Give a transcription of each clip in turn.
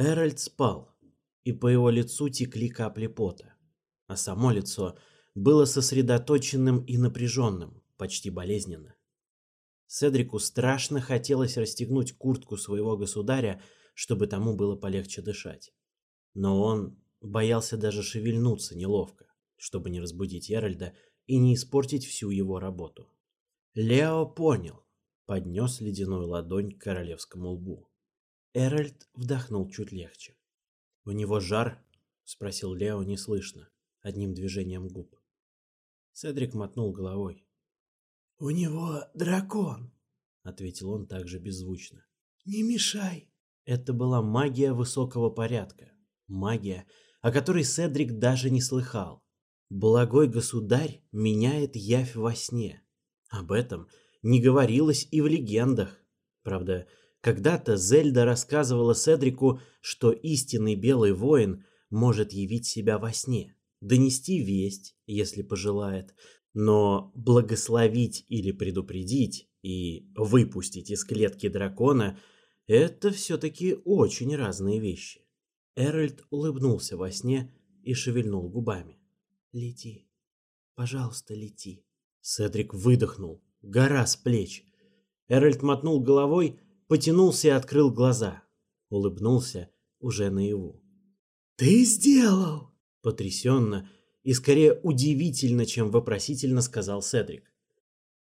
Эральд спал, и по его лицу текли капли пота, а само лицо было сосредоточенным и напряженным, почти болезненно. Седрику страшно хотелось расстегнуть куртку своего государя, чтобы тому было полегче дышать. Но он боялся даже шевельнуться неловко, чтобы не разбудить Эральда и не испортить всю его работу. Лео понял, поднес ледяную ладонь к королевскому лбу. Эральд вдохнул чуть легче. «У него жар?» — спросил Лео неслышно, одним движением губ. Седрик мотнул головой. «У него дракон!» — ответил он также беззвучно. «Не мешай!» Это была магия высокого порядка. Магия, о которой Седрик даже не слыхал. Благой государь меняет явь во сне. Об этом не говорилось и в легендах. Правда, когда-то Зельда рассказывала Седрику, что истинный белый воин может явить себя во сне, донести весть, если пожелает, но благословить или предупредить и выпустить из клетки дракона – это все-таки очень разные вещи. Эральд улыбнулся во сне и шевельнул губами. «Лети. Пожалуйста, лети». Седрик выдохнул. Гора с плеч. Эральд мотнул головой потянулся и открыл глаза. Улыбнулся уже наяву. «Ты сделал!» — потрясенно и скорее удивительно, чем вопросительно сказал Седрик.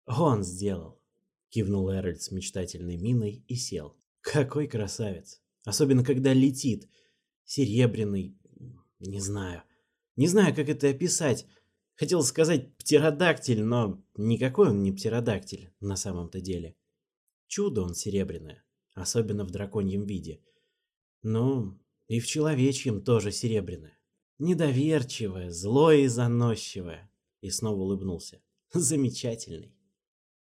«Он сделал!» — кивнул Эральд с мечтательной миной и сел. «Какой красавец! Особенно, когда летит. Серебряный... не знаю. Не знаю, как это описать. Хотел сказать птеродактиль, но никакой он не птеродактиль на самом-то деле. Чудо он серебряное, особенно в драконьем виде. Ну, и в человечьем тоже серебряное. Недоверчивое, злое и заносчивое. И снова улыбнулся. Замечательный.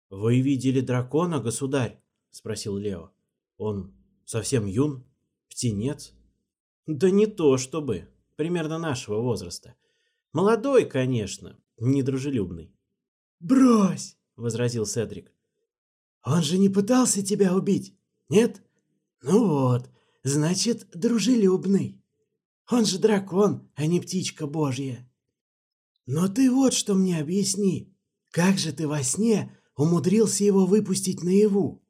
«Вы видели дракона, государь?» — спросил Лео. «Он совсем юн? Птенец?» «Да не то чтобы. Примерно нашего возраста. Молодой, конечно, недружелюбный». «Брось!» — возразил Седрик. «Он же не пытался тебя убить, нет? Ну вот, значит, дружелюбный. Он же дракон, а не птичка божья. Но ты вот что мне объясни, как же ты во сне умудрился его выпустить наяву?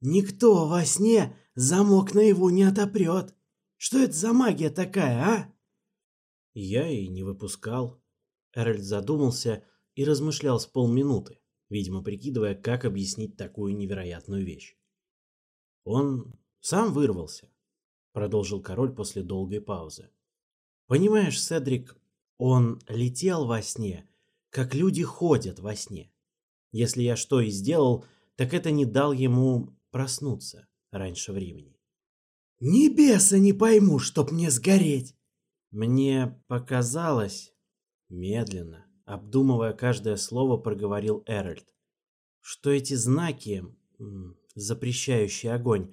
Никто во сне замок наяву не отопрет. Что это за магия такая, а?» «Я и не выпускал». Эральд задумался и размышлял с полминуты видимо, прикидывая, как объяснить такую невероятную вещь. «Он сам вырвался», — продолжил король после долгой паузы. «Понимаешь, Седрик, он летел во сне, как люди ходят во сне. Если я что и сделал, так это не дал ему проснуться раньше времени». «Небеса не пойму, чтоб мне сгореть!» Мне показалось медленно, обдумывая каждое слово, проговорил Эральд. Что эти знаки, запрещающие огонь,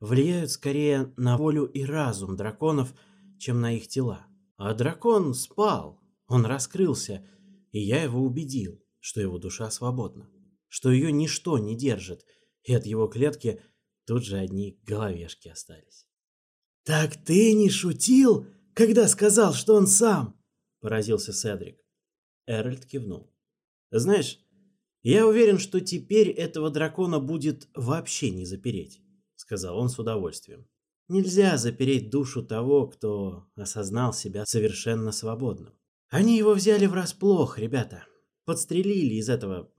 влияют скорее на волю и разум драконов, чем на их тела. А дракон спал, он раскрылся, и я его убедил, что его душа свободна, что ее ничто не держит, и от его клетки тут же одни головешки остались. «Так ты не шутил, когда сказал, что он сам?» – поразился Седрик. Эральд кивнул. «Знаешь, я уверен, что теперь этого дракона будет вообще не запереть», — сказал он с удовольствием. «Нельзя запереть душу того, кто осознал себя совершенно свободным. Они его взяли врасплох, ребята. Подстрелили из этого...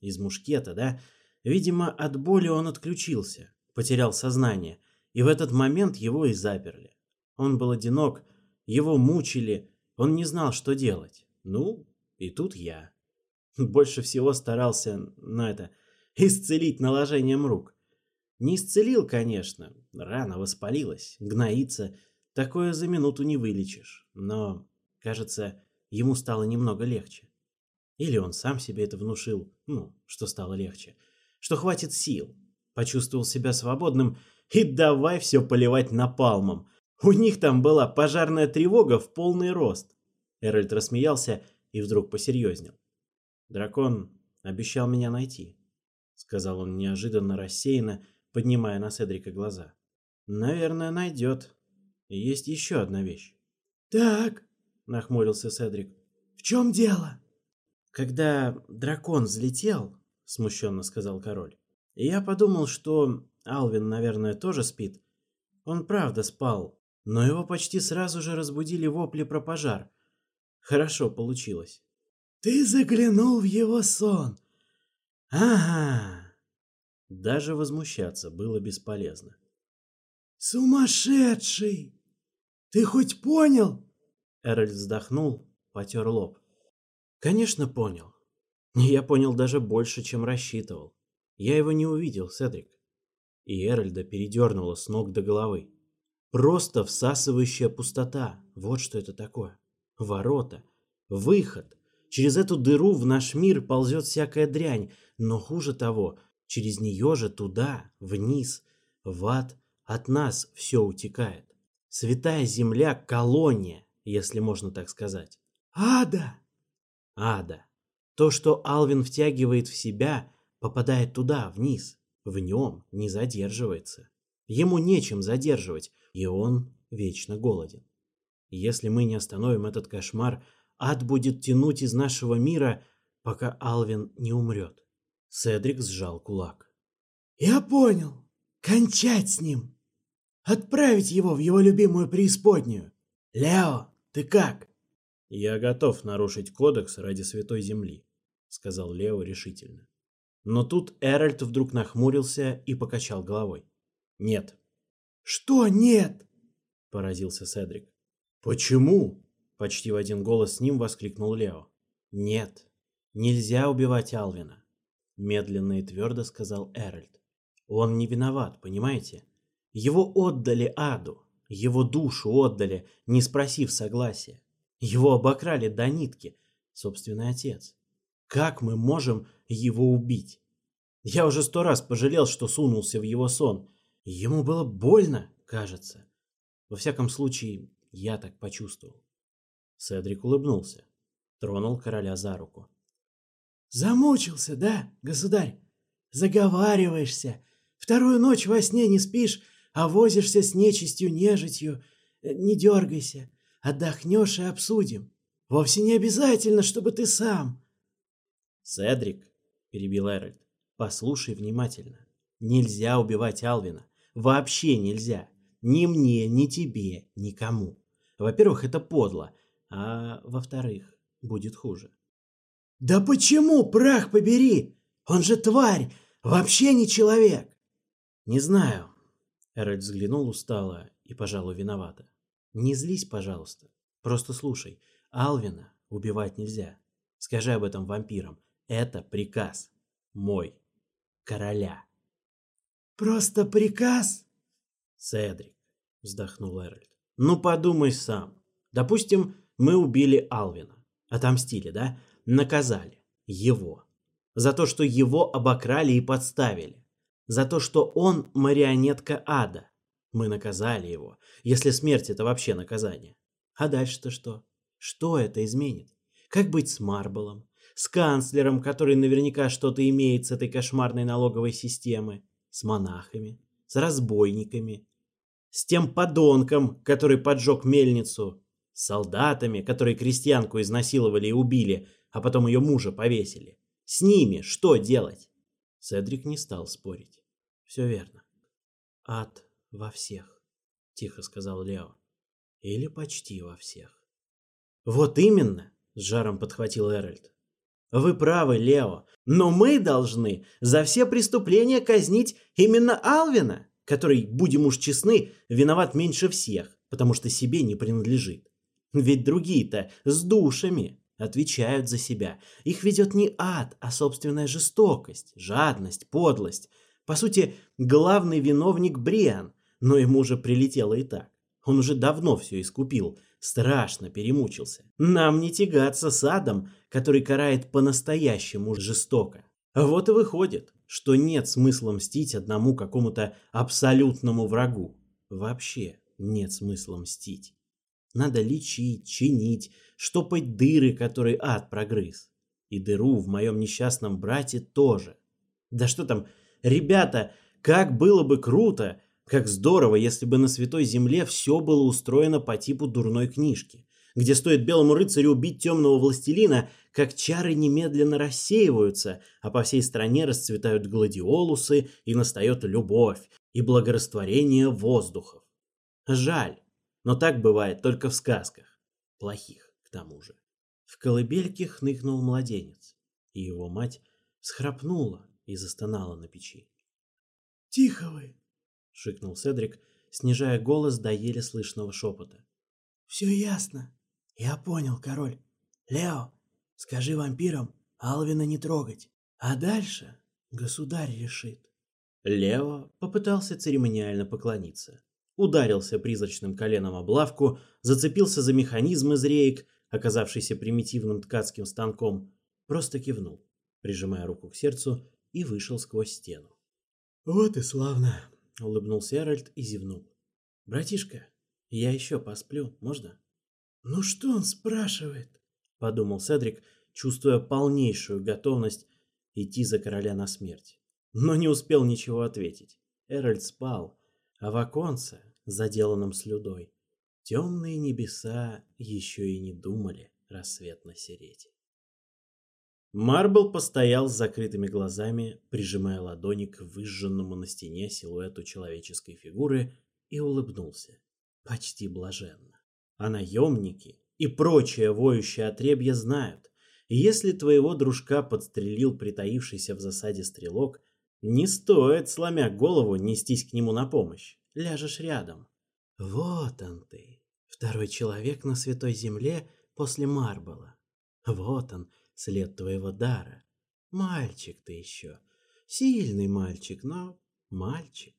из мушкета, да? Видимо, от боли он отключился, потерял сознание, и в этот момент его и заперли. Он был одинок, его мучили, он не знал, что делать. Ну, и тут я. Больше всего старался на ну, это исцелить наложением рук. Не исцелил, конечно. Рана воспалилась, гноится. Такое за минуту не вылечишь. Но, кажется, ему стало немного легче. Или он сам себе это внушил, ну, что стало легче. Что хватит сил. Почувствовал себя свободным и давай все поливать напалмом. У них там была пожарная тревога в полный рост. Эральд рассмеялся и вдруг посерьезнел. «Дракон обещал меня найти», — сказал он неожиданно рассеянно, поднимая на Седрика глаза. «Наверное, найдет. Есть еще одна вещь». «Так», — нахмурился Седрик, — «в чем дело?» «Когда дракон взлетел», — смущенно сказал король, — «я подумал, что Алвин, наверное, тоже спит. Он правда спал, но его почти сразу же разбудили вопли про пожар, Хорошо получилось. Ты заглянул в его сон. Ага. Даже возмущаться было бесполезно. Сумасшедший! Ты хоть понял? Эрль вздохнул, потер лоб. Конечно, понял. Я понял даже больше, чем рассчитывал. Я его не увидел, Седрик. И Эральда передернула с ног до головы. Просто всасывающая пустота. Вот что это такое. Ворота. Выход. Через эту дыру в наш мир ползет всякая дрянь, но хуже того, через нее же туда, вниз, в ад, от нас все утекает. Святая земля – колония, если можно так сказать. Ада! Ада. То, что Алвин втягивает в себя, попадает туда, вниз. В нем не задерживается. Ему нечем задерживать, и он вечно голоден. Если мы не остановим этот кошмар, ад будет тянуть из нашего мира, пока Алвин не умрет. Седрик сжал кулак. «Я понял. Кончать с ним. Отправить его в его любимую преисподнюю. Лео, ты как?» «Я готов нарушить кодекс ради Святой Земли», — сказал Лео решительно. Но тут Эральд вдруг нахмурился и покачал головой. «Нет». «Что нет?» — поразился Седрик. «Почему?» – почти в один голос с ним воскликнул Лео. «Нет, нельзя убивать Алвина», – медленно и твердо сказал Эральд. «Он не виноват, понимаете? Его отдали аду, его душу отдали, не спросив согласия. Его обокрали до нитки, собственный отец. Как мы можем его убить? Я уже сто раз пожалел, что сунулся в его сон. Ему было больно, кажется. Во всяком случае, я так почувствовал. Седрик улыбнулся, тронул короля за руку. «Замучился, да, государь? Заговариваешься. Вторую ночь во сне не спишь, а возишься с нечистью, нежитью. Э, не дергайся. Отдохнешь и обсудим. Вовсе не обязательно, чтобы ты сам». «Седрик», — перебил Эральд, — «послушай внимательно. Нельзя убивать Алвина. Вообще нельзя. Ни мне, ни тебе, никому. Во-первых, это подло, а во-вторых, будет хуже. «Да почему, прах побери? Он же тварь, вообще не человек!» «Не знаю», — Эральд взглянул устало и, пожалуй, виновата. «Не злись, пожалуйста. Просто слушай, Алвина убивать нельзя. Скажи об этом вампирам. Это приказ. Мой. Короля». «Просто приказ?» «Седрик», — вздохнул Эральд. Ну подумай сам. Допустим, мы убили Алвина. Отомстили, да? Наказали. Его. За то, что его обокрали и подставили. За то, что он марионетка ада. Мы наказали его. Если смерть – это вообще наказание. А дальше-то что? Что это изменит? Как быть с Марблом? С канцлером, который наверняка что-то имеет с этой кошмарной налоговой системы? С монахами? С разбойниками? с тем подонком, который поджег мельницу, с солдатами, которые крестьянку изнасиловали и убили, а потом ее мужа повесили. С ними что делать? Седрик не стал спорить. Все верно. Ад во всех, тихо сказал Лео. Или почти во всех. Вот именно, с жаром подхватил Эральд. Вы правы, Лео, но мы должны за все преступления казнить именно Алвина который, будем уж честны, виноват меньше всех, потому что себе не принадлежит. Ведь другие-то с душами отвечают за себя. Их ведет не ад, а собственная жестокость, жадность, подлость. По сути, главный виновник Бриан, но ему же прилетело и так. Он уже давно все искупил, страшно перемучился. Нам не тягаться с адом, который карает по-настоящему жестоко. Вот и выходит, что нет смысла мстить одному какому-то абсолютному врагу. Вообще нет смысла мстить. Надо лечить, чинить, штопать дыры, которые ад прогрыз. И дыру в моем несчастном брате тоже. Да что там, ребята, как было бы круто, как здорово, если бы на Святой Земле все было устроено по типу дурной книжки где стоит белому рыцарю убить темного властелина, как чары немедленно рассеиваются, а по всей стране расцветают гладиолусы и настает любовь и благорастворение воздухов. Жаль, но так бывает только в сказках. Плохих, к тому же. В колыбельке хныкнул младенец, и его мать схрапнула и застонала на печи. «Тихо вы!» — шикнул Седрик, снижая голос до еле слышного шепота. «Все ясно. «Я понял, король. Лео, скажи вампирам Алвина не трогать, а дальше государь решит». Лео попытался церемониально поклониться. Ударился призрачным коленом об лавку, зацепился за механизм из реек, оказавшийся примитивным ткацким станком, просто кивнул, прижимая руку к сердцу, и вышел сквозь стену. «Вот и славно!» — улыбнулся Эральд и зевнул. «Братишка, я еще посплю, можно?» «Ну что он спрашивает?» — подумал Седрик, чувствуя полнейшую готовность идти за короля на смерть. Но не успел ничего ответить. Эральд спал, а в оконце, заделанном слюдой, темные небеса еще и не думали рассветно сереть. Марбл постоял с закрытыми глазами, прижимая ладони к выжженному на стене силуэту человеческой фигуры, и улыбнулся. Почти блаженно. А наемники и прочее воющее отребье знают, если твоего дружка подстрелил притаившийся в засаде стрелок, не стоит, сломя голову, нестись к нему на помощь. Ляжешь рядом. Вот он ты, второй человек на святой земле после Марбала. Вот он, след твоего дара. Мальчик ты еще. Сильный мальчик, но мальчик.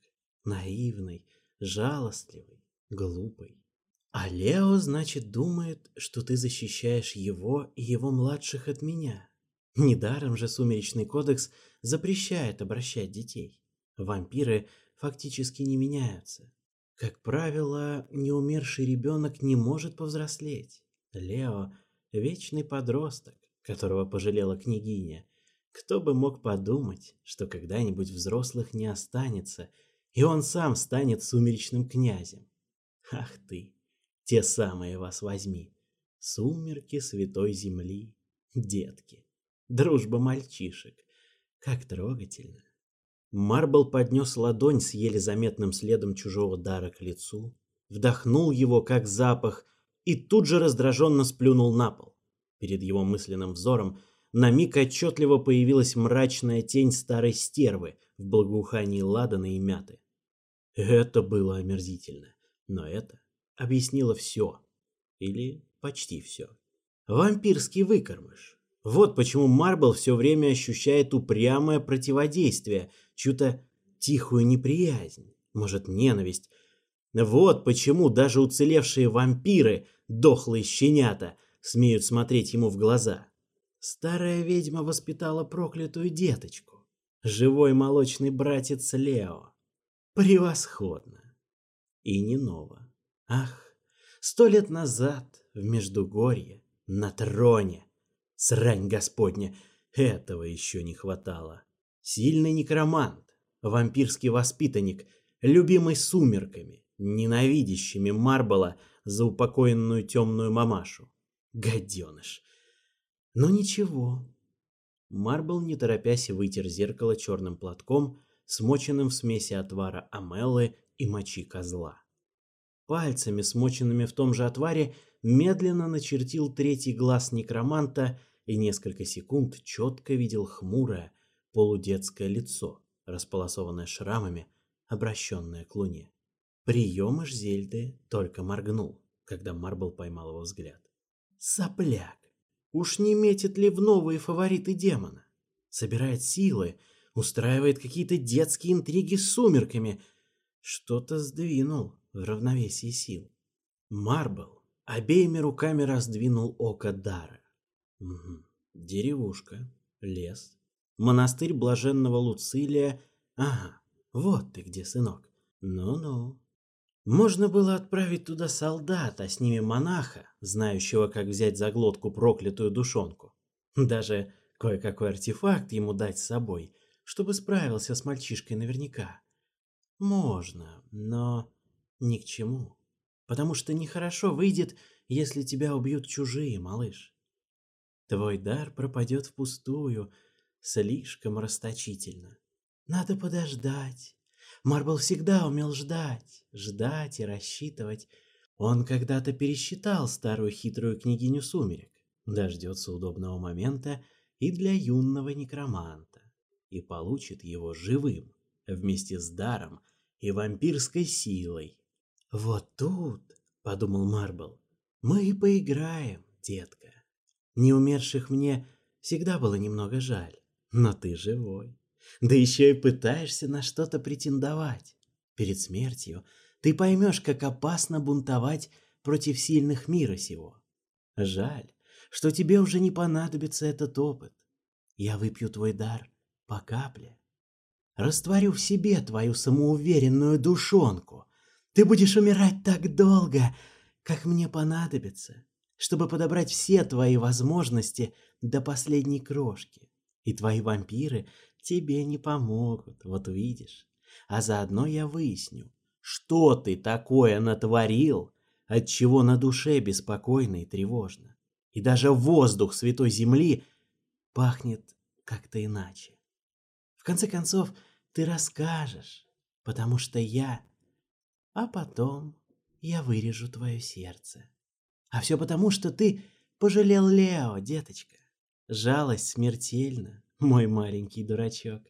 Наивный, жалостливый, глупый. А Лео, значит, думает, что ты защищаешь его и его младших от меня. Недаром же Сумеречный кодекс запрещает обращать детей. Вампиры фактически не меняются. Как правило, неумерший ребенок не может повзрослеть. Лео – вечный подросток, которого пожалела княгиня. Кто бы мог подумать, что когда-нибудь взрослых не останется, и он сам станет сумеречным князем. Ах ты! те самые вас возьми. Сумерки святой земли, детки, дружба мальчишек. Как трогательно. Марбл поднес ладонь с еле заметным следом чужого дара к лицу, вдохнул его, как запах, и тут же раздраженно сплюнул на пол. Перед его мысленным взором на миг отчетливо появилась мрачная тень старой стервы в благоухании ладана и мяты. Это было омерзительно, но это объяснила все. Или почти все. Вампирский выкормыш. Вот почему Марбл все время ощущает упрямое противодействие, чью-то тихую неприязнь, может, ненависть. Вот почему даже уцелевшие вампиры, дохлые щенята, смеют смотреть ему в глаза. Старая ведьма воспитала проклятую деточку. Живой молочный братец Лео. Превосходно. И не ново. Ах, сто лет назад в Междугорье, на троне. Срань господня, этого еще не хватало. Сильный некромант, вампирский воспитанник, любимый сумерками, ненавидящими Марбала за упокоенную темную мамашу. Гаденыш. Но ничего. Марбл, не торопясь, вытер зеркало черным платком, смоченным в смеси отвара амеллы и мочи козла. Пальцами, смоченными в том же отваре, медленно начертил третий глаз некроманта и несколько секунд четко видел хмурое, полудетское лицо, располосованное шрамами, обращенное к луне. Прием Зельды только моргнул, когда Марбл поймал его взгляд. «Сопляк! Уж не метит ли в новые фавориты демона? Собирает силы, устраивает какие-то детские интриги с сумерками. Что-то сдвинул в равновесии сил. Марбл обеими руками раздвинул око Дара. Угу. Деревушка, лес, монастырь блаженного Луцилия. Ага, вот ты где, сынок. Ну-ну. Можно было отправить туда солдата, с ними монаха, знающего, как взять за глотку проклятую душонку. Даже кое-какой артефакт ему дать с собой, чтобы справился с мальчишкой наверняка. Можно, но ни к чему, потому что нехорошо выйдет, если тебя убьют чужие, малыш. Твой дар пропадет впустую, слишком расточительно. Надо подождать. Марбл всегда умел ждать, ждать и рассчитывать. Он когда-то пересчитал старую хитрую княгиню сумерек, дождется удобного момента и для юного некроманта, и получит его живым, вместе с даром и вампирской силой, «Вот тут», — подумал Марбл, — «мы и поиграем, детка. Неумерших мне всегда было немного жаль, но ты живой. Да еще и пытаешься на что-то претендовать. Перед смертью ты поймешь, как опасно бунтовать против сильных мира сего. Жаль, что тебе уже не понадобится этот опыт. Я выпью твой дар по капле. Растворю в себе твою самоуверенную душонку, ты будешь умирать так долго, как мне понадобится, чтобы подобрать все твои возможности до последней крошки. И твои вампиры тебе не помогут, вот увидишь. А заодно я выясню, что ты такое натворил, от чего на душе беспокойно и тревожно. И даже воздух Святой Земли пахнет как-то иначе. В конце концов, ты расскажешь, потому что я а потом я вырежу твое сердце. А все потому, что ты пожалел Лео, деточка. Жалость смертельна, мой маленький дурачок.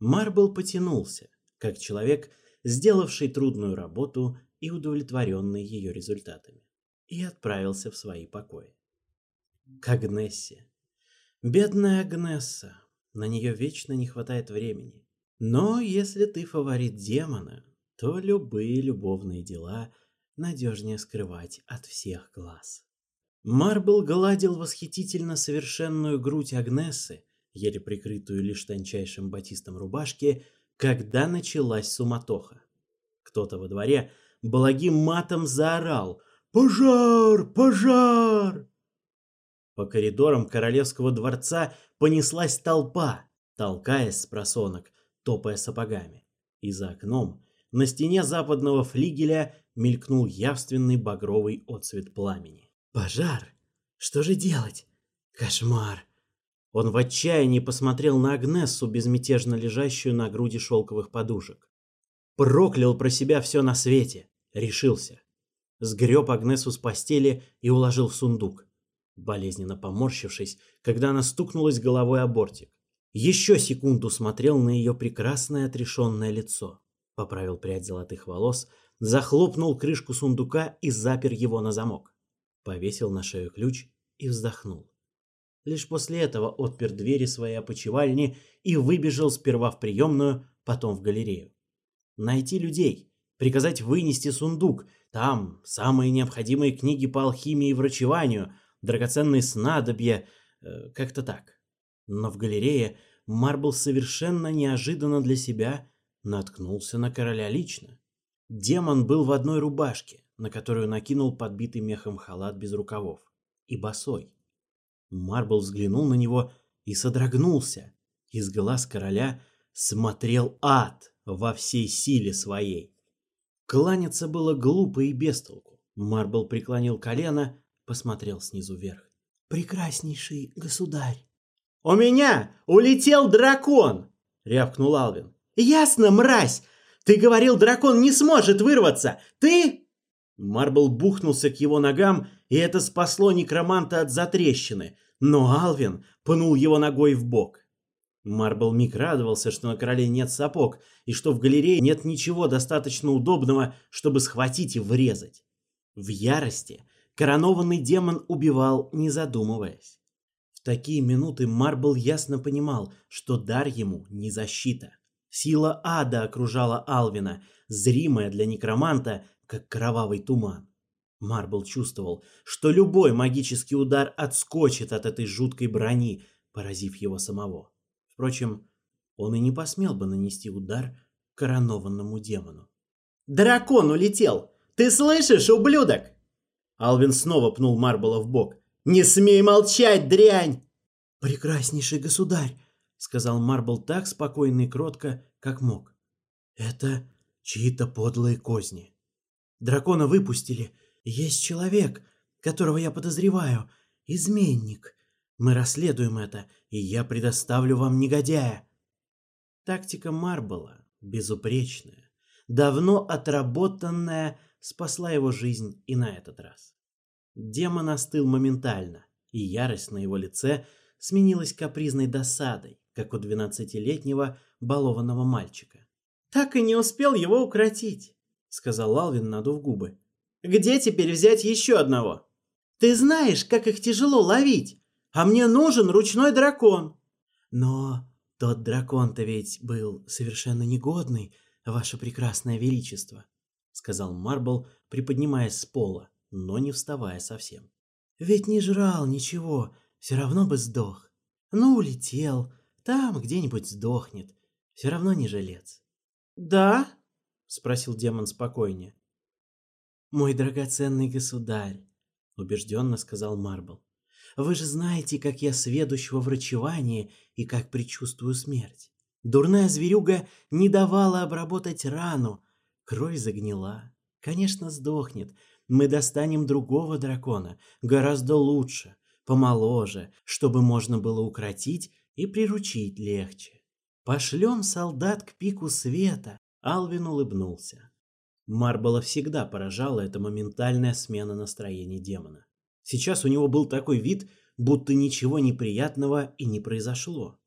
Марбл потянулся, как человек, сделавший трудную работу и удовлетворенный ее результатами, и отправился в свои покои. К Агнессе. Бедная Агнесса, на нее вечно не хватает времени. Но если ты фаворит демона, то любые любовные дела надежнее скрывать от всех глаз. Марбл гладил восхитительно совершенную грудь Агнесы, еле прикрытую лишь тончайшим батистом рубашки, когда началась суматоха. Кто-то во дворе благим матом заорал «Пожар! Пожар!» По коридорам королевского дворца понеслась толпа, толкаясь с просонок, топая сапогами. И за окном на стене западного флигеля мелькнул явственный багровый отцвет пламени. «Пожар! Что же делать? Кошмар!» Он в отчаянии посмотрел на Агнесу безмятежно лежащую на груди шелковых подушек. Проклял про себя все на свете. Решился. Сгреб Агнесу с постели и уложил в сундук, болезненно поморщившись, когда она стукнулась головой о бортик. Еще секунду смотрел на ее прекрасное отрешенное лицо поправил прядь золотых волос, захлопнул крышку сундука и запер его на замок. Повесил на шею ключ и вздохнул. Лишь после этого отпер двери своей опочивальни и выбежал сперва в приемную, потом в галерею. Найти людей, приказать вынести сундук, там самые необходимые книги по алхимии и врачеванию, драгоценные снадобья, э, как-то так. Но в галерее Марбл совершенно неожиданно для себя наткнулся на короля лично. Демон был в одной рубашке, на которую накинул подбитый мехом халат без рукавов, и босой. Марбл взглянул на него и содрогнулся. Из глаз короля смотрел ад во всей силе своей. Кланяться было глупо и бестолку. Марбл преклонил колено, посмотрел снизу вверх. «Прекраснейший государь!» «У меня улетел дракон!» — рявкнул Алвин. Ясно, мразь! Ты говорил, дракон не сможет вырваться! Ты...» Марбл бухнулся к его ногам, и это спасло некроманта от затрещины, но Алвин пнул его ногой в бок. Марбл миг радовался, что на короле нет сапог, и что в галерее нет ничего достаточно удобного, чтобы схватить и врезать. В ярости коронованный демон убивал, не задумываясь. В такие минуты Марбл ясно понимал, что дар ему не защита. Сила ада окружала Алвина, зримая для некроманта, как кровавый туман. Марбл чувствовал, что любой магический удар отскочит от этой жуткой брони, поразив его самого. Впрочем, он и не посмел бы нанести удар коронованному демону. «Дракон улетел! Ты слышишь, ублюдок?» Алвин снова пнул Марбла в бок. «Не смей молчать, дрянь!» «Прекраснейший государь!» сказал Марбл так спокойно и кротко, как мог. Это чьи-то подлые козни. Дракона выпустили. Есть человек, которого я подозреваю. Изменник. Мы расследуем это, и я предоставлю вам негодяя. Тактика Марбла безупречная, давно отработанная, спасла его жизнь и на этот раз. Демон остыл моментально, и ярость на его лице сменилась капризной досадой как у двенадцатилетнего балованного мальчика. «Так и не успел его укротить», — сказал Алвин, надув губы. «Где теперь взять еще одного?» «Ты знаешь, как их тяжело ловить, а мне нужен ручной дракон». «Но тот дракон-то ведь был совершенно негодный, ваше прекрасное величество», — сказал Марбл, приподнимаясь с пола, но не вставая совсем. «Ведь не жрал ничего, все равно бы сдох. Ну, улетел, там где-нибудь сдохнет. Все равно не жилец. «Да?» — спросил демон спокойнее. «Мой драгоценный государь», — убежденно сказал Марбл, — «вы же знаете, как я сведущ во врачевании и как предчувствую смерть. Дурная зверюга не давала обработать рану. Кровь загнила. Конечно, сдохнет. Мы достанем другого дракона, гораздо лучше, помоложе, чтобы можно было укротить и приручить легче. Пошлем солдат к пику света, Алвин улыбнулся. Марбала всегда поражала эта моментальная смена настроения демона. Сейчас у него был такой вид, будто ничего неприятного и не произошло.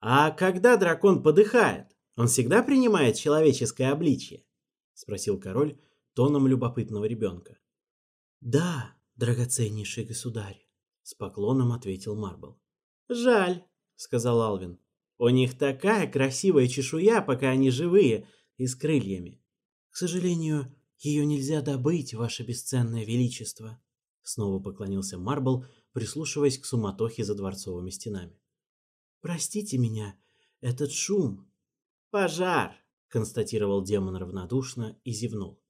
«А когда дракон подыхает, он всегда принимает человеческое обличье?» — спросил король тоном любопытного ребенка. «Да, драгоценнейший государь», — с поклоном ответил Марбл. «Жаль, сказал Алвин. «У них такая красивая чешуя, пока они живые, и с крыльями. К сожалению, ее нельзя добыть, ваше бесценное величество», — снова поклонился Марбл, прислушиваясь к суматохе за дворцовыми стенами. «Простите меня, этот шум...» «Пожар!» — констатировал демон равнодушно и зевнул.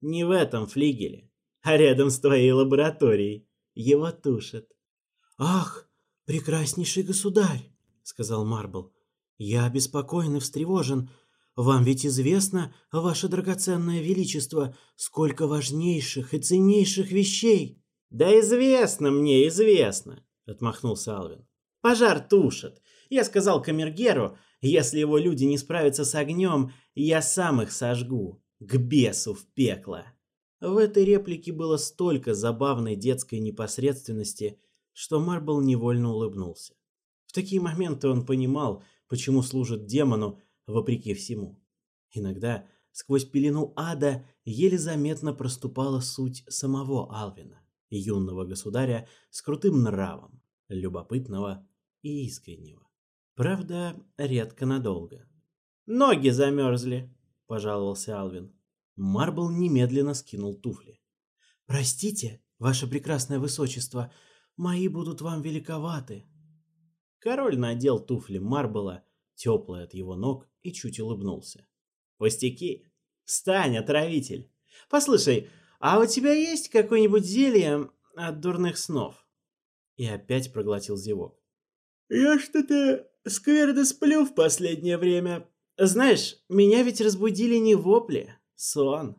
«Не в этом флигеле, а рядом с твоей лабораторией. Его тушат». «Ах!» прекраснейший государь, сказал Марбл. Я обеспокоен и встревожен. Вам ведь известно, ваше драгоценное величество, сколько важнейших и ценнейших вещей. Да известно мне, известно, отмахнулся Алвин. Пожар тушат. Я сказал камергеру, если его люди не справятся с огнем, я сам их сожгу. К бесу в пекло. В этой реплике было столько забавной детской непосредственности, что Марбл невольно улыбнулся. В такие моменты он понимал, почему служит демону, вопреки всему. Иногда сквозь пелену ада еле заметно проступала суть самого Алвина, юного государя с крутым нравом, любопытного и искреннего. Правда, редко надолго. «Ноги замерзли», — пожаловался Алвин. Марбл немедленно скинул туфли. «Простите, ваше прекрасное высочество, — мои будут вам великоваты». Король надел туфли Марбела, теплые от его ног, и чуть улыбнулся. «Пустяки! Встань, отравитель! Послушай, а у тебя есть какое-нибудь зелье от дурных снов?» И опять проглотил зевок. «Я что-то скверно сплю в последнее время. Знаешь, меня ведь разбудили не вопли, сон».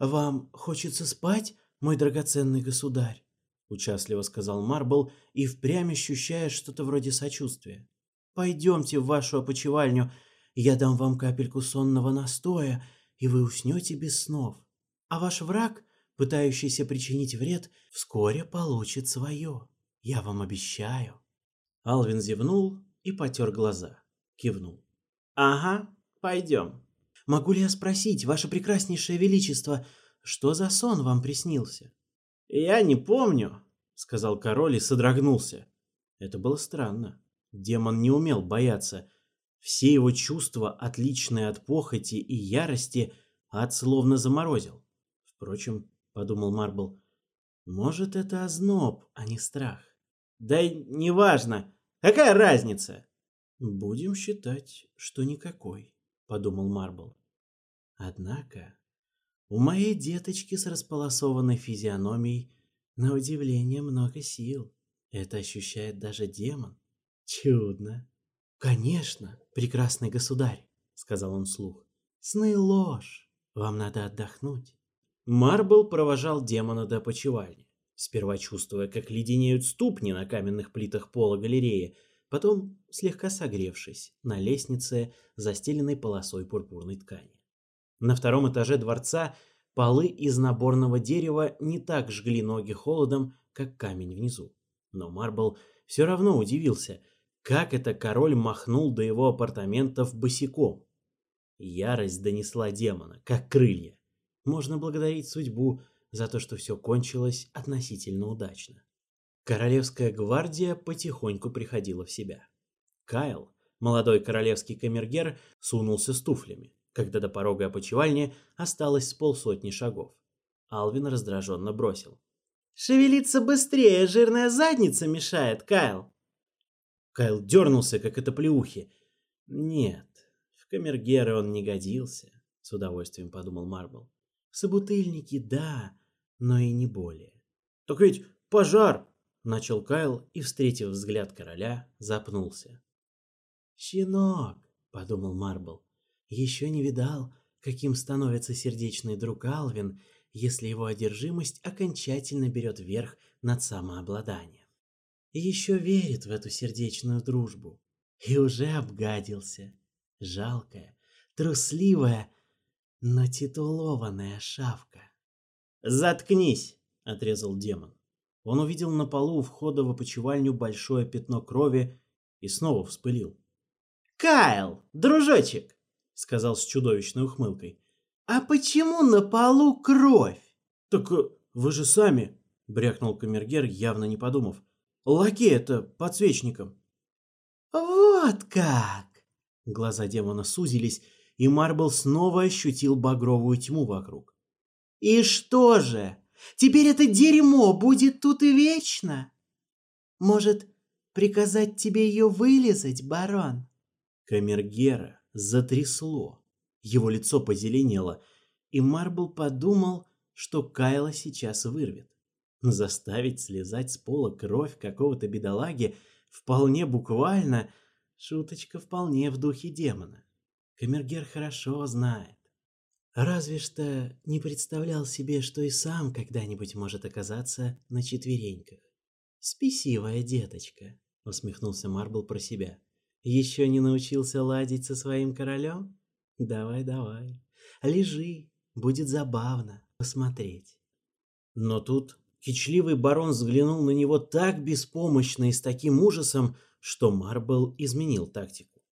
«Вам хочется спать, мой драгоценный государь?» — участливо сказал Марбл и впрямь ощущая что-то вроде сочувствия. «Пойдемте в вашу опочивальню, я дам вам капельку сонного настоя, и вы уснете без снов. А ваш враг, пытающийся причинить вред, вскоре получит свое. Я вам обещаю». Алвин зевнул и потер глаза. Кивнул. «Ага, пойдем». «Могу ли я спросить, ваше прекраснейшее величество, что за сон вам приснился?» «Я не помню», — сказал король и содрогнулся. Это было странно. Демон не умел бояться. Все его чувства, отличные от похоти и ярости, ад словно заморозил. Впрочем, — подумал Марбл, — может, это озноб, а не страх. «Да неважно. Какая разница?» «Будем считать, что никакой», — подумал Марбл. «Однако у моей деточки с располосованной физиономией на удивление много сил. Это ощущает даже демон. Чудно. Конечно, прекрасный государь, сказал он вслух. Сны ложь. Вам надо отдохнуть. Марбл провожал демона до почевальни, сперва чувствуя, как леденеют ступни на каменных плитах пола галереи, потом слегка согревшись на лестнице, застеленной полосой пурпурной ткани. На втором этаже дворца полы из наборного дерева не так жгли ноги холодом, как камень внизу. Но Марбл все равно удивился, как это король махнул до его апартаментов босиком. Ярость донесла демона, как крылья. Можно благодарить судьбу за то, что все кончилось относительно удачно. Королевская гвардия потихоньку приходила в себя. Кайл, молодой королевский камергер, сунулся с туфлями когда до порога опочивальни осталось с полсотни шагов. Алвин раздраженно бросил. «Шевелиться быстрее, жирная задница мешает, Кайл!» Кайл дернулся, как это оплеухи. «Нет, в камергеры он не годился», — с удовольствием подумал Марбл. «Собутыльники, да, но и не более». «Так ведь пожар!» — начал Кайл и, встретив взгляд короля, запнулся. «Щенок!» — подумал Марбл еще не видал, каким становится сердечный друг Алвин, если его одержимость окончательно берет верх над самообладанием. еще верит в эту сердечную дружбу. И уже обгадился. Жалкая, трусливая, но титулованная шавка. «Заткнись!» — отрезал демон. Он увидел на полу у входа в опочивальню большое пятно крови и снова вспылил. «Кайл, дружочек, — сказал с чудовищной ухмылкой. «А почему на полу кровь?» «Так э, вы же сами», — брякнул камергер, явно не подумав. «Лаки это подсвечником». «Вот как!» Глаза демона сузились, и Марбл снова ощутил багровую тьму вокруг. «И что же? Теперь это дерьмо будет тут и вечно? Может, приказать тебе ее вылезать, барон?» Камергера затрясло. Его лицо позеленело, и Марбл подумал, что Кайла сейчас вырвет. Заставить слезать с пола кровь какого-то бедолаги вполне буквально, шуточка вполне в духе демона. Камергер хорошо знает. Разве что не представлял себе, что и сам когда-нибудь может оказаться на четвереньках. «Спесивая деточка», — усмехнулся Марбл про себя. Еще не научился ладить со своим королем? Давай, давай. Лежи, будет забавно посмотреть. Но тут кичливый барон взглянул на него так беспомощно и с таким ужасом, что Марбл изменил тактику.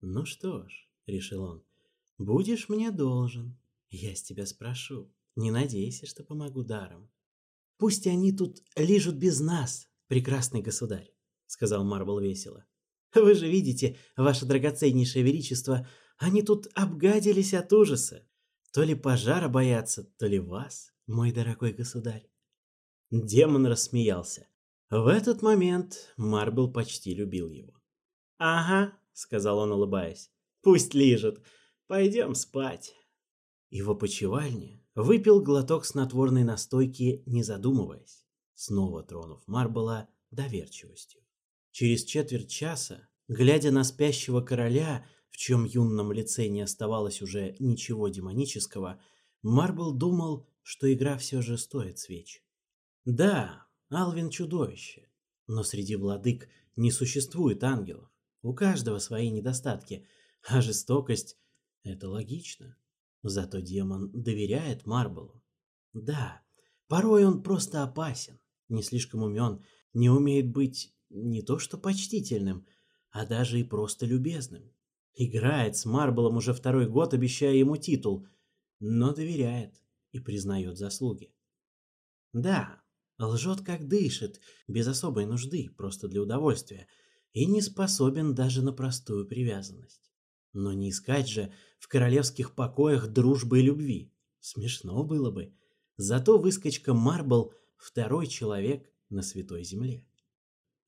«Ну что ж», — решил он, — «будешь мне должен. Я с тебя спрошу. Не надейся, что помогу даром. Пусть они тут лежат без нас, прекрасный государь», — сказал Марбл весело. Вы же видите, ваше драгоценнейшее величество, они тут обгадились от ужаса. То ли пожара боятся, то ли вас, мой дорогой государь. Демон рассмеялся. В этот момент Марбл почти любил его. «Ага», — сказал он, улыбаясь, — «пусть лижет. Пойдем спать». Его почевальня выпил глоток снотворной настойки, не задумываясь, снова тронув Марбла доверчивостью. Через четверть часа, глядя на спящего короля, в чьем юном лице не оставалось уже ничего демонического, Марбл думал, что игра все же стоит свеч. Да, Алвин чудовище, но среди владык не существует ангелов. У каждого свои недостатки, а жестокость — это логично. Зато демон доверяет Марблу. Да, порой он просто опасен, не слишком умен, не умеет быть не то что почтительным, а даже и просто любезным. Играет с Марблом уже второй год, обещая ему титул, но доверяет и признает заслуги. Да, лжет как дышит, без особой нужды, просто для удовольствия, и не способен даже на простую привязанность. Но не искать же в королевских покоях дружбы и любви. Смешно было бы. Зато выскочка Марбл – второй человек на Святой Земле.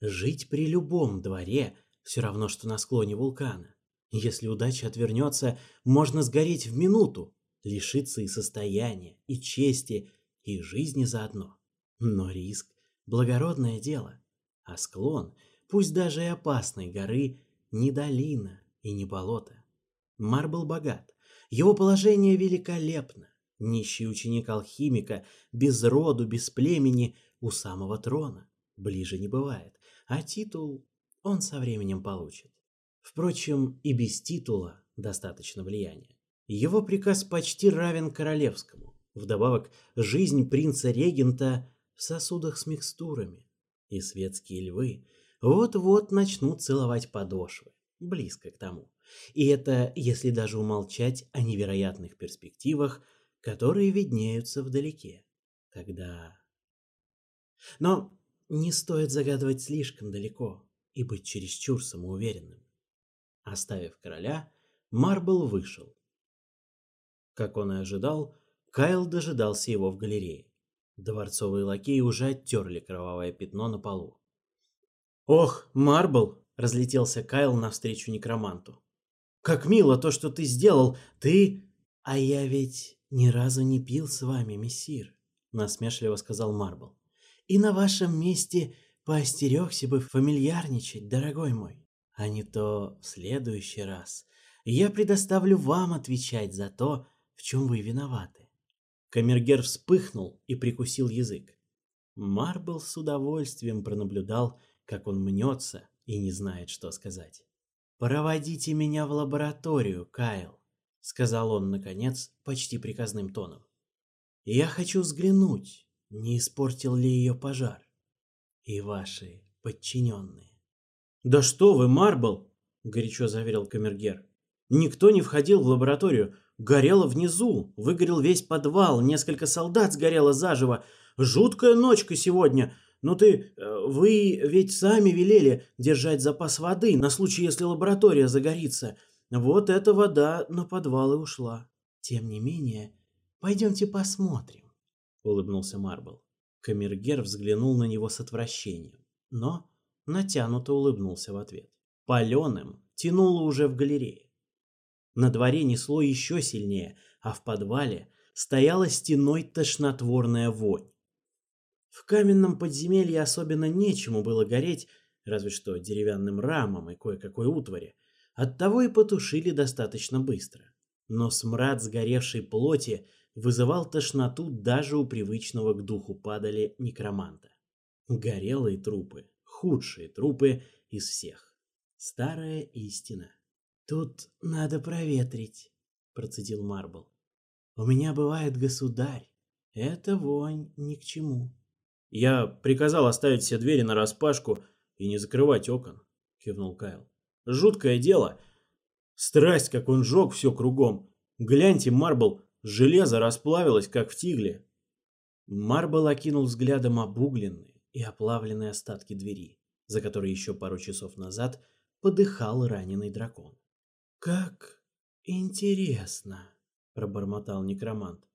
Жить при любом дворе все равно, что на склоне вулкана. Если удача отвернется, можно сгореть в минуту, лишиться и состояния, и чести, и жизни заодно. Но риск – благородное дело, а склон, пусть даже и опасной горы, не долина и не болото. Мар был богат, его положение великолепно. Нищий ученик алхимика, без роду, без племени, у самого трона. Ближе не бывает а титул он со временем получит. Впрочем, и без титула достаточно влияния. Его приказ почти равен королевскому. Вдобавок, жизнь принца-регента в сосудах с микстурами. И светские львы вот-вот начнут целовать подошвы. Близко к тому. И это если даже умолчать о невероятных перспективах, которые виднеются вдалеке. Когда. Но не стоит загадывать слишком далеко и быть чересчур самоуверенным. Оставив короля, Марбл вышел. Как он и ожидал, Кайл дожидался его в галерее. Дворцовые лакеи уже оттерли кровавое пятно на полу. «Ох, Марбл!» — разлетелся Кайл навстречу некроманту. «Как мило то, что ты сделал! Ты...» «А я ведь ни разу не пил с вами, мессир!» — насмешливо сказал Марбл и на вашем месте поостерегся бы фамильярничать, дорогой мой. А не то в следующий раз я предоставлю вам отвечать за то, в чем вы виноваты. Камергер вспыхнул и прикусил язык. Марбл с удовольствием пронаблюдал, как он мнется и не знает, что сказать. «Проводите меня в лабораторию, Кайл», — сказал он, наконец, почти приказным тоном. «Я хочу взглянуть, не испортил ли ее пожар. И ваши подчиненные. «Да что вы, Марбл!» – горячо заверил камергер. «Никто не входил в лабораторию. Горело внизу. Выгорел весь подвал. Несколько солдат сгорело заживо. Жуткая ночка сегодня. Но ну ты... Э, вы ведь сами велели держать запас воды на случай, если лаборатория загорится. Вот эта вода на подвал и ушла. Тем не менее, пойдемте посмотрим». — улыбнулся Марбл. Камергер взглянул на него с отвращением, но натянуто улыбнулся в ответ. Паленым тянуло уже в галерее. На дворе несло еще сильнее, а в подвале стояла стеной тошнотворная вонь. В каменном подземелье особенно нечему было гореть, разве что деревянным рамом и кое-какой утвари. Оттого и потушили достаточно быстро. Но смрад сгоревшей плоти вызывал тошноту даже у привычного к духу падали некроманта. Горелые трупы, худшие трупы из всех. Старая истина. «Тут надо проветрить», — процедил Марбл. «У меня бывает государь. Эта вонь ни к чему». «Я приказал оставить все двери на распашку и не закрывать окон», — кивнул Кайл. «Жуткое дело. Страсть, как он жег все кругом. Гляньте, Марбл, Железо расплавилось, как в тигле. Марбл окинул взглядом обугленные и оплавленные остатки двери, за которой еще пару часов назад подыхал раненый дракон. «Как интересно!» — пробормотал некромант.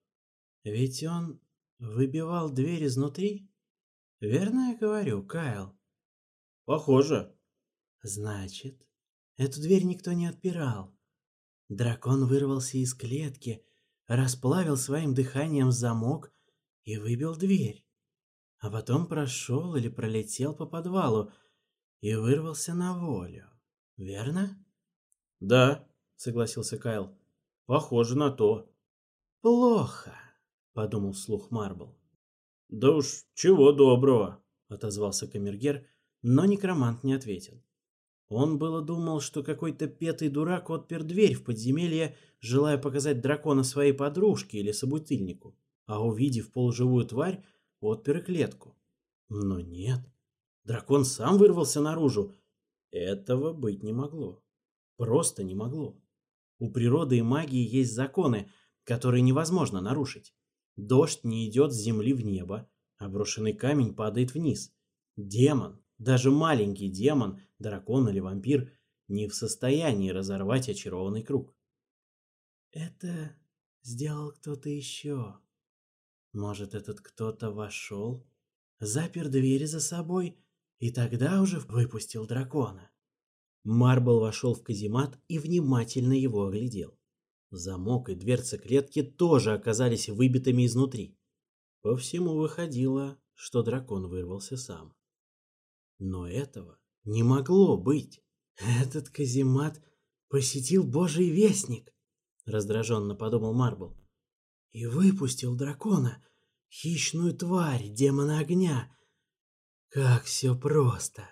«Ведь он выбивал дверь изнутри? Верно я говорю, Кайл?» «Похоже». «Значит, эту дверь никто не отпирал. Дракон вырвался из клетки — расплавил своим дыханием замок и выбил дверь. А потом прошел или пролетел по подвалу и вырвался на волю. Верно? Да, согласился Кайл. Похоже на то. Плохо, подумал слух Марбл. Да уж, чего доброго, отозвался Камергер, но некромант не ответил. Он было думал, что какой-то петый дурак отпер дверь в подземелье, желая показать дракона своей подружке или собутыльнику, а увидев полуживую тварь, отпер клетку. Но нет. Дракон сам вырвался наружу. Этого быть не могло. Просто не могло. У природы и магии есть законы, которые невозможно нарушить. Дождь не идет с земли в небо, обрушенный а камень падает вниз. Демон даже маленький демон, дракон или вампир не в состоянии разорвать очарованный круг. Это сделал кто-то еще. Может, этот кто-то вошел, запер двери за собой и тогда уже выпустил дракона. Марбл вошел в каземат и внимательно его оглядел. Замок и дверцы клетки тоже оказались выбитыми изнутри. По всему выходило, что дракон вырвался сам. Но этого не могло быть. Этот каземат посетил божий вестник, раздраженно подумал Марбл. И выпустил дракона, хищную тварь, демона огня. Как все просто.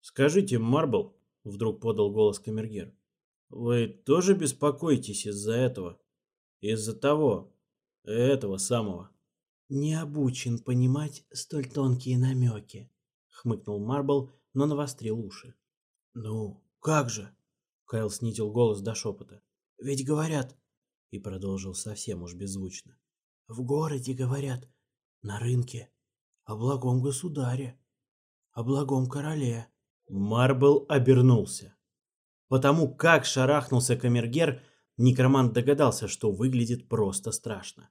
Скажите, Марбл, вдруг подал голос Камергер, вы тоже беспокоитесь из-за этого? Из-за того, этого самого? Не обучен понимать столь тонкие намеки, хмыкнул Марбл, но навострил уши. «Ну, как же?» Кайл снизил голос до шепота. «Ведь говорят...» И продолжил совсем уж беззвучно. «В городе говорят, на рынке, о благом государе, о благом короле». Марбл обернулся. Потому как шарахнулся камергер, некромант догадался, что выглядит просто страшно.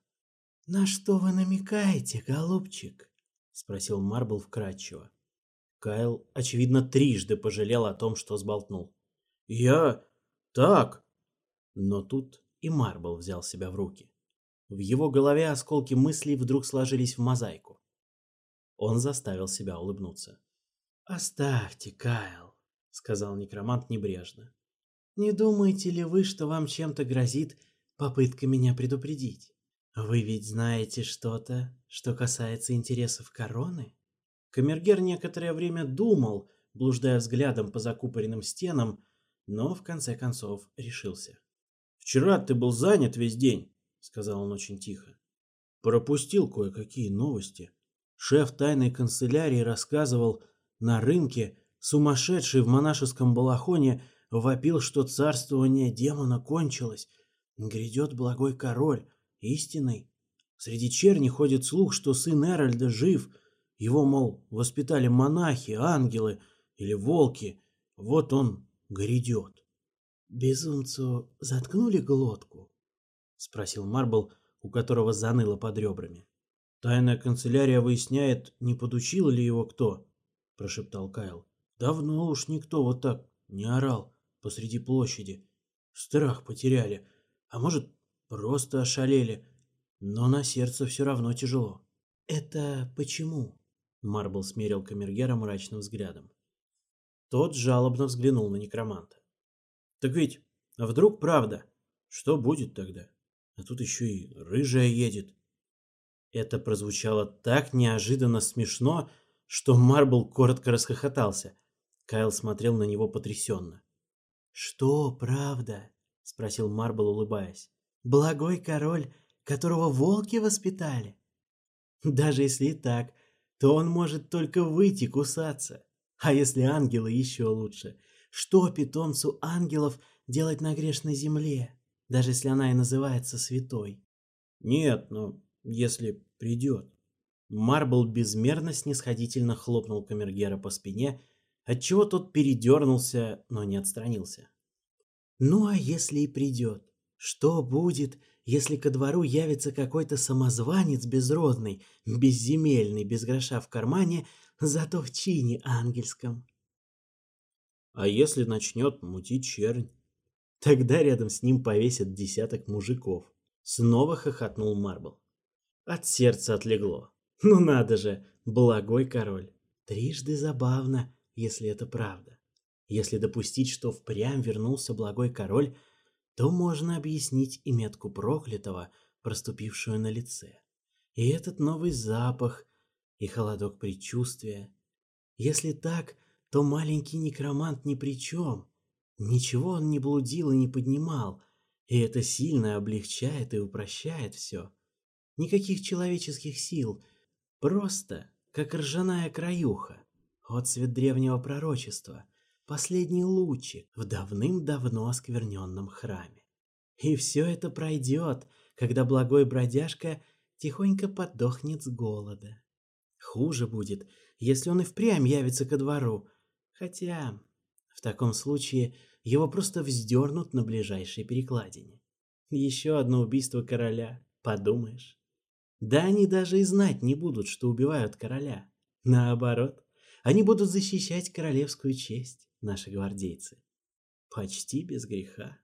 «На что вы намекаете, голубчик?» — спросил Марбл вкратчиво. Кайл, очевидно, трижды пожалел о том, что сболтнул. «Я... так...» Но тут и Марбл взял себя в руки. В его голове осколки мыслей вдруг сложились в мозаику. Он заставил себя улыбнуться. «Оставьте, Кайл», — сказал некромант небрежно. «Не думаете ли вы, что вам чем-то грозит попытка меня предупредить? Вы ведь знаете что-то, что касается интересов короны?» Камергер некоторое время думал, блуждая взглядом по закупоренным стенам, но в конце концов решился. «Вчера ты был занят весь день», — сказал он очень тихо. «Пропустил кое-какие новости. Шеф тайной канцелярии рассказывал на рынке, сумасшедший в монашеском балахоне вопил, что царствование демона кончилось. Грядет благой король, истинный. Среди черни ходит слух, что сын Эральда жив — его, мол, воспитали монахи, ангелы или волки. Вот он грядет. «Безумцу заткнули глотку?» — спросил Марбл, у которого заныло под ребрами. «Тайная канцелярия выясняет, не подучил ли его кто», — прошептал Кайл. «Давно уж никто вот так не орал посреди площади. Страх потеряли, а может, просто ошалели, но на сердце все равно тяжело». «Это почему?» Марбл смерил камергера мрачным взглядом. Тот жалобно взглянул на некроманта. «Так ведь, а вдруг правда? Что будет тогда? А тут еще и рыжая едет». Это прозвучало так неожиданно смешно, что Марбл коротко расхохотался. Кайл смотрел на него потрясенно. «Что правда?» — спросил Марбл, улыбаясь. «Благой король, которого волки воспитали?» «Даже если и так, то он может только выйти кусаться. А если ангелы, еще лучше. Что питомцу ангелов делать на грешной земле, даже если она и называется святой? Нет, но ну, если придет. Марбл безмерно снисходительно хлопнул камергера по спине, отчего тот передернулся, но не отстранился. Ну а если и придет? Что будет, если ко двору явится какой-то самозванец безродный, безземельный, без гроша в кармане, зато в чине ангельском. А если начнет мутить чернь? Тогда рядом с ним повесят десяток мужиков. Снова хохотнул Марбл. От сердца отлегло. Ну надо же, благой король. Трижды забавно, если это правда. Если допустить, что впрямь вернулся благой король, то можно объяснить и метку проклятого, проступившую на лице. И этот новый запах, и холодок предчувствия. Если так, то маленький некромант ни при чем. Ничего он не блудил и не поднимал, и это сильно облегчает и упрощает все. Никаких человеческих сил, просто как ржаная краюха, отцвет древнего пророчества последний лучик в давным-давно оскверненном храме. И все это пройдет, когда благой бродяжка тихонько подохнет с голода. Хуже будет, если он и впрямь явится ко двору, хотя в таком случае его просто вздернут на ближайшей перекладине. Еще одно убийство короля, подумаешь. Да они даже и знать не будут, что убивают короля. Наоборот, они будут защищать королевскую честь, наши гвардейцы. Почти без греха.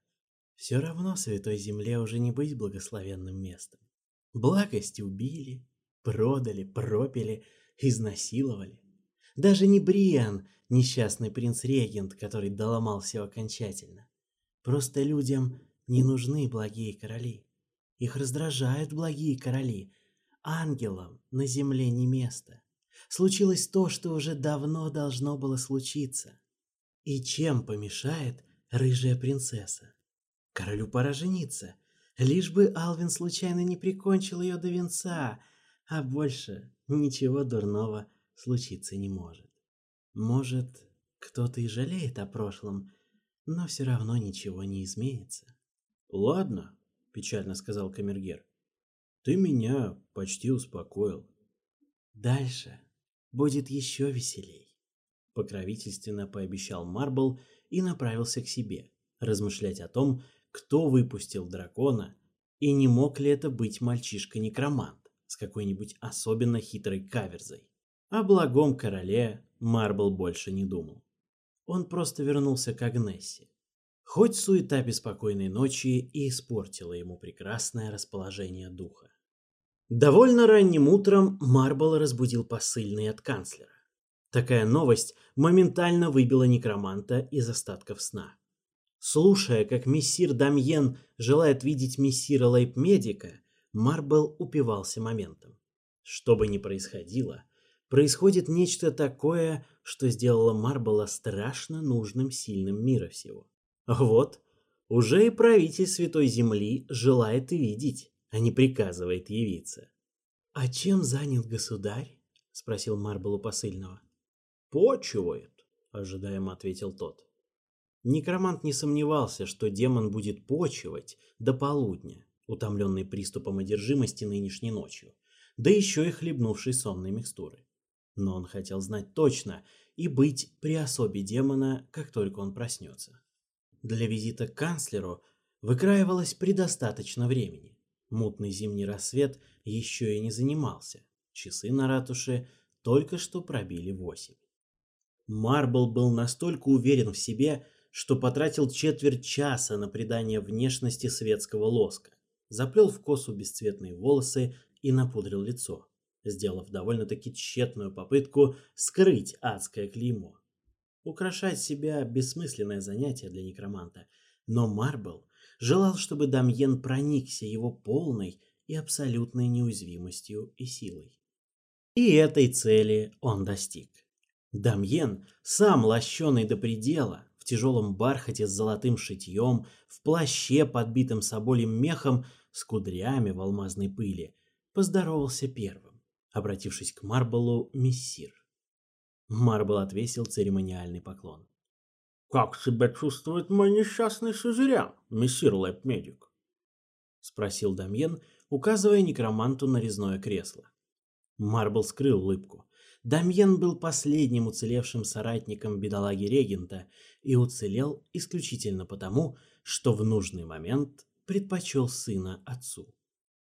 Все равно святой земле уже не быть благословенным местом. Благость убили, продали, пропили, изнасиловали. Даже не Бриан, несчастный принц-регент, который доломал все окончательно. Просто людям не нужны благие короли. Их раздражают благие короли. Ангелам на земле не место. Случилось то, что уже давно должно было случиться. И чем помешает рыжая принцесса? Королю пора жениться. Лишь бы Алвин случайно не прикончил ее до венца, а больше ничего дурного случиться не может. Может, кто-то и жалеет о прошлом, но все равно ничего не изменится. «Ладно», — печально сказал Камергер. «Ты меня почти успокоил. Дальше будет еще веселей. Покровительственно пообещал Марбл и направился к себе, размышлять о том, кто выпустил дракона и не мог ли это быть мальчишка-некромант с какой-нибудь особенно хитрой каверзой. О благом короле Марбл больше не думал. Он просто вернулся к Агнессе. Хоть суета беспокойной ночи и испортила ему прекрасное расположение духа. Довольно ранним утром Марбл разбудил посыльный от канцлера. Такая новость моментально выбила некроманта из остатков сна. Слушая, как мессир Дамьен желает видеть мессира Лейпмедика, медика Марбл упивался моментом. Что бы ни происходило, происходит нечто такое, что сделало Марбла страшно нужным сильным мира всего. Вот, уже и правитель Святой Земли желает видеть а не приказывает явиться. «А чем занят государь?» — спросил Марбл у посыльного. «Почивает», — ожидаемо ответил тот. Некромант не сомневался, что демон будет почивать до полудня, утомленный приступом одержимости нынешней ночью, да еще и хлебнувший сонной микстуры. Но он хотел знать точно и быть при особе демона, как только он проснется. Для визита к канцлеру выкраивалось предостаточно времени. Мутный зимний рассвет еще и не занимался. Часы на ратуше только что пробили восемь. Марбл был настолько уверен в себе, что потратил четверть часа на придание внешности светского лоска. Заплел в косу бесцветные волосы и напудрил лицо, сделав довольно-таки тщетную попытку скрыть адское клеймо. Украшать себя – бессмысленное занятие для некроманта, но Марбл желал, чтобы Дамьен проникся его полной и абсолютной неуязвимостью и силой. И этой цели он достиг. Дамьен, сам лощеный до предела, в тяжелом бархате с золотым шитьем, в плаще, подбитом соболем мехом, с кудрями в алмазной пыли, поздоровался первым, обратившись к Марблу мессир. Марбл отвесил церемониальный поклон. «Как себя чувствует мой несчастный сюзерян, мессир Лэп-медик?» — спросил Дамьен, указывая некроманту на резное кресло. Марбл скрыл улыбку. Дамьен был последним уцелевшим соратником бедолаги регента и уцелел исключительно потому, что в нужный момент предпочел сына отцу.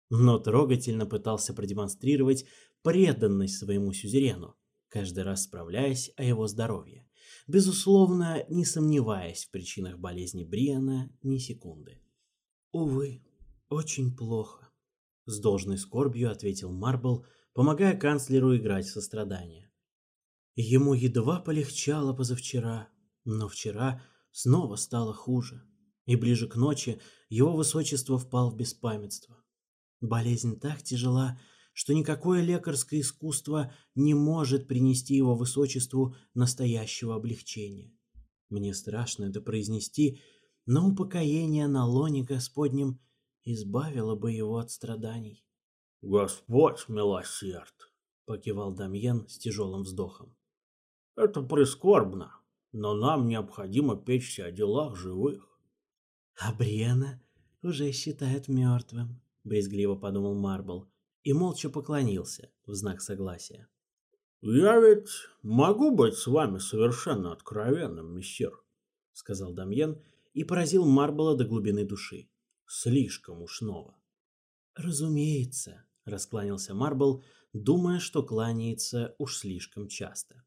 Но трогательно пытался продемонстрировать преданность своему сюзерену, каждый раз справляясь о его здоровье безусловно, не сомневаясь в причинах болезни Бриана ни секунды. «Увы, очень плохо», — с должной скорбью ответил Марбл, помогая канцлеру играть в сострадание. Ему едва полегчало позавчера, но вчера снова стало хуже, и ближе к ночи его высочество впал в беспамятство. Болезнь так тяжела, что никакое лекарское искусство не может принести его высочеству настоящего облегчения. Мне страшно это произнести, но упокоение на лоне Господнем избавило бы его от страданий. «Господь милосерд!» — покивал Дамьен с тяжелым вздохом. «Это прискорбно, но нам необходимо печься о делах живых». «А Брена уже считают мертвым», — брезгливо подумал Марбл и молча поклонился в знак согласия. «Я ведь могу быть с вами совершенно откровенным, мессир», — сказал Дамьен и поразил Марбола до глубины души. Слишком уж ново. «Разумеется», — раскланялся Марбл, думая, что кланяется уж слишком часто.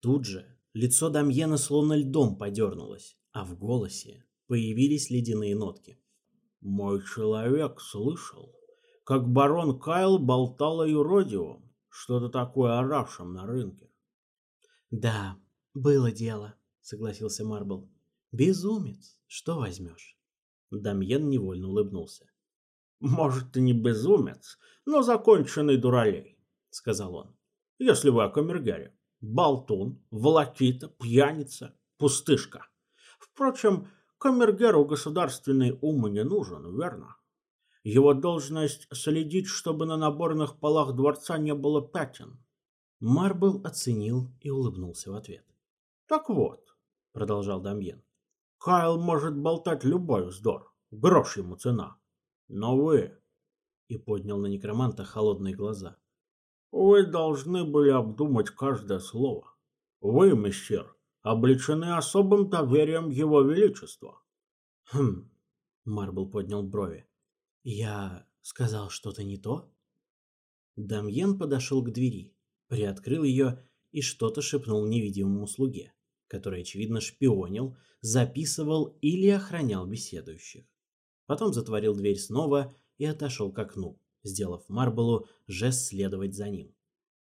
Тут же лицо Дамьена словно льдом подернулось, а в голосе появились ледяные нотки. «Мой человек слышал, как барон Кайл болтал о юродивом, что-то такое оравшем на рынке. «Да, было дело», — согласился Марбл. «Безумец, что возьмешь?» Дамьен невольно улыбнулся. «Может, ты не безумец, но законченный дуралей», — сказал он. «Если вы о камергаре. Болтун, волокита, пьяница, пустышка. Впрочем, камергеру государственный ум не нужен, верно?» Его должность следить, чтобы на наборных полах дворца не было пятен. Марбл оценил и улыбнулся в ответ. «Так вот», — продолжал Дамьен, — «Кайл может болтать любой вздор, грош ему цена. Но вы...» — и поднял на некроманта холодные глаза. «Вы должны были обдумать каждое слово. Вы, мистер, облечены особым доверием его величества». «Хм...» — Марбл поднял брови. Я сказал что-то не то? Дамьен подошел к двери, приоткрыл ее и что-то шепнул невидимому слуге, который, очевидно, шпионил, записывал или охранял беседующих. Потом затворил дверь снова и отошел к окну, сделав Марблу жест следовать за ним.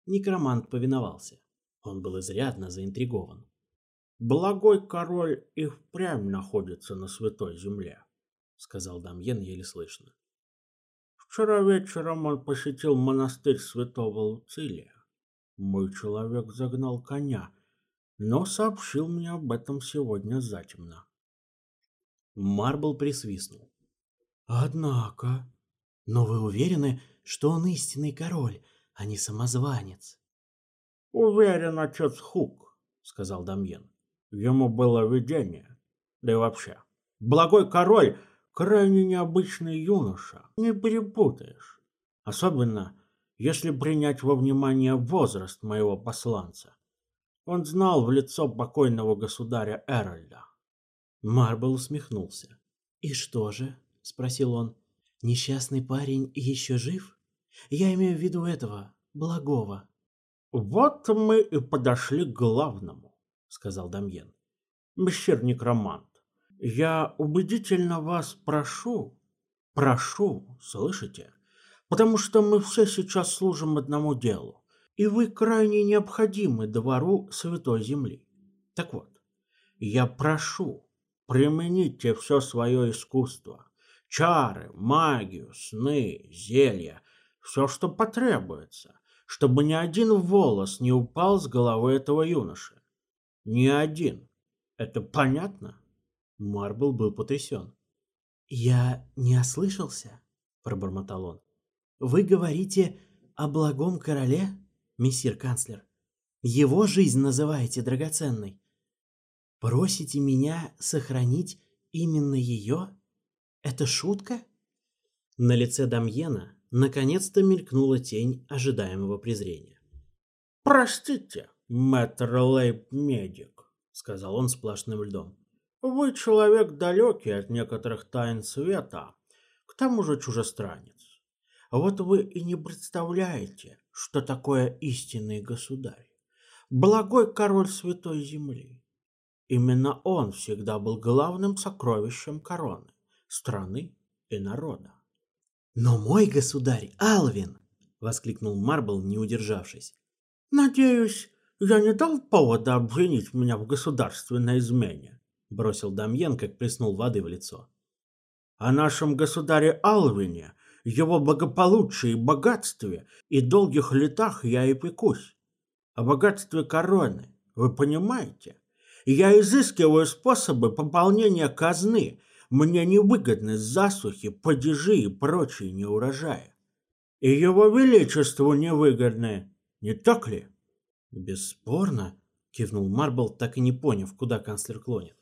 Некромант повиновался. Он был изрядно заинтригован. «Благой король и впрямь находится на святой земле», — сказал Дамьен еле слышно. «Вчера вечером он посетил монастырь святого Луцилия. Мой человек загнал коня, но сообщил мне об этом сегодня затемно». Марбл присвистнул. «Однако... Но вы уверены, что он истинный король, а не самозванец?» «Уверен, отец Хук», — сказал Дамьен. «Ему было видение. Да и вообще, благой король крайне необычный юноша, не перепутаешь. Особенно, если принять во внимание возраст моего посланца. Он знал в лицо покойного государя Эрольда. Марбл усмехнулся. «И что же?» – спросил он. «Несчастный парень еще жив? Я имею в виду этого, благого». «Вот мы и подошли к главному», – сказал Дамьен. «Мещерник Роман, я убедительно вас прошу, прошу, слышите? Потому что мы все сейчас служим одному делу, и вы крайне необходимы двору Святой Земли. Так вот, я прошу, примените все свое искусство, чары, магию, сны, зелья, все, что потребуется, чтобы ни один волос не упал с головы этого юноши. Ни один. Это понятно? Марбл был потрясен. «Я не ослышался?» – пробормотал он. «Вы говорите о благом короле, мессир канцлер? Его жизнь называете драгоценной? Просите меня сохранить именно ее? Это шутка?» На лице Дамьена наконец-то мелькнула тень ожидаемого презрения. «Простите, мэтр Лейб-медик», — сказал он сплошным льдом. Вы человек далекий от некоторых тайн света, к тому же чужестранец. Вот вы и не представляете, что такое истинный государь, благой король святой земли. Именно он всегда был главным сокровищем короны, страны и народа. «Но мой государь Алвин!» — воскликнул Марбл, не удержавшись. «Надеюсь, я не дал повода обвинить меня в государственной измене?» — бросил Дамьен, как плеснул воды в лицо. «О нашем государе Алвине, его благополучии богатстве и долгих летах я и пекусь. О богатстве короны, вы понимаете? Я изыскиваю способы пополнения казны, мне невыгодны засухи, падежи и прочие неурожаи. И его величеству невыгодны, не так ли?» «Бесспорно», — кивнул Марбл, так и не поняв, куда канцлер клонит.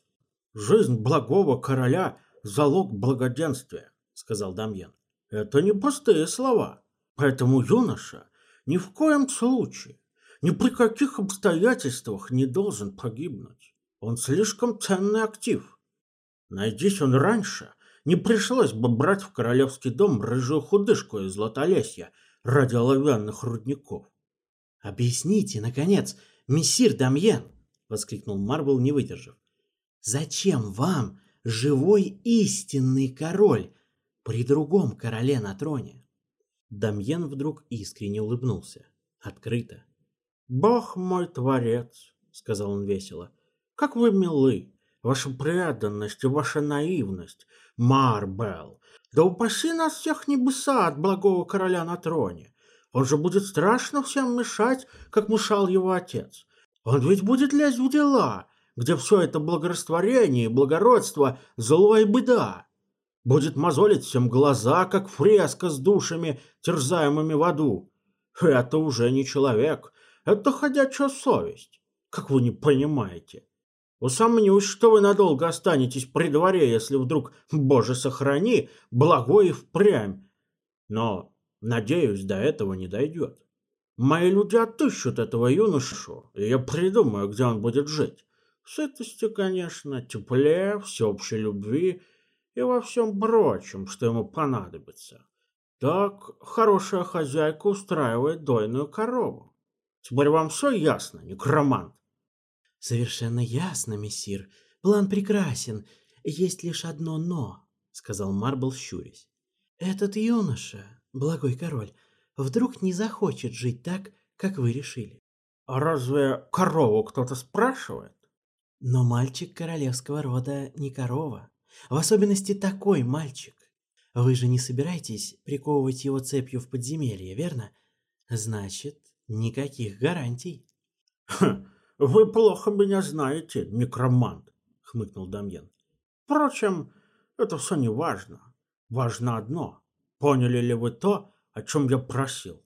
Жизнь благого короля – залог благоденствия, сказал Дамьен. Это не пустые слова. Поэтому юноша ни в коем случае, ни при каких обстоятельствах не должен погибнуть. Он слишком ценный актив. Найдись он раньше, не пришлось бы брать в королевский дом рыжую худышку из Златолесья ради оловянных рудников. «Объясните, наконец, мессир Дамьен!» — воскликнул Марвел, не выдержав. Зачем вам живой истинный король при другом короле на троне? Дамьен вдруг искренне улыбнулся. Открыто. «Бог мой творец», — сказал он весело, — «как вы милы! Ваша преданность и ваша наивность, Марбел! Да упаси нас всех небеса от благого короля на троне! Он же будет страшно всем мешать, как мешал его отец! Он ведь будет лезть в дела, где все это благорастворение и благородство – зло и беда. Будет мозолить всем глаза, как фреска с душами, терзаемыми в аду. Это уже не человек, это ходячая совесть. Как вы не понимаете? Усомнюсь, что вы надолго останетесь при дворе, если вдруг, боже сохрани, благое впрямь. Но, надеюсь, до этого не дойдет. Мои люди отыщут этого юношу, и я придумаю, где он будет жить сытостью, конечно, тепле, всеобщей любви и во всем прочем, что ему понадобится. Так хорошая хозяйка устраивает дойную корову. Теперь вам все ясно, некромант? Совершенно ясно, мессир. План прекрасен. Есть лишь одно «но», — сказал Марбл, щурясь. Этот юноша, благой король, вдруг не захочет жить так, как вы решили. А разве корову кто-то спрашивает? Но мальчик королевского рода не корова, в особенности такой мальчик. Вы же не собираетесь приковывать его цепью в подземелье, верно? Значит, никаких гарантий. Хм, вы плохо меня знаете, некромант, хмыкнул Дамьен. Впрочем, это все не важно. Важно одно. Поняли ли вы то, о чем я просил?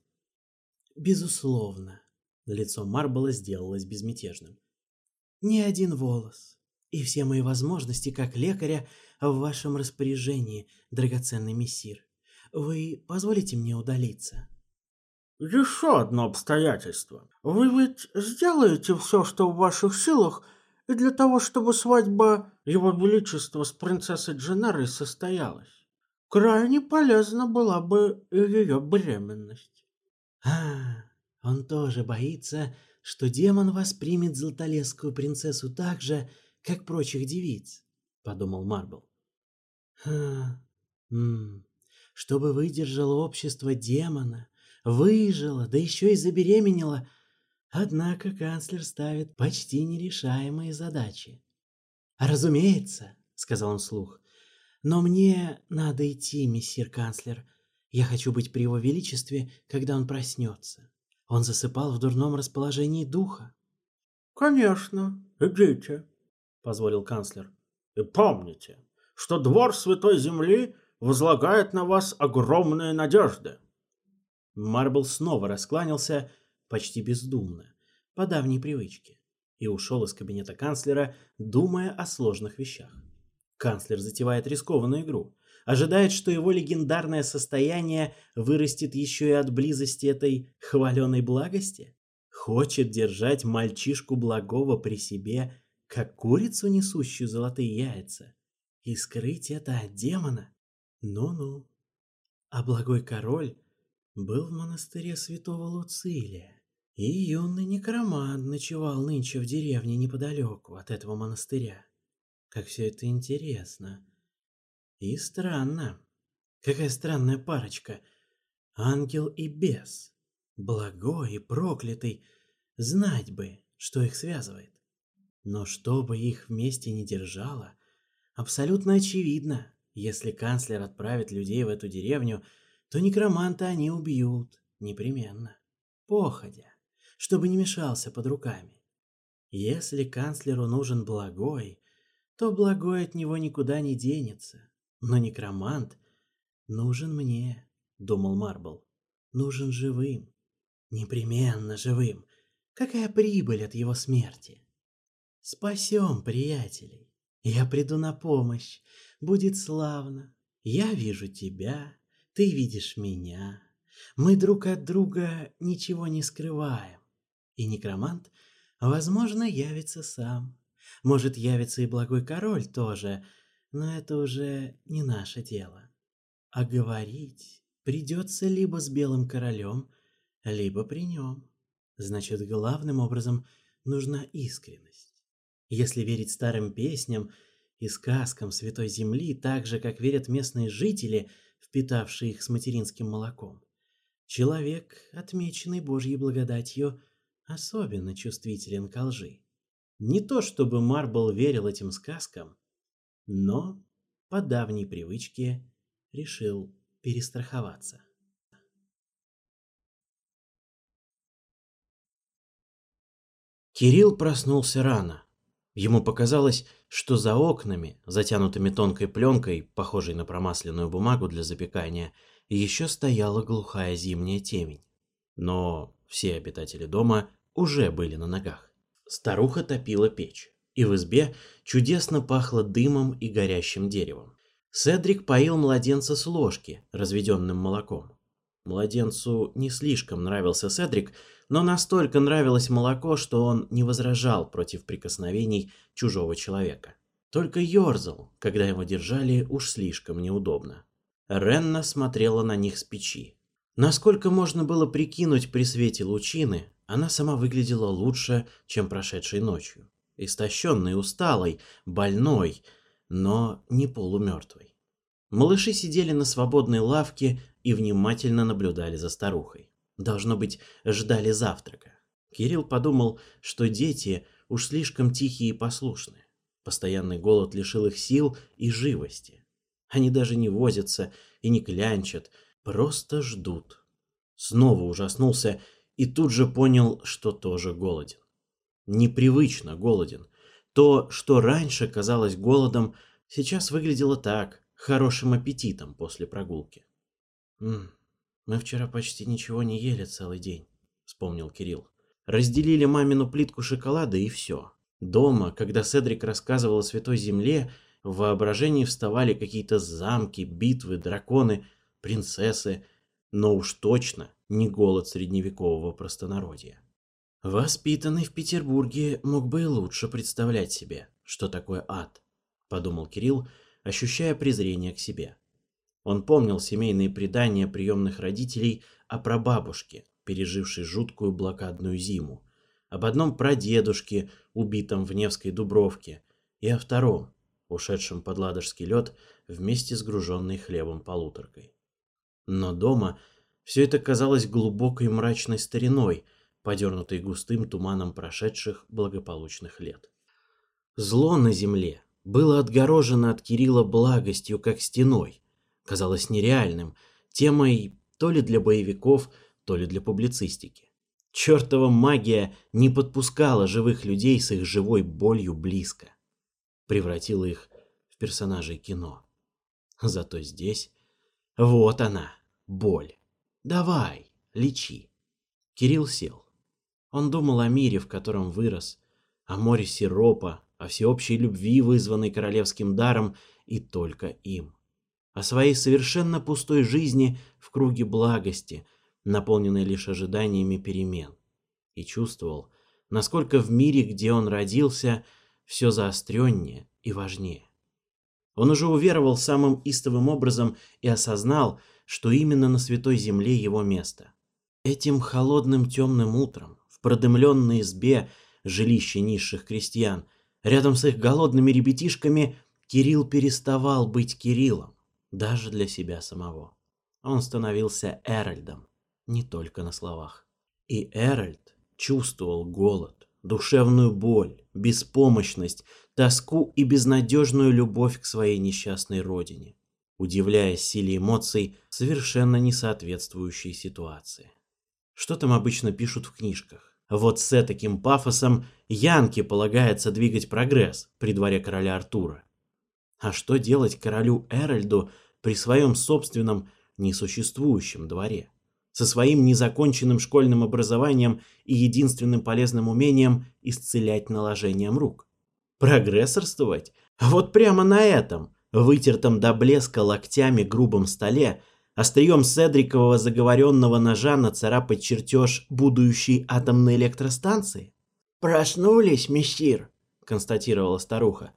Безусловно. Лицо Марбала сделалось безмятежным ни один волос. И все мои возможности как лекаря в вашем распоряжении, драгоценный мессир. Вы позволите мне удалиться?» «Еще одно обстоятельство. Вы ведь сделаете все, что в ваших силах, и для того, чтобы свадьба Его Величества с принцессой Дженерой состоялась. Крайне полезна была бы ее беременность». «А, он тоже боится, что демон воспримет золотолесскую принцессу так же, как прочих девиц, — подумал Марбл. Ха, м -м. Чтобы выдержало общество демона, выжило, да еще и забеременела. Однако канцлер ставит почти нерешаемые задачи. «Разумеется», — сказал он вслух, — «но мне надо идти, мессир канцлер. Я хочу быть при его величестве, когда он проснется». Он засыпал в дурном расположении духа. «Конечно, идите», — позволил канцлер. «И помните, что двор Святой Земли возлагает на вас огромные надежды». Марбл снова раскланялся почти бездумно, по давней привычке, и ушел из кабинета канцлера, думая о сложных вещах. Канцлер затевает рискованную игру, ожидает, что его легендарное состояние вырастет еще и от близости этой хваленой благости? Хочет держать мальчишку благого при себе, как курицу, несущую золотые яйца, и скрыть это от демона? Ну-ну. А благой король был в монастыре святого Луцилия. И юный некромант ночевал нынче в деревне неподалеку от этого монастыря. Как все это интересно. И странно. Какая странная парочка. Ангел и бес. Благой и проклятый. Знать бы, что их связывает. Но что бы их вместе не держало, абсолютно очевидно, если канцлер отправит людей в эту деревню, то некроманта они убьют, непременно. Походя, чтобы не мешался под руками. Если канцлеру нужен благой, то благой от него никуда не денется. Но некромант нужен мне, думал Марбл. Нужен живым. Непременно живым. Какая прибыль от его смерти? Спасем приятелей. Я приду на помощь. Будет славно. Я вижу тебя, ты видишь меня. Мы друг от друга ничего не скрываем. И некромант, возможно, явится сам. Может, явится и благой король тоже — но это уже не наше дело. А говорить придется либо с Белым Королем, либо при нем. Значит, главным образом нужна искренность. Если верить старым песням и сказкам Святой Земли, так же, как верят местные жители, впитавшие их с материнским молоком, человек, отмеченный Божьей благодатью, особенно чувствителен к лжи. Не то чтобы Марбл верил этим сказкам, но по давней привычке решил перестраховаться. Кирилл проснулся рано. Ему показалось, что за окнами, затянутыми тонкой пленкой, похожей на промасленную бумагу для запекания, еще стояла глухая зимняя темень. Но все обитатели дома уже были на ногах. Старуха топила печь и в избе чудесно пахло дымом и горящим деревом. Седрик поил младенца с ложки, разведенным молоком. Младенцу не слишком нравился Седрик, но настолько нравилось молоко, что он не возражал против прикосновений чужого человека. Только ерзал, когда его держали уж слишком неудобно. Ренна смотрела на них с печи. Насколько можно было прикинуть при свете лучины, она сама выглядела лучше, чем прошедшей ночью истощенной, усталой, больной, но не полумертвой. Малыши сидели на свободной лавке и внимательно наблюдали за старухой. Должно быть, ждали завтрака. Кирилл подумал, что дети уж слишком тихие и послушные. Постоянный голод лишил их сил и живости. Они даже не возятся и не клянчат, просто ждут. Снова ужаснулся и тут же понял, что тоже голоден непривычно голоден. То, что раньше казалось голодом, сейчас выглядело так, хорошим аппетитом после прогулки. «Ммм, мы вчера почти ничего не ели целый день», — вспомнил Кирилл. Разделили мамину плитку шоколада и все. Дома, когда Седрик рассказывал о Святой Земле, в воображении вставали какие-то замки, битвы, драконы, принцессы, но уж точно не голод средневекового простонародья. «Воспитанный в Петербурге мог бы и лучше представлять себе, что такое ад», – подумал Кирилл, ощущая презрение к себе. Он помнил семейные предания приемных родителей о прабабушке, пережившей жуткую блокадную зиму, об одном прадедушке, убитом в Невской Дубровке, и о втором, ушедшем под ладожский лед вместе с груженной хлебом полуторкой. Но дома все это казалось глубокой мрачной стариной – подернутой густым туманом прошедших благополучных лет. Зло на земле было отгорожено от Кирилла благостью, как стеной, казалось нереальным, темой то ли для боевиков, то ли для публицистики. Чертова магия не подпускала живых людей с их живой болью близко. Превратила их в персонажей кино. Зато здесь... Вот она, боль. Давай, лечи. Кирилл сел. Он думал о мире, в котором вырос, о море сиропа, о всеобщей любви, вызванной королевским даром, и только им. О своей совершенно пустой жизни в круге благости, наполненной лишь ожиданиями перемен. И чувствовал, насколько в мире, где он родился, все заостреннее и важнее. Он уже уверовал самым истовым образом и осознал, что именно на Святой Земле его место. Этим холодным темным утром, продымленной избе жилища низших крестьян, рядом с их голодными ребятишками, Кирилл переставал быть Кириллом, даже для себя самого. Он становился Эральдом, не только на словах. И Эральд чувствовал голод, душевную боль, беспомощность, тоску и безнадежную любовь к своей несчастной родине, удивляясь силе эмоций, совершенно не соответствующей ситуации. Что там обычно пишут в книжках? Вот с таким пафосом Янке полагается двигать прогресс при дворе короля Артура. А что делать королю Эральду при своем собственном несуществующем дворе? Со своим незаконченным школьным образованием и единственным полезным умением исцелять наложением рук? Прогрессорствовать? Вот прямо на этом, вытертом до блеска локтями грубом столе, Острием Седрикового заговоренного ножа нацарапать чертеж будущей атомной электростанции? «Проснулись, мессир», — констатировала старуха.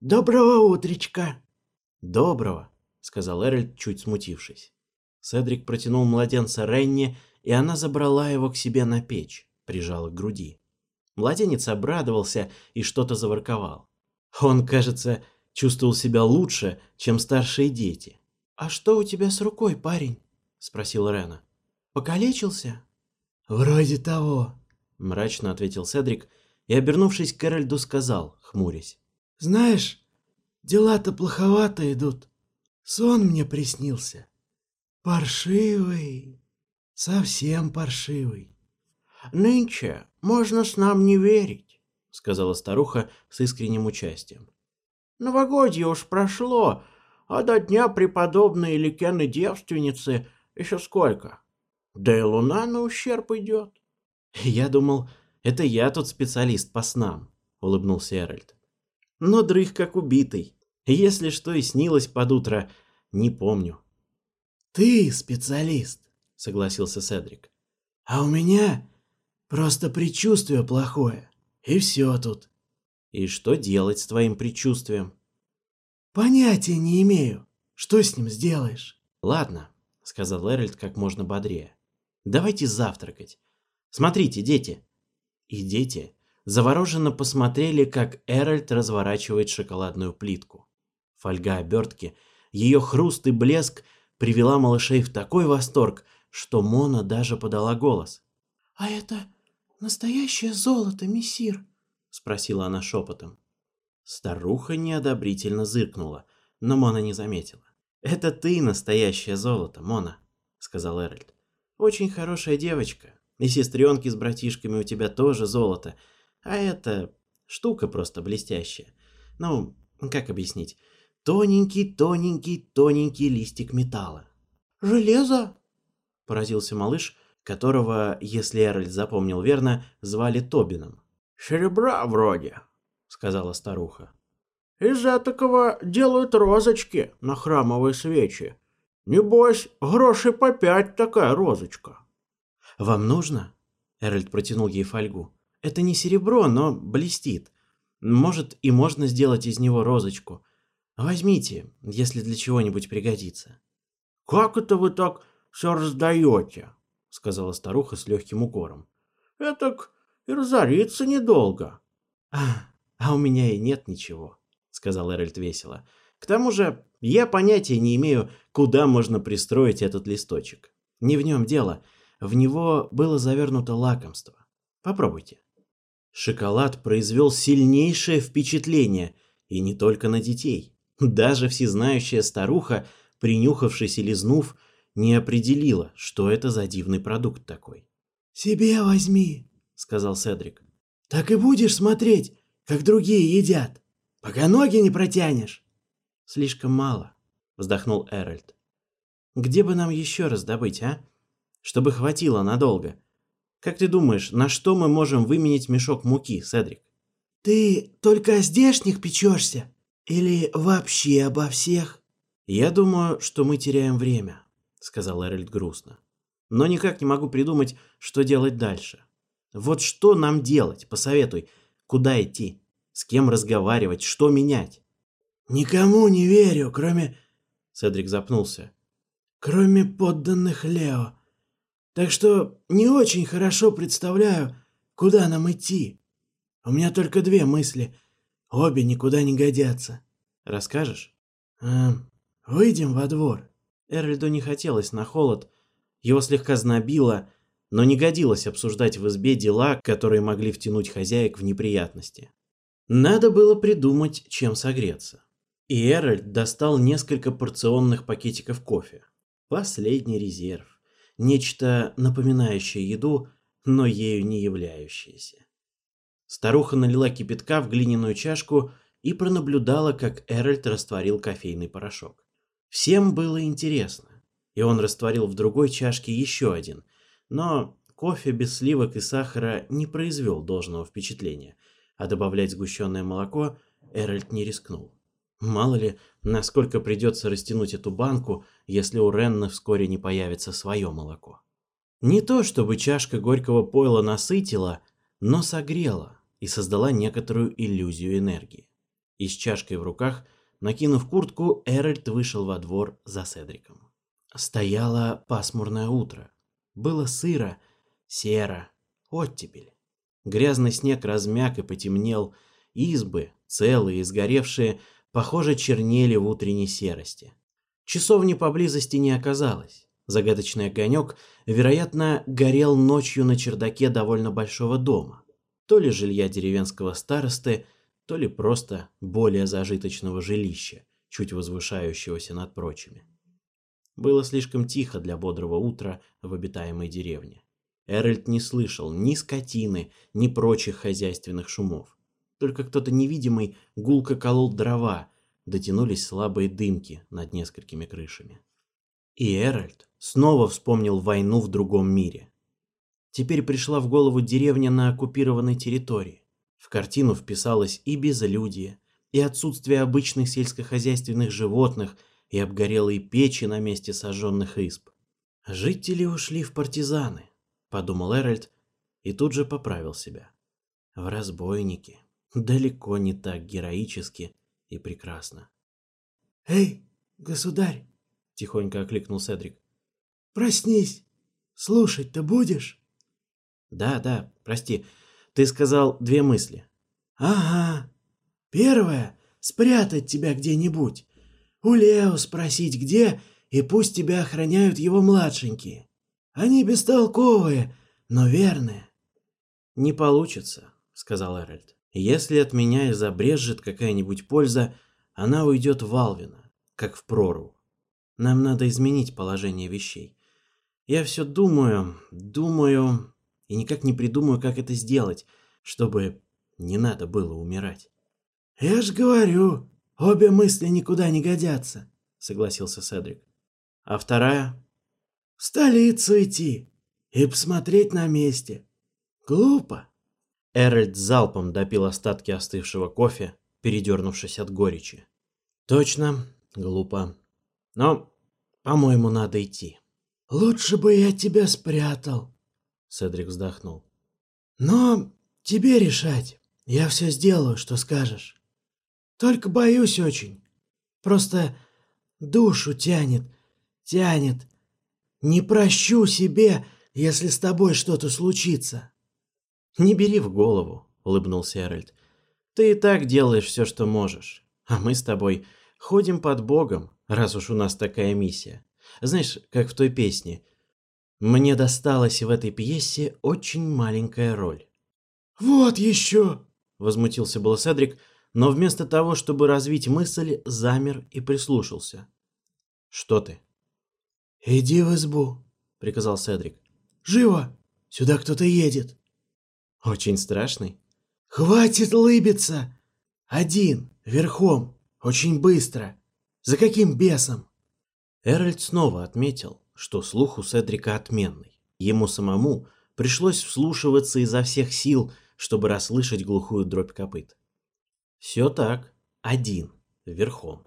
«Доброго утречка!» «Доброго», — сказал Эрль, чуть смутившись. Седрик протянул младенца Ренни, и она забрала его к себе на печь, прижала к груди. Младенец обрадовался и что-то заворковал. Он, кажется, чувствовал себя лучше, чем старшие дети. «А что у тебя с рукой, парень?» – спросил Рена. «Покалечился?» «Вроде того», – мрачно ответил Седрик и, обернувшись к Кэральду, сказал, хмурясь. «Знаешь, дела-то плоховато идут. Сон мне приснился. Паршивый, совсем паршивый. Нынче можно с нам не верить, — сказала старуха с искренним участием. Новогодье уж прошло, а до дня преподобной Ликены девственницы еще сколько? Да и луна на ущерб идет. Я думал, это я тут специалист по снам, улыбнулся Эральд. Но дрых как убитый. Если что и снилось под утро, не помню. Ты специалист, согласился Седрик. А у меня просто предчувствие плохое. И все тут. И что делать с твоим предчувствием? «Понятия не имею. Что с ним сделаешь?» «Ладно», — сказал Эральд как можно бодрее. «Давайте завтракать. Смотрите, дети!» И дети завороженно посмотрели, как Эральд разворачивает шоколадную плитку. Фольга обертки, ее хруст и блеск привела малышей в такой восторг, что Мона даже подала голос. «А это настоящее золото, мессир?» — спросила она шепотом. Старуха неодобрительно зыркнула, но Мона не заметила. «Это ты настоящее золото, Мона», — сказал Эральд. «Очень хорошая девочка, и сестренки с братишками у тебя тоже золото, а это штука просто блестящая. Ну, как объяснить? Тоненький, тоненький, тоненький листик металла». «Железо?» — поразился малыш, которого, если Эральд запомнил верно, звали Тобином. «Серебра вроде», — сказала старуха. «Из этого делают розочки на храмовые свечи. Небось, гроши по пять такая розочка». «Вам нужно?» — Эральд протянул ей фольгу. «Это не серебро, но блестит. Может, и можно сделать из него розочку. Возьмите, если для чего-нибудь пригодится». «Как это вы так все раздаете?» — сказала старуха с легким укором. «Этак и разориться недолго». «Ах, «А у меня и нет ничего», — сказал Эральд весело. «К тому же я понятия не имею, куда можно пристроить этот листочек. Не в нем дело. В него было завернуто лакомство. Попробуйте». Шоколад произвел сильнейшее впечатление, и не только на детей. Даже всезнающая старуха, принюхавшись и лизнув, не определила, что это за дивный продукт такой. «Себе возьми», — сказал Седрик. «Так и будешь смотреть, как другие едят, пока ноги не протянешь. Слишком мало, вздохнул Эральд. Где бы нам еще раз добыть, а? Чтобы хватило надолго. Как ты думаешь, на что мы можем выменить мешок муки, Седрик? Ты только о здешних печешься? Или вообще обо всех? Я думаю, что мы теряем время, сказал Эральд грустно. Но никак не могу придумать, что делать дальше. Вот что нам делать, посоветуй куда идти, с кем разговаривать, что менять. «Никому не верю, кроме...» Седрик запнулся. «Кроме подданных Лео. Так что не очень хорошо представляю, куда нам идти. У меня только две мысли. Обе никуда не годятся. Расскажешь?» «Эм, выйдем во двор». Эрльду не хотелось на холод. Его слегка знобило, но не годилось обсуждать в избе дела, которые могли втянуть хозяек в неприятности. Надо было придумать, чем согреться. И Эральд достал несколько порционных пакетиков кофе. Последний резерв. Нечто напоминающее еду, но ею не являющееся. Старуха налила кипятка в глиняную чашку и пронаблюдала, как Эральд растворил кофейный порошок. Всем было интересно, и он растворил в другой чашке еще один, но кофе без сливок и сахара не произвел должного впечатления, а добавлять сгущенное молоко Эральд не рискнул. Мало ли, насколько придется растянуть эту банку, если у Ренны вскоре не появится свое молоко. Не то чтобы чашка горького пойла насытила, но согрела и создала некоторую иллюзию энергии. И с чашкой в руках, накинув куртку, Эральд вышел во двор за Седриком. Стояло пасмурное утро – было сыро, серо, оттепель. Грязный снег размяк и потемнел. Избы, целые и сгоревшие, похоже, чернели в утренней серости. Часовни поблизости не оказалось. Загадочный огонек, вероятно, горел ночью на чердаке довольно большого дома. То ли жилья деревенского старосты, то ли просто более зажиточного жилища, чуть возвышающегося над прочими. Было слишком тихо для бодрого утра в обитаемой деревне. Эральд не слышал ни скотины, ни прочих хозяйственных шумов. Только кто-то невидимый гулко колол дрова, дотянулись слабые дымки над несколькими крышами. И Эральд снова вспомнил войну в другом мире. Теперь пришла в голову деревня на оккупированной территории. В картину вписалось и безлюдие, и отсутствие обычных сельскохозяйственных животных, и обгорелые печи на месте сожженных исп. «Жители ушли в партизаны», — подумал Эральд и тут же поправил себя. «В разбойники. Далеко не так героически и прекрасно». «Эй, государь!» — тихонько окликнул Седрик. «Проснись! Слушать-то будешь?» «Да, да, прости. Ты сказал две мысли». «Ага. Первое — спрятать тебя где-нибудь у Лео спросить где, и пусть тебя охраняют его младшенькие. Они бестолковые, но верные». «Не получится», — сказал Эральд. «Если от меня и забрежет какая-нибудь польза, она уйдет в Алвина, как в прорву. Нам надо изменить положение вещей. Я все думаю, думаю, и никак не придумаю, как это сделать, чтобы не надо было умирать». «Я ж говорю, «Обе мысли никуда не годятся», — согласился Седрик. «А вторая?» «В столицу идти и посмотреть на месте. Глупо». Эральд залпом допил остатки остывшего кофе, передернувшись от горечи. «Точно, глупо. Но, по-моему, надо идти». «Лучше бы я тебя спрятал», — Седрик вздохнул. «Но тебе решать. Я все сделаю, что скажешь». Только боюсь очень. Просто душу тянет, тянет. Не прощу себе, если с тобой что-то случится. Не бери в голову, улыбнулся Эральд. Ты и так делаешь все, что можешь. А мы с тобой ходим под Богом, раз уж у нас такая миссия. Знаешь, как в той песне. Мне досталась в этой пьесе очень маленькая роль. «Вот еще!» – возмутился был Седрик, но вместо того, чтобы развить мысль, замер и прислушался. «Что ты?» «Иди в избу», — приказал Седрик. «Живо! Сюда кто-то едет!» «Очень страшный?» «Хватит лыбиться! Один, верхом, очень быстро! За каким бесом?» Эральд снова отметил, что слух у Седрика отменный. Ему самому пришлось вслушиваться изо всех сил, чтобы расслышать глухую дробь копыт. Все так. Один. Верхом.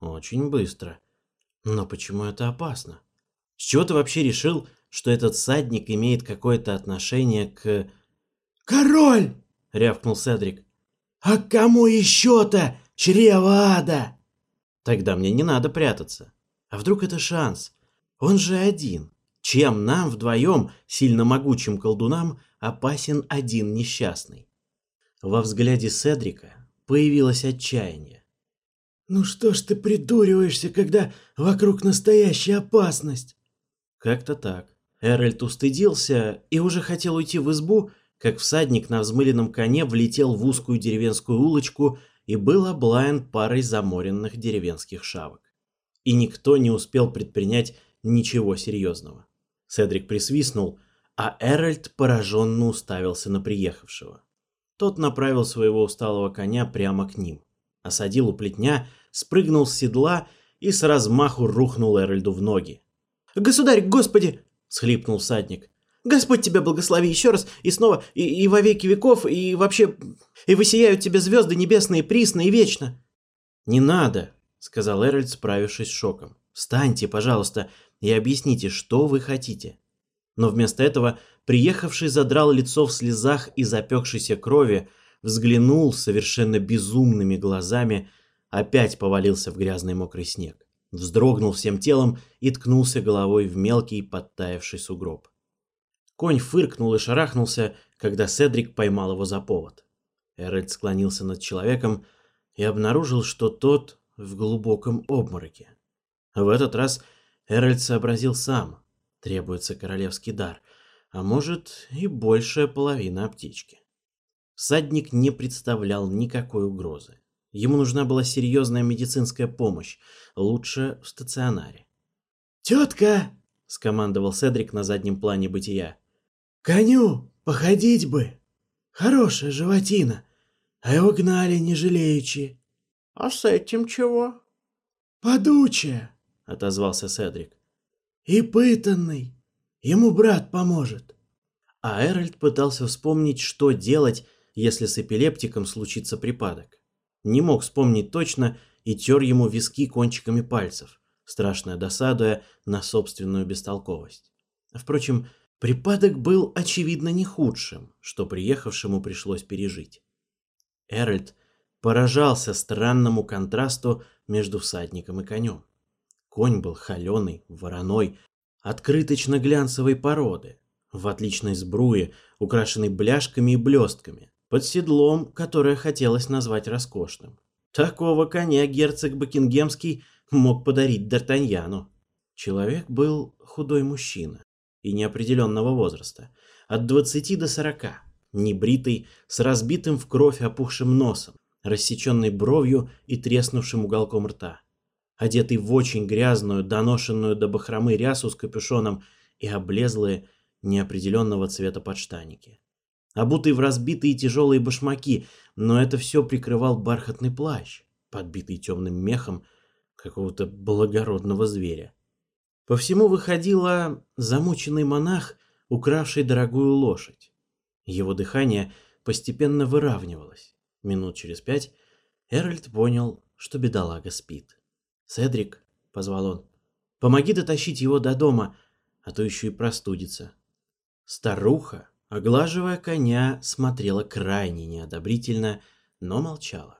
Очень быстро. Но почему это опасно? С чего ты вообще решил, что этот садник имеет какое-то отношение к... «Король!» — рявкнул Седрик. «А кому еще-то, чрево ада?» «Тогда мне не надо прятаться. А вдруг это шанс? Он же один. Чем нам вдвоем, сильно могучим колдунам, опасен один несчастный?» Во взгляде Седрика появилось отчаяние. «Ну что ж ты придуриваешься, когда вокруг настоящая опасность?» Как-то так. Эральд устыдился и уже хотел уйти в избу, как всадник на взмыленном коне влетел в узкую деревенскую улочку и был облаян парой заморенных деревенских шавок. И никто не успел предпринять ничего серьезного. Седрик присвистнул, а Эральд пораженно уставился на приехавшего. Тот направил своего усталого коня прямо к ним. Осадил у плетня, спрыгнул с седла и с размаху рухнул Эральду в ноги. «Государь, господи!» — схлипнул садник. «Господь тебя благослови еще раз и снова, и, и во веки веков, и вообще... И высияют тебе звезды небесные, присно и вечно!» «Не надо!» — сказал Эральд, справившись с шоком. «Встаньте, пожалуйста, и объясните, что вы хотите!» Но вместо этого приехавший задрал лицо в слезах и запекшейся крови, взглянул совершенно безумными глазами, опять повалился в грязный мокрый снег, вздрогнул всем телом и ткнулся головой в мелкий подтаявший сугроб. Конь фыркнул и шарахнулся, когда Седрик поймал его за повод. Эральд склонился над человеком и обнаружил, что тот в глубоком обмороке. В этот раз Эральд сообразил сам, требуется королевский дар, а может и большая половина аптечки. Всадник не представлял никакой угрозы. Ему нужна была серьезная медицинская помощь, лучше в стационаре. «Тетка!» — скомандовал Седрик на заднем плане бытия. «Коню походить бы! Хорошая животина, а его гнали не жалеючи». «А с этим чего?» «Подучая!» — отозвался Седрик и пытанный. Ему брат поможет». А Эральд пытался вспомнить, что делать, если с эпилептиком случится припадок. Не мог вспомнить точно и тер ему виски кончиками пальцев, страшно досадуя на собственную бестолковость. Впрочем, припадок был, очевидно, не худшим, что приехавшему пришлось пережить. Эральд поражался странному контрасту между всадником и конем. Конь был холеный, вороной, открыточно-глянцевой породы, в отличной сбруе, украшенной бляшками и блестками, под седлом, которое хотелось назвать роскошным. Такого коня герцог Бакингемский мог подарить Д'Артаньяну. Человек был худой мужчина и неопределенного возраста, от 20 до 40, небритый, с разбитым в кровь опухшим носом, рассеченной бровью и треснувшим уголком рта одетый в очень грязную, доношенную до бахромы рясу с капюшоном и облезлые неопределенного цвета подштаники. Обутый в разбитые тяжелые башмаки, но это все прикрывал бархатный плащ, подбитый темным мехом какого-то благородного зверя. По всему выходило замученный монах, укравший дорогую лошадь. Его дыхание постепенно выравнивалось. Минут через пять Эральд понял, что бедолага спит. «Седрик», — позвал он, — «помоги дотащить его до дома, а то еще и простудится». Старуха, оглаживая коня, смотрела крайне неодобрительно, но молчала.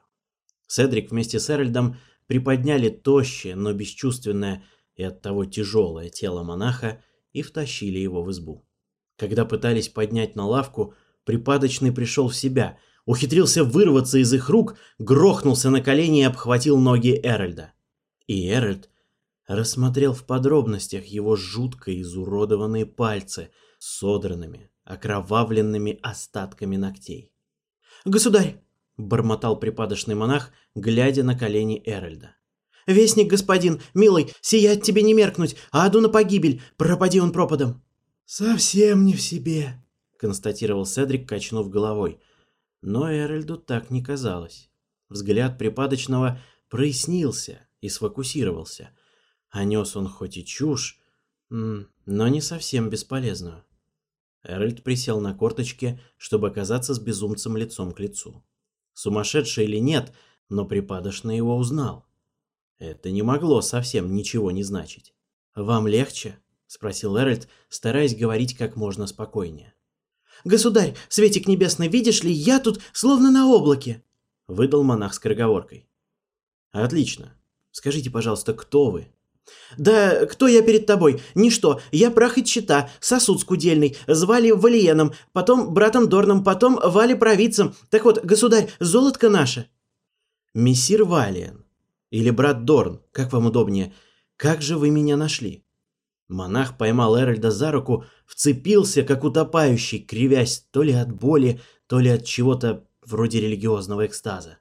Седрик вместе с Эральдом приподняли тощее, но бесчувственное и оттого тяжелое тело монаха и втащили его в избу. Когда пытались поднять на лавку, припадочный пришел в себя, ухитрился вырваться из их рук, грохнулся на колени и обхватил ноги Эральда и Эральд рассмотрел в подробностях его жутко изуродованные пальцы с содранными, окровавленными остатками ногтей. «Государь!» — бормотал припадочный монах, глядя на колени Эральда. «Вестник, господин, милый, сиять тебе не меркнуть, а аду на погибель, пропади он пропадом!» «Совсем не в себе», — констатировал Седрик, качнув головой. Но Эральду так не казалось. Взгляд припадочного прояснился, и сфокусировался. А нес он хоть и чушь, но не совсем бесполезную. Эральд присел на корточки, чтобы оказаться с безумцем лицом к лицу. Сумасшедший или нет, но припадочно его узнал. Это не могло совсем ничего не значить. «Вам легче?» — спросил Эральд, стараясь говорить как можно спокойнее. «Государь, светик небесный, видишь ли, я тут словно на облаке!» — выдал монах с скороговоркой. «Отлично. Скажите, пожалуйста, кто вы?» «Да кто я перед тобой? Ничто. Я прах и чита, сосуд скудельный. Звали Валиеном, потом братом Дорном, потом Вали провидцем. Так вот, государь, золотко наше». «Мессир Валиен. Или брат Дорн, как вам удобнее. Как же вы меня нашли?» Монах поймал Эральда за руку, вцепился, как утопающий, кривясь то ли от боли, то ли от чего-то вроде религиозного экстаза.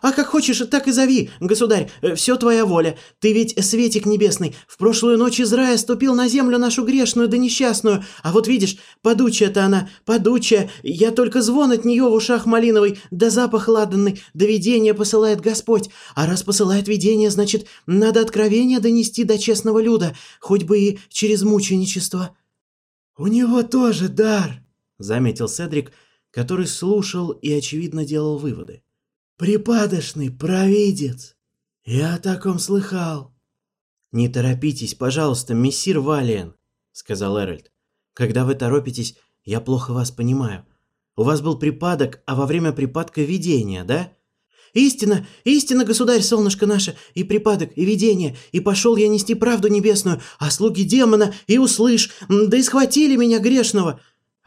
«А как хочешь, так и зови, государь, э, все твоя воля. Ты ведь светик небесный. В прошлую ночь из рая ступил на землю нашу грешную да несчастную. А вот видишь, подучая-то она, подучая. Я только звон от нее в ушах малиновый, да запах ладанный, да видение посылает Господь. А раз посылает видение, значит, надо откровение донести до честного люда, хоть бы и через мученичество». «У него тоже дар», — заметил Седрик, который слушал и, очевидно, делал выводы припадочный провидец. Я о таком слыхал. Не торопитесь, пожалуйста, мессир Валиен, сказал Эральд. Когда вы торопитесь, я плохо вас понимаю. У вас был припадок, а во время припадка видение, да? Истина, истина, государь, солнышко наше, и припадок, и видение, и пошел я нести правду небесную, а слуги демона, и услышь, да и схватили меня грешного.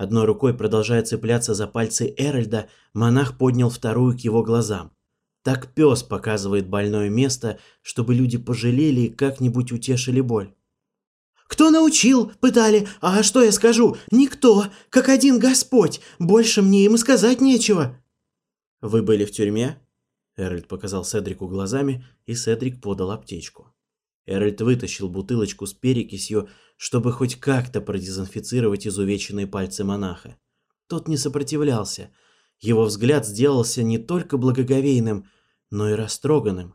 Одной рукой, продолжая цепляться за пальцы Эральда, монах поднял вторую к его глазам. Так пес показывает больное место, чтобы люди пожалели и как-нибудь утешили боль. «Кто научил?» – пытали. «А что я скажу? Никто! Как один Господь! Больше мне им и сказать нечего!» «Вы были в тюрьме?» Эральд показал Седрику глазами, и Седрик подал аптечку. Эральд вытащил бутылочку с перекисью, чтобы хоть как-то продезинфицировать изувеченные пальцы монаха. Тот не сопротивлялся. Его взгляд сделался не только благоговейным, но и растроганным.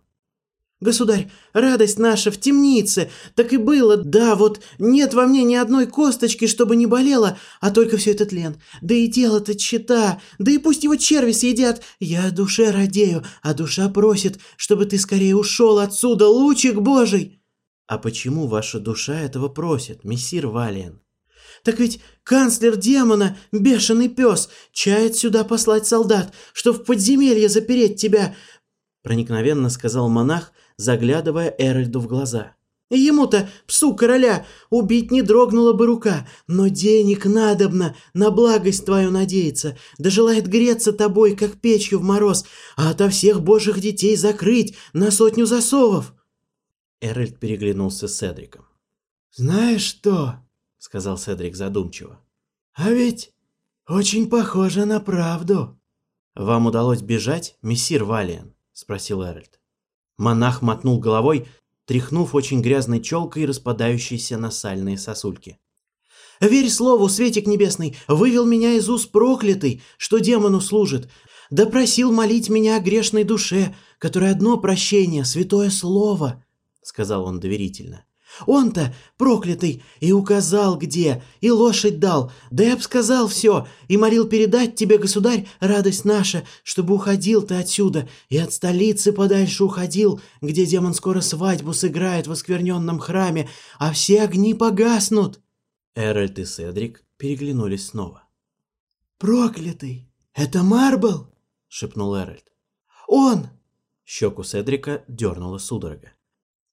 «Государь, радость наша в темнице! Так и было, да, вот нет во мне ни одной косточки, чтобы не болела, а только все этот лен. Да и дело-то чита, да и пусть его черви съедят. Я душе радею, а душа просит, чтобы ты скорее ушел отсюда, лучик божий!» А почему ваша душа этого просит, мессир Валиен? Так ведь канцлер демона, бешеный пес, чает сюда послать солдат, что в подземелье запереть тебя, проникновенно сказал монах, заглядывая Эральду в глаза. ему-то, псу короля, убить не дрогнула бы рука, но денег надобно, на благость твою надеяться, да желает греться тобой, как печью в мороз, а ото всех божьих детей закрыть на сотню засовов. Эральд переглянулся с Седриком. «Знаешь что?» — сказал Седрик задумчиво. «А ведь очень похоже на правду». «Вам удалось бежать, мессир Валиан?» — спросил Эральд. Монах мотнул головой, тряхнув очень грязной челкой, распадающейся на сальные сосульки. «Верь слову, Светик Небесный, вывел меня из уз проклятый, что демону служит, да просил молить меня о грешной душе, которой одно прощение, святое слово, сказал он доверительно. Он-то, проклятый, и указал где, и лошадь дал, да я б сказал все, и молил передать тебе, государь, радость наша, чтобы уходил ты отсюда, и от столицы подальше уходил, где демон скоро свадьбу сыграет в оскверненном храме, а все огни погаснут». Эральд и Седрик переглянулись снова. «Проклятый! Это Марбл!» — шепнул Эральд. «Он!» — щеку Седрика дернула судорога.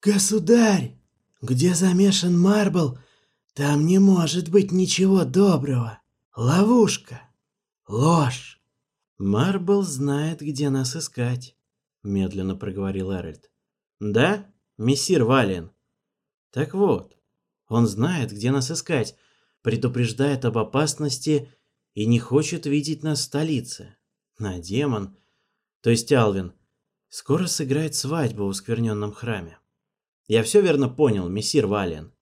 «Государь! Где замешан Марбл, там не может быть ничего доброго. Ловушка! Ложь!» «Марбл знает, где нас искать», — медленно проговорил Эральд. «Да, мессир Вален?» «Так вот, он знает, где нас искать, предупреждает об опасности и не хочет видеть нас в столице. На демон, то есть Алвин, скоро сыграет свадьбу в оскверненном храме. Я все верно понял, мессир Вален.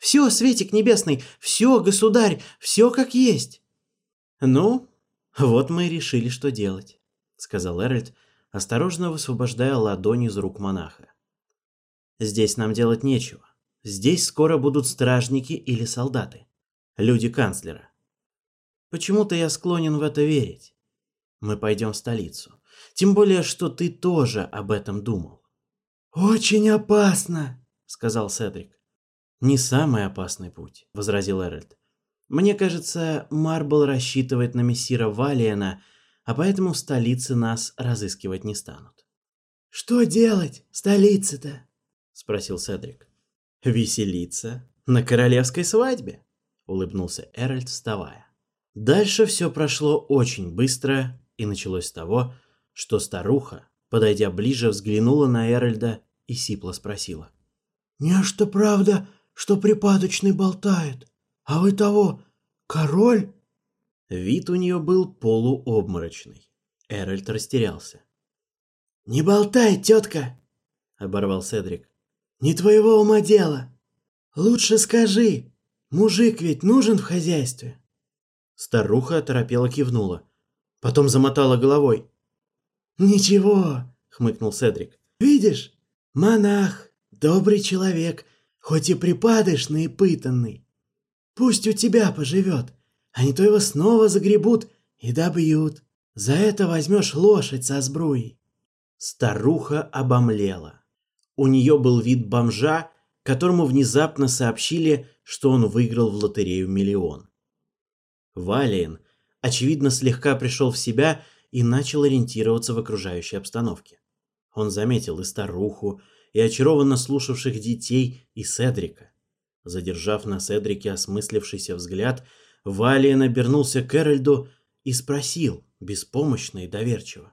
Все, Светик Небесный, все, государь, все как есть. Ну, вот мы и решили, что делать, сказал Эральд, осторожно высвобождая ладонь из рук монаха. Здесь нам делать нечего. Здесь скоро будут стражники или солдаты. Люди канцлера. Почему-то я склонен в это верить. Мы пойдем в столицу. Тем более, что ты тоже об этом думал. «Очень опасно», — сказал Седрик. «Не самый опасный путь», — возразил Эральд. «Мне кажется, Марбл рассчитывает на мессира Валиена, а поэтому в столице нас разыскивать не станут». «Что делать в столице-то?» — спросил Седрик. «Веселиться на королевской свадьбе», — улыбнулся Эральд, вставая. Дальше все прошло очень быстро и началось с того, что старуха Подойдя ближе, взглянула на Эральда и сипло спросила. «Нечто правда, что припадочный болтает. А вы того, король?» Вид у нее был полуобморочный. Эральд растерялся. «Не болтай, тетка!» — оборвал Седрик. «Не твоего ума дело! Лучше скажи, мужик ведь нужен в хозяйстве?» Старуха оторопела кивнула. Потом замотала головой. «Ничего», — хмыкнул Седрик. «Видишь, монах, добрый человек, хоть и припадочный и пытанный. Пусть у тебя поживет, а не то его снова загребут и добьют. За это возьмешь лошадь со сбруей». Старуха обомлела. У нее был вид бомжа, которому внезапно сообщили, что он выиграл в лотерею миллион. Валиен, очевидно, слегка пришел в себя и начал ориентироваться в окружающей обстановке. Он заметил и старуху, и очарованно слушавших детей, и Седрика. Задержав на Седрике осмыслившийся взгляд, Валиен обернулся к Эральду и спросил, беспомощно и доверчиво.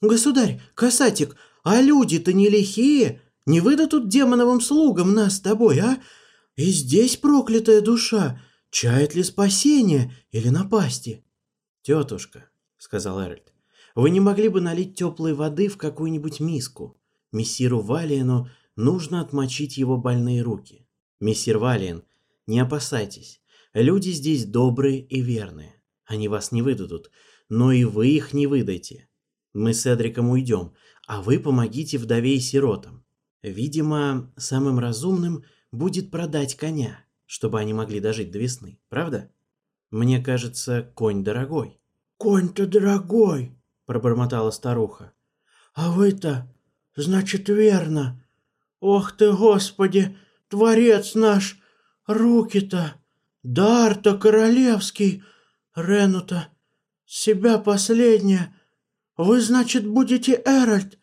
«Государь, касатик, а люди-то не лихие? Не выдадут демоновым слугам нас с тобой, а? И здесь проклятая душа, чает ли спасение или напасти?» «Тетушка, — сказал Эральд. «Вы не могли бы налить теплой воды в какую-нибудь миску? Мессиру Валиену нужно отмочить его больные руки. Мессир Валиен, не опасайтесь. Люди здесь добрые и верные. Они вас не выдадут, но и вы их не выдайте. Мы с Эдриком уйдем, а вы помогите вдове и сиротам. Видимо, самым разумным будет продать коня, чтобы они могли дожить до весны, правда? Мне кажется, конь дорогой конь-то дорогой!» — пробормотала старуха. «А вы-то, значит, верно! Ох ты, Господи, Творец наш! Руки-то! Дар-то королевский! Рену-то! Себя последняя! Вы, значит, будете Эральд!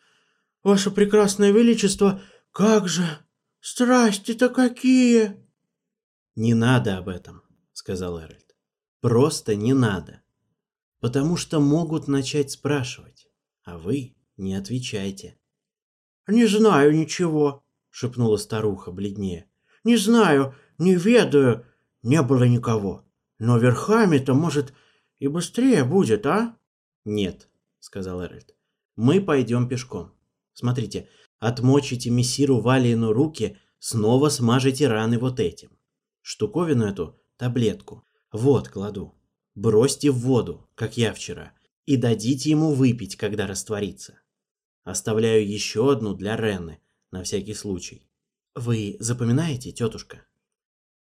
Ваше прекрасное величество, как же! Страсти-то какие!» «Не надо об этом», — сказал Эральд. «Просто не надо потому что могут начать спрашивать, а вы не отвечайте. «Не знаю ничего», — шепнула старуха бледнее. «Не знаю, не ведаю, не было никого. Но верхами-то, может, и быстрее будет, а?» «Нет», — сказал Эральд. «Мы пойдем пешком. Смотрите, отмочите мессиру Валину руки, снова смажете раны вот этим. Штуковину эту, таблетку, вот кладу бросьте в воду, как я вчера, и дадите ему выпить, когда растворится. Оставляю еще одну для Ренны, на всякий случай. Вы запоминаете, тетушка?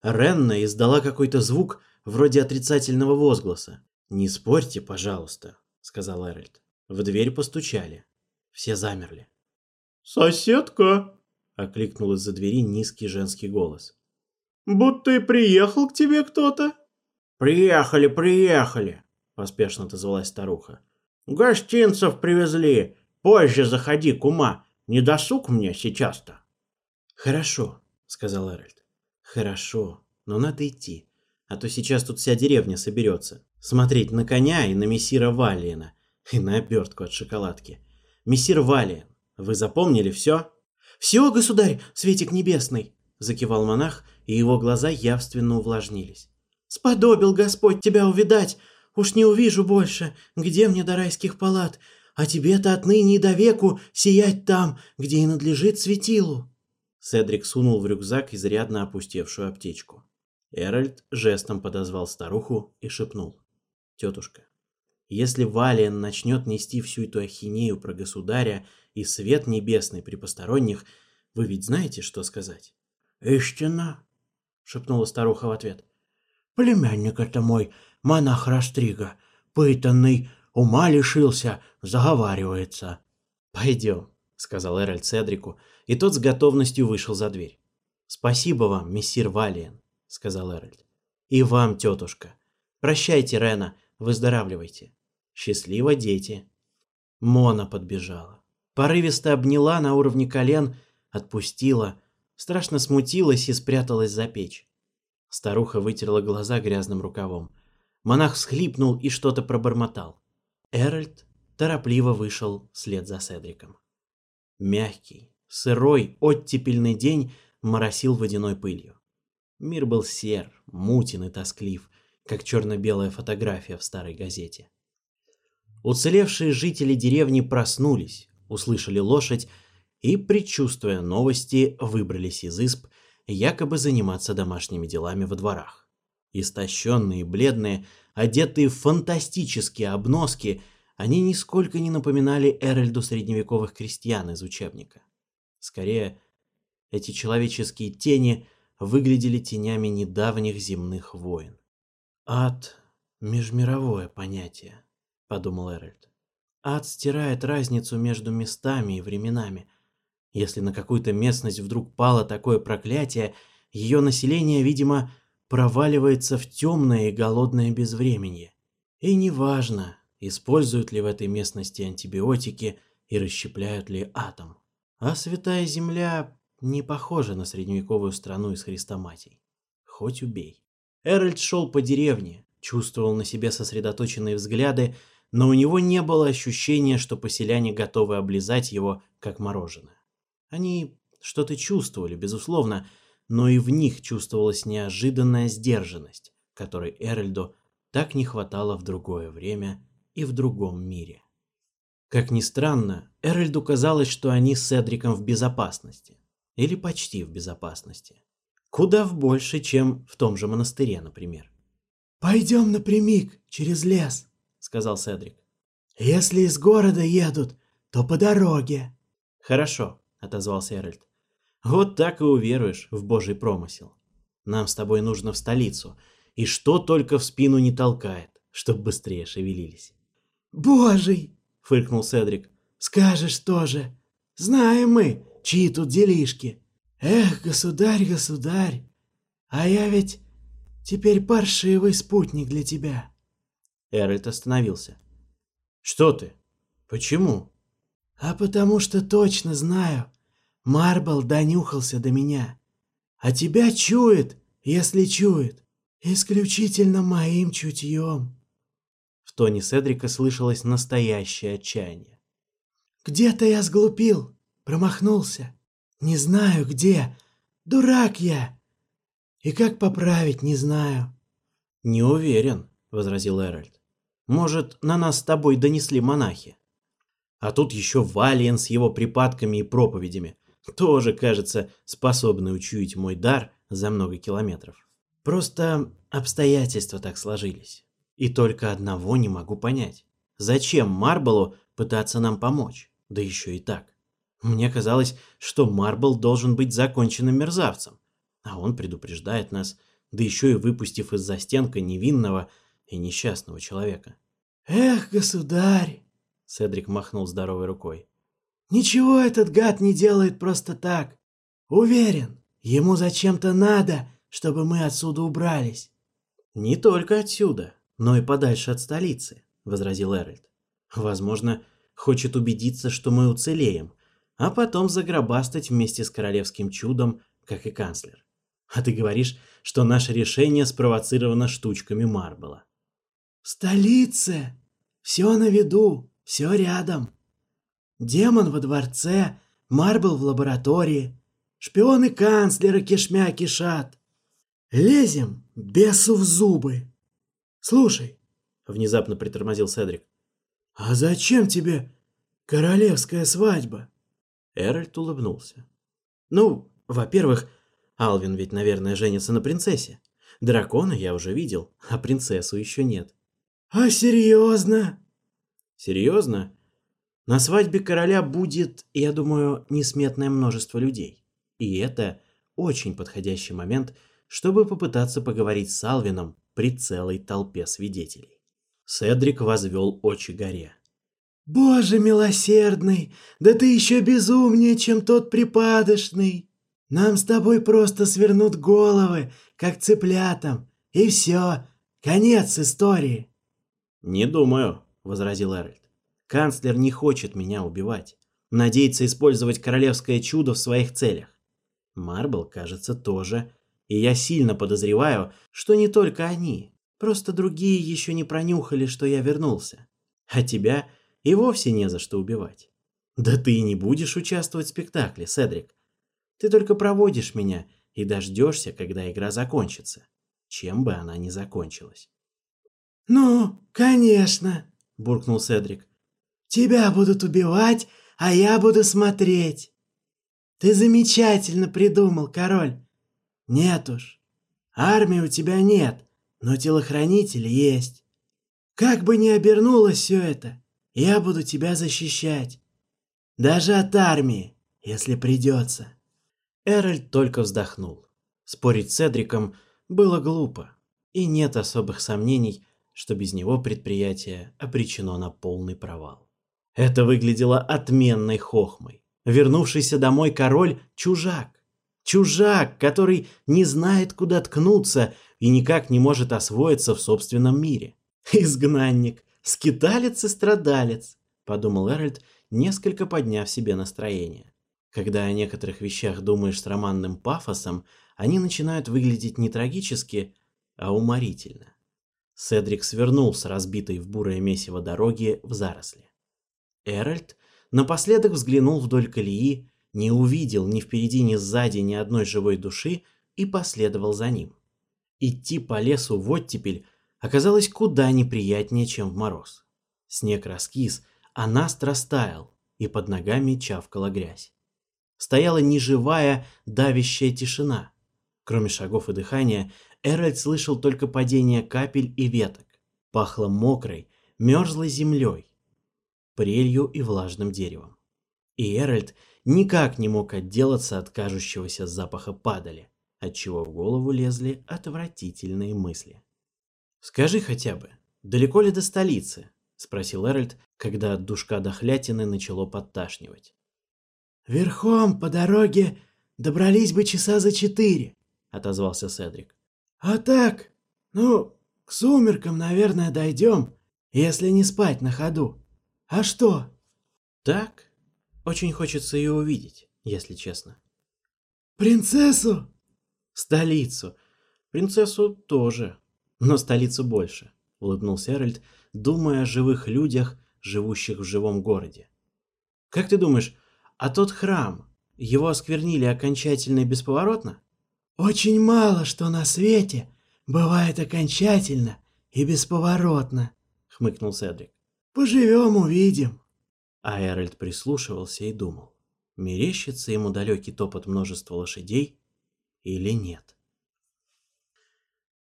Ренна издала какой-то звук, вроде отрицательного возгласа. «Не спорьте, пожалуйста», — сказал Эральд. В дверь постучали. Все замерли. «Соседка!» — окликнул из-за двери низкий женский голос. «Будто и приехал к тебе кто-то!» «Приехали, приехали!» — поспешно отозвалась старуха. «Гостинцев привезли! Позже заходи, кума! Не досуг мне сейчас-то!» «Хорошо», — сказал Эральд. «Хорошо, но надо идти, а то сейчас тут вся деревня соберется. Смотреть на коня и на мессира Валиена, и на обертку от шоколадки. Мессир Валиен, вы запомнили все?» «Все, государь, светик небесный!» — закивал монах, и его глаза явственно увлажнились. Сподобил Господь тебя увидать. Уж не увижу больше, где мне до райских палат, а тебе-то отныне и до веку сиять там, где и надлежит светилу». Седрик сунул в рюкзак изрядно опустевшую аптечку. Эральд жестом подозвал старуху и шепнул. «Тетушка, если Валиан начнет нести всю эту ахинею про государя и свет небесный при посторонних, вы ведь знаете, что сказать?» «Истина!» — шепнула старуха в ответ племянник это мой, монах Растрига, пытанный, ума лишился, заговаривается». «Пойдем», — сказал Эральд Седрику, и тот с готовностью вышел за дверь. «Спасибо вам, мессир Валиен», — сказал Эральд. «И вам, тетушка. Прощайте, Рена, выздоравливайте. Счастливо, дети». Мона подбежала. Порывисто обняла на уровне колен, отпустила, страшно смутилась и спряталась за печь. Старуха вытерла глаза грязным рукавом. Монах схлипнул и что-то пробормотал. Эральд торопливо вышел вслед за Седриком. Мягкий, сырой, оттепельный день моросил водяной пылью. Мир был сер, мутен и тосклив, как черно-белая фотография в старой газете. Уцелевшие жители деревни проснулись, услышали лошадь и, предчувствуя новости, выбрались из исп якобы заниматься домашними делами во дворах. Истощенные, бледные, одетые в фантастические обноски, они нисколько не напоминали Эральду средневековых крестьян из учебника. Скорее, эти человеческие тени выглядели тенями недавних земных войн. «Ад — межмировое понятие», — подумал Эральд. «Ад стирает разницу между местами и временами, если на какую-то местность вдруг пало такое проклятие, ее население, видимо, проваливается в темное и голодное безвременье. И неважно, используют ли в этой местности антибиотики и расщепляют ли атом. А Святая Земля не похожа на средневековую страну из хрестоматий. Хоть убей. Эральд шел по деревне, чувствовал на себе сосредоточенные взгляды, но у него не было ощущения, что поселяне готовы облизать его, как мороженое. Они что-то чувствовали, безусловно, но и в них чувствовалась неожиданная сдержанность, которой Эральду так не хватало в другое время и в другом мире. Как ни странно, Эральду казалось, что они с Эдриком в безопасности. Или почти в безопасности. Куда в больше, чем в том же монастыре, например. «Пойдем напрямик, через лес», — сказал Седрик. «Если из города едут, то по дороге». «Хорошо», отозвался Эральд. «Вот так и уверуешь в божий промысел. Нам с тобой нужно в столицу, и что только в спину не толкает, чтоб быстрее шевелились». «Божий!» — фыркнул Седрик. «Скажешь тоже. Знаем мы, чьи тут делишки. Эх, государь, государь, а я ведь теперь паршивый спутник для тебя». Эральд остановился. «Что ты? Почему?» «А потому что точно знаю, Марбл донюхался до меня. А тебя чует, если чует, исключительно моим чутьем. В тоне Седрика слышалось настоящее отчаяние. Где-то я сглупил, промахнулся. Не знаю где. Дурак я. И как поправить, не знаю. Не уверен, возразил Эральд. Может, на нас с тобой донесли монахи? А тут еще Валиен с его припадками и проповедями тоже, кажется, способны учуять мой дар за много километров. Просто обстоятельства так сложились. И только одного не могу понять. Зачем Марблу пытаться нам помочь? Да еще и так. Мне казалось, что Марбл должен быть законченным мерзавцем. А он предупреждает нас, да еще и выпустив из-за стенка невинного и несчастного человека. «Эх, государь!» — Седрик махнул здоровой рукой. Ничего этот гад не делает просто так. Уверен, ему зачем-то надо, чтобы мы отсюда убрались. Не только отсюда, но и подальше от столицы, возразил Эральд. Возможно, хочет убедиться, что мы уцелеем, а потом загробастать вместе с королевским чудом, как и канцлер. А ты говоришь, что наше решение спровоцировано штучками Марбла. Столица! Все на виду, все рядом. Демон во дворце, Марбл в лаборатории. Шпионы канцлера кишмя кишат. Лезем бесу в зубы. Слушай, внезапно притормозил Седрик. А зачем тебе королевская свадьба? Эральд улыбнулся. Ну, во-первых, Алвин ведь, наверное, женится на принцессе. Дракона я уже видел, а принцессу еще нет. А серьезно? Серьезно? На свадьбе короля будет, я думаю, несметное множество людей. И это очень подходящий момент, чтобы попытаться поговорить с Алвином при целой толпе свидетелей. Седрик возвел очи горе. «Боже милосердный, да ты еще безумнее, чем тот припадочный! Нам с тобой просто свернут головы, как цыплятам, и все, конец истории!» «Не думаю», — возразил Эральд. Канцлер не хочет меня убивать. Надеется использовать королевское чудо в своих целях. Марбл, кажется, тоже. И я сильно подозреваю, что не только они. Просто другие еще не пронюхали, что я вернулся. А тебя и вовсе не за что убивать. Да ты и не будешь участвовать в спектакле, Седрик. Ты только проводишь меня и дождешься, когда игра закончится. Чем бы она ни закончилась. «Ну, конечно!» – буркнул Седрик. Тебя будут убивать, а я буду смотреть. Ты замечательно придумал, король. Нет уж, армии у тебя нет, но телохранители есть. Как бы ни обернулось все это, я буду тебя защищать. Даже от армии, если придется. Эральд только вздохнул. Спорить с Эдриком было глупо, и нет особых сомнений, что без него предприятие обречено на полный провал. Это выглядело отменной хохмой. Вернувшийся домой король – чужак. Чужак, который не знает, куда ткнуться и никак не может освоиться в собственном мире. Изгнанник, скиталец и страдалец, подумал Эральд, несколько подняв себе настроение. Когда о некоторых вещах думаешь с романным пафосом, они начинают выглядеть не трагически, а уморительно. Седрик свернул с разбитой в бурое месиво дороги в заросли. Эральд напоследок взглянул вдоль колеи, не увидел ни впереди, ни сзади ни одной живой души и последовал за ним. Идти по лесу в оттепель оказалось куда неприятнее, чем в мороз. Снег раскис, а наст растаял, и под ногами чавкала грязь. Стояла неживая, давящая тишина. Кроме шагов и дыхания, Эральд слышал только падение капель и веток. Пахло мокрой, мерзлой землей, прелью и влажным деревом. И Эральд никак не мог отделаться от кажущегося запаха падали, отчего в голову лезли отвратительные мысли. «Скажи хотя бы, далеко ли до столицы?» — спросил Эральд, когда от душка дохлятины начало подташнивать. «Верхом по дороге добрались бы часа за четыре», — отозвался Седрик. «А так, ну, к сумеркам, наверное, дойдем, если не спать на ходу». А что? Так, очень хочется ее увидеть, если честно. Принцессу? Столицу. Принцессу тоже, но столицу больше, улыбнулся Эральд, думая о живых людях, живущих в живом городе. Как ты думаешь, а тот храм, его осквернили окончательно и бесповоротно? Очень мало что на свете бывает окончательно и бесповоротно, хмыкнул Седрик. Поживем, увидим. А Эральд прислушивался и думал, мерещится ему далекий топот множества лошадей или нет.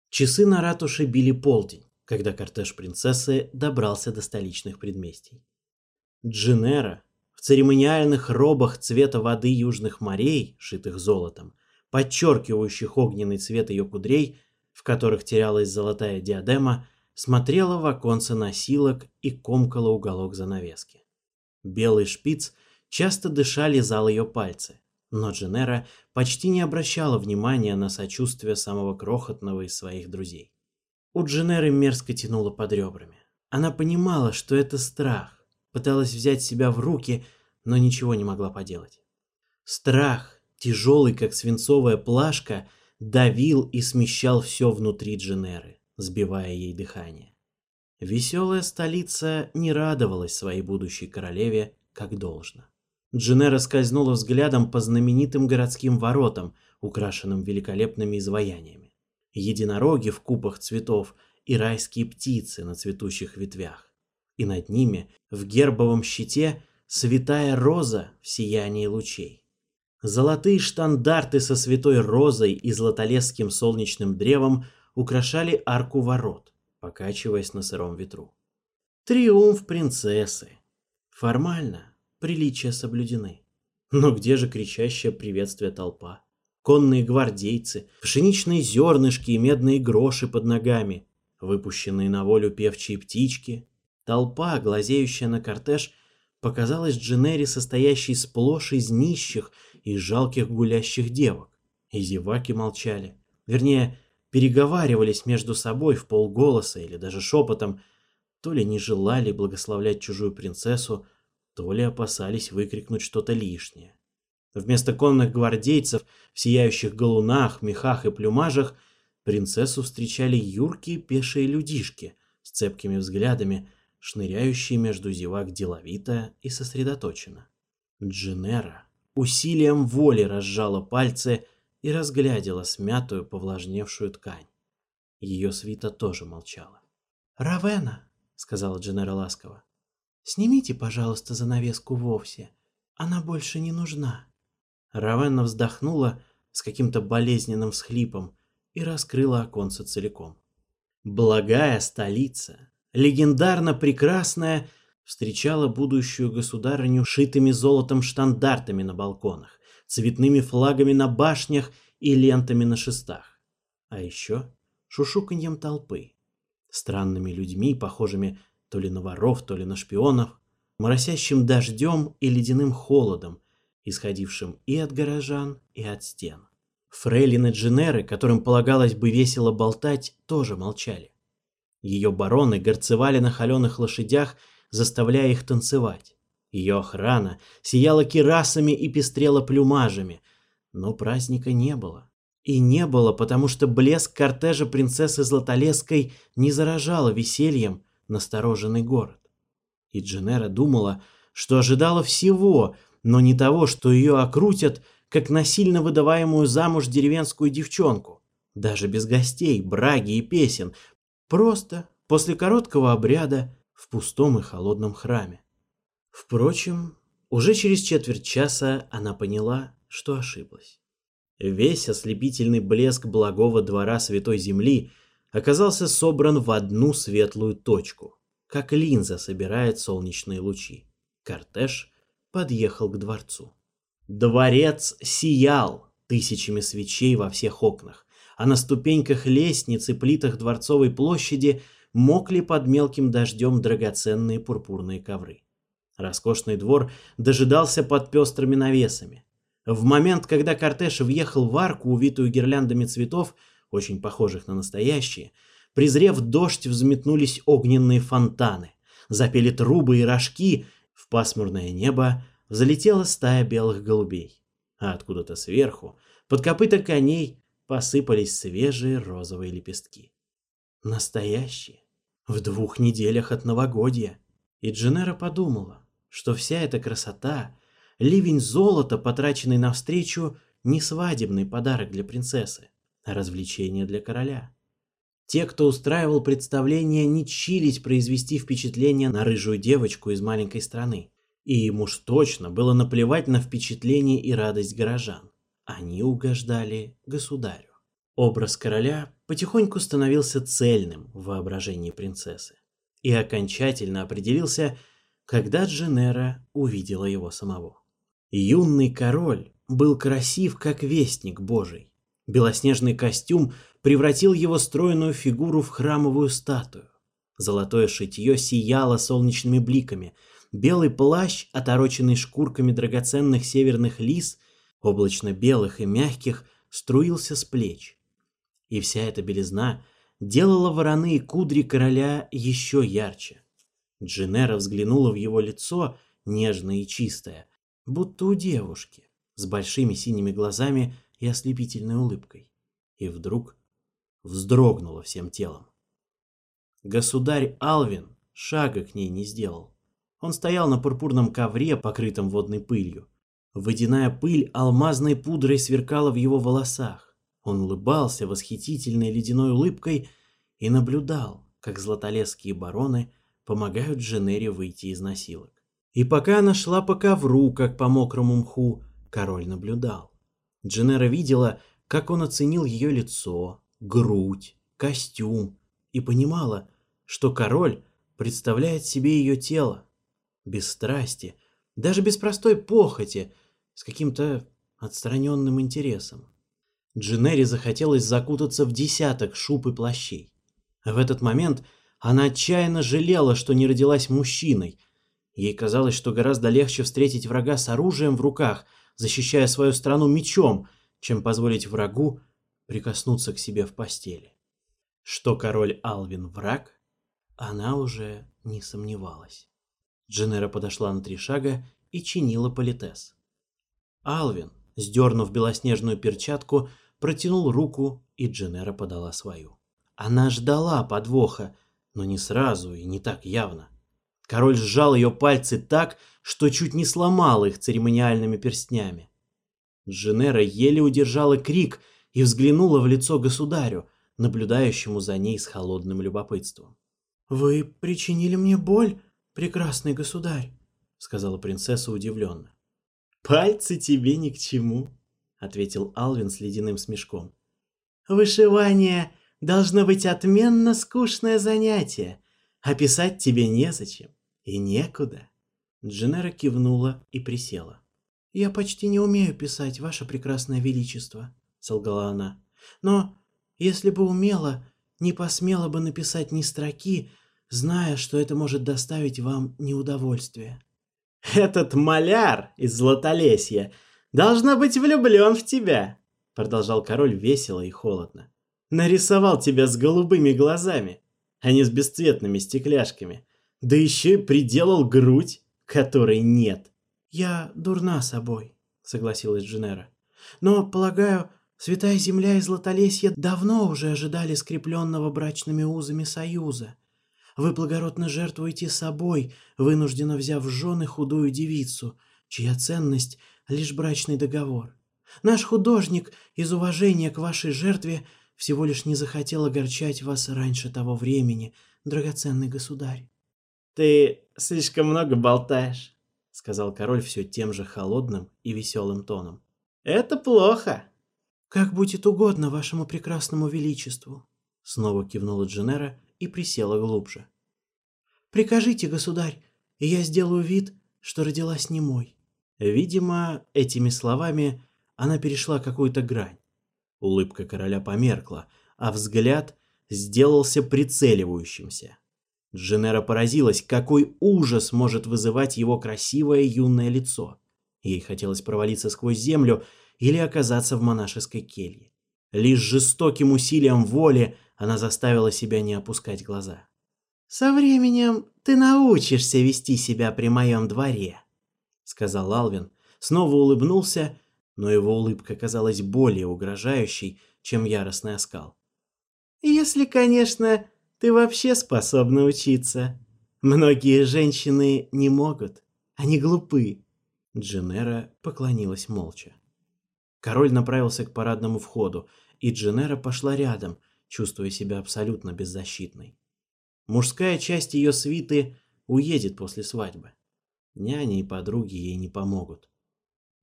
Часы на ратуше били полдень, когда кортеж принцессы добрался до столичных предместий. Дженера в церемониальных робах цвета воды южных морей, шитых золотом, подчеркивающих огненный цвет ее кудрей, в которых терялась золотая диадема, смотрела в оконце носилок и комкала уголок занавески. Белый шпиц часто дышали зал ее пальцы, но Дженера почти не обращала внимания на сочувствие самого крохотного из своих друзей. У Дженеры мерзко тянуло под ребрами. Она понимала, что это страх, пыталась взять себя в руки, но ничего не могла поделать. Страх, тяжелый как свинцовая плашка, давил и смещал все внутри Дженеры сбивая ей дыхание. Веселая столица не радовалась своей будущей королеве как должно. Джинера скользнула взглядом по знаменитым городским воротам, украшенным великолепными изваяниями. Единороги в купах цветов и райские птицы на цветущих ветвях. И над ними, в гербовом щите, святая роза в сиянии лучей. Золотые штандарты со святой розой и златолесским солнечным древом украшали арку ворот, покачиваясь на сыром ветру. Триумф принцессы! Формально приличия соблюдены. Но где же кричащее приветствие толпа? Конные гвардейцы, пшеничные зернышки и медные гроши под ногами, выпущенные на волю певчие птички. Толпа, глазеющая на кортеж, показалась Дженери состоящей сплошь из нищих и жалких гулящих девок. И зеваки молчали. Вернее, переговаривались между собой в полголоса или даже шепотом, то ли не желали благословлять чужую принцессу, то ли опасались выкрикнуть что-то лишнее. Вместо конных гвардейцев в сияющих галунах, мехах и плюмажах принцессу встречали юркие пешие людишки с цепкими взглядами, шныряющие между зевак деловито и сосредоточенно. Джинера усилием воли разжала пальцы, и разглядела смятую, повлажневшую ткань. Ее свита тоже молчала. «Равена!» — сказала Дженера ласково. «Снимите, пожалуйста, занавеску вовсе. Она больше не нужна». Равена вздохнула с каким-то болезненным всхлипом и раскрыла оконце целиком. Благая столица, легендарно прекрасная, встречала будущую государыню шитыми золотом штандартами на балконах цветными флагами на башнях и лентами на шестах. А еще шушуканьем толпы. Странными людьми, похожими то ли на воров, то ли на шпионов, моросящим дождем и ледяным холодом, исходившим и от горожан, и от стен. Фрейлины Дженеры, которым полагалось бы весело болтать, тоже молчали. Ее бароны горцевали на холеных лошадях, заставляя их танцевать. Ее охрана сияла кирасами и пестрела плюмажами, но праздника не было. И не было, потому что блеск кортежа принцессы Златолеской не заражала весельем настороженный город. И Дженера думала, что ожидала всего, но не того, что ее окрутят, как насильно выдаваемую замуж деревенскую девчонку. Даже без гостей, браги и песен. Просто после короткого обряда в пустом и холодном храме. Впрочем, уже через четверть часа она поняла, что ошиблась. Весь ослепительный блеск благого двора Святой Земли оказался собран в одну светлую точку, как линза собирает солнечные лучи. Кортеж подъехал к дворцу. Дворец сиял тысячами свечей во всех окнах, а на ступеньках лестниц и плитах дворцовой площади мокли под мелким дождем драгоценные пурпурные ковры. Роскошный двор дожидался под пестрыми навесами. В момент, когда кортеж въехал в арку, увитую гирляндами цветов, очень похожих на настоящие, презрев дождь, взметнулись огненные фонтаны. Запели трубы и рожки, в пасмурное небо взлетела стая белых голубей. А откуда-то сверху, под копыта коней, посыпались свежие розовые лепестки. Настоящие. В двух неделях от новогодия. И Дженера подумала, что вся эта красота, ливень золота, потраченный навстречу, не свадебный подарок для принцессы, а развлечение для короля. Те, кто устраивал представление, не чились произвести впечатление на рыжую девочку из маленькой страны. И им уж точно было наплевать на впечатление и радость горожан. Они угождали государю. Образ короля потихоньку становился цельным в воображении принцессы и окончательно определился когда Дженера увидела его самого. Юный король был красив, как вестник божий. Белоснежный костюм превратил его стройную фигуру в храмовую статую. Золотое шитье сияло солнечными бликами. Белый плащ, отороченный шкурками драгоценных северных лис, облачно-белых и мягких, струился с плеч. И вся эта белизна делала вороны и кудри короля еще ярче. Дженера взглянула в его лицо, нежное и чистое, будто у девушки, с большими синими глазами и ослепительной улыбкой. И вдруг вздрогнула всем телом. Государь Алвин шага к ней не сделал. Он стоял на пурпурном ковре, покрытом водной пылью. Водяная пыль алмазной пудрой сверкала в его волосах. Он улыбался восхитительной ледяной улыбкой и наблюдал, как златолесские бароны – помогают Женере выйти из насилок. И пока она шла по ковру, как по мокрому мху, король наблюдал. Дженера видела, как он оценил ее лицо, грудь, костюм, и понимала, что король представляет себе ее тело. Без страсти, даже без простой похоти, с каким-то отстраненным интересом. Дженере захотелось закутаться в десяток шуб и плащей. В этот момент – она отчаянно жалела, что не родилась мужчиной. Ей казалось, что гораздо легче встретить врага с оружием в руках, защищая свою страну мечом, чем позволить врагу прикоснуться к себе в постели. Что король Алвин враг, она уже не сомневалась. Дженера подошла на три шага и чинила политес. Алвин, сдернув белоснежную перчатку, протянул руку, и Дженера подала свою. Она ждала подвоха, но не сразу и не так явно. Король сжал ее пальцы так, что чуть не сломал их церемониальными перстнями. Дженера еле удержала крик и взглянула в лицо государю, наблюдающему за ней с холодным любопытством. «Вы причинили мне боль, прекрасный государь», — сказала принцесса удивленно. «Пальцы тебе ни к чему», — ответил Алвин с ледяным смешком. «Вышивание должно быть отменно скучное занятие, а писать тебе незачем и некуда». Дженера кивнула и присела. «Я почти не умею писать, ваше прекрасное величество», — солгала она. «Но если бы умела, не посмела бы написать ни строки, зная, что это может доставить вам неудовольствие». «Этот маляр из Златолесья должна быть влюблен в тебя», — продолжал король весело и холодно нарисовал тебя с голубыми глазами, а не с бесцветными стекляшками. Да еще и приделал грудь, которой нет. «Я дурна собой», — согласилась Дженера. «Но, полагаю, Святая Земля и Златолесье давно уже ожидали скрепленного брачными узами союза. Вы благородно жертвуете собой, вынужденно взяв в жены худую девицу, чья ценность — лишь брачный договор. Наш художник из уважения к вашей жертве всего лишь не захотел огорчать вас раньше того времени, драгоценный государь». «Ты слишком много болтаешь», — сказал король все тем же холодным и веселым тоном. «Это плохо». «Как будет угодно вашему прекрасному величеству», — снова кивнула Дженера и присела глубже. «Прикажите, государь, и я сделаю вид, что родилась немой». Видимо, этими словами она перешла какую-то грань. Улыбка короля померкла, а взгляд сделался прицеливающимся. Дженера поразилась, какой ужас может вызывать его красивое юное лицо. Ей хотелось провалиться сквозь землю или оказаться в монашеской келье. Лишь жестоким усилием воли она заставила себя не опускать глаза. «Со временем ты научишься вести себя при моем дворе», — сказал Алвин, снова улыбнулся но его улыбка казалась более угрожающей, чем яростный оскал. «Если, конечно, ты вообще способна учиться. Многие женщины не могут, они глупы». Дженера поклонилась молча. Король направился к парадному входу, и Дженера пошла рядом, чувствуя себя абсолютно беззащитной. Мужская часть ее свиты уедет после свадьбы. Няни и подруги ей не помогут.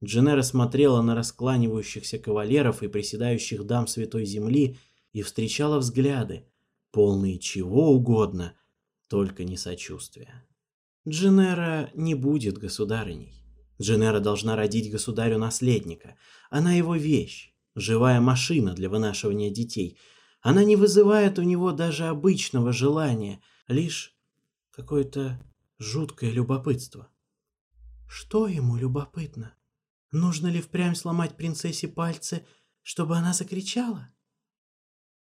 Дженера смотрела на раскланивающихся кавалеров и приседающих дам Святой Земли и встречала взгляды, полные чего угодно, только не сочувствия. Дженера не будет государыней. Дженера должна родить государю наследника. Она его вещь, живая машина для вынашивания детей. Она не вызывает у него даже обычного желания, лишь какое-то жуткое любопытство. Что ему любопытно? Нужно ли впрямь сломать принцессе пальцы, чтобы она закричала?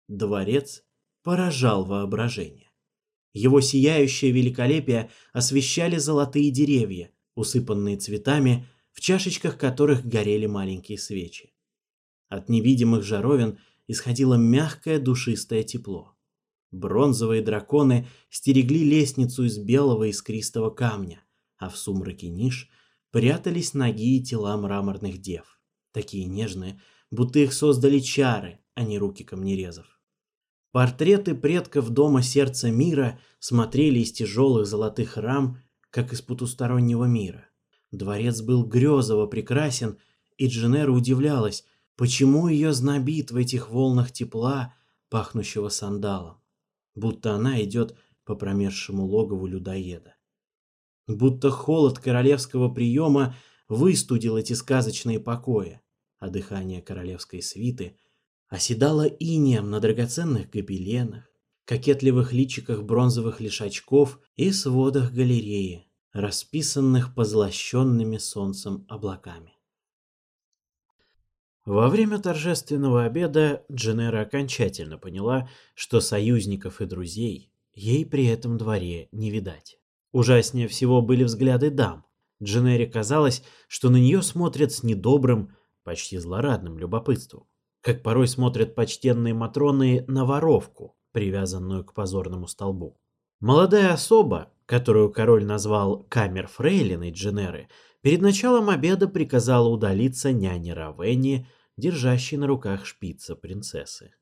Дворец поражал воображение. Его сияющее великолепие освещали золотые деревья, усыпанные цветами, в чашечках которых горели маленькие свечи. От невидимых жаровин исходило мягкое душистое тепло. Бронзовые драконы стерегли лестницу из белого искристого камня, а в сумраке ниш – прятались ноги и тела мраморных дев, такие нежные, будто их создали чары, а не руки камнерезов. Портреты предков дома сердца мира смотрели из тяжелых золотых рам, как из потустороннего мира. Дворец был грезово прекрасен, и Дженера удивлялась, почему ее знобит в этих волнах тепла, пахнущего сандалом, будто она идет по промерзшему логову людоеда. Будто холод королевского приема выстудил эти сказочные покои, а дыхание королевской свиты оседало инеем на драгоценных гобеленах, кокетливых личиках бронзовых лишачков и сводах галереи, расписанных позлощенными солнцем облаками. Во время торжественного обеда Дженера окончательно поняла, что союзников и друзей ей при этом дворе не видать. Ужаснее всего были взгляды дам. Дженери казалось, что на нее смотрят с недобрым, почти злорадным любопытством. Как порой смотрят почтенные матроны на воровку, привязанную к позорному столбу. Молодая особа, которую король назвал камер фрейлиной Дженеры, перед началом обеда приказала удалиться няне Равенни, держащей на руках шпица принцессы.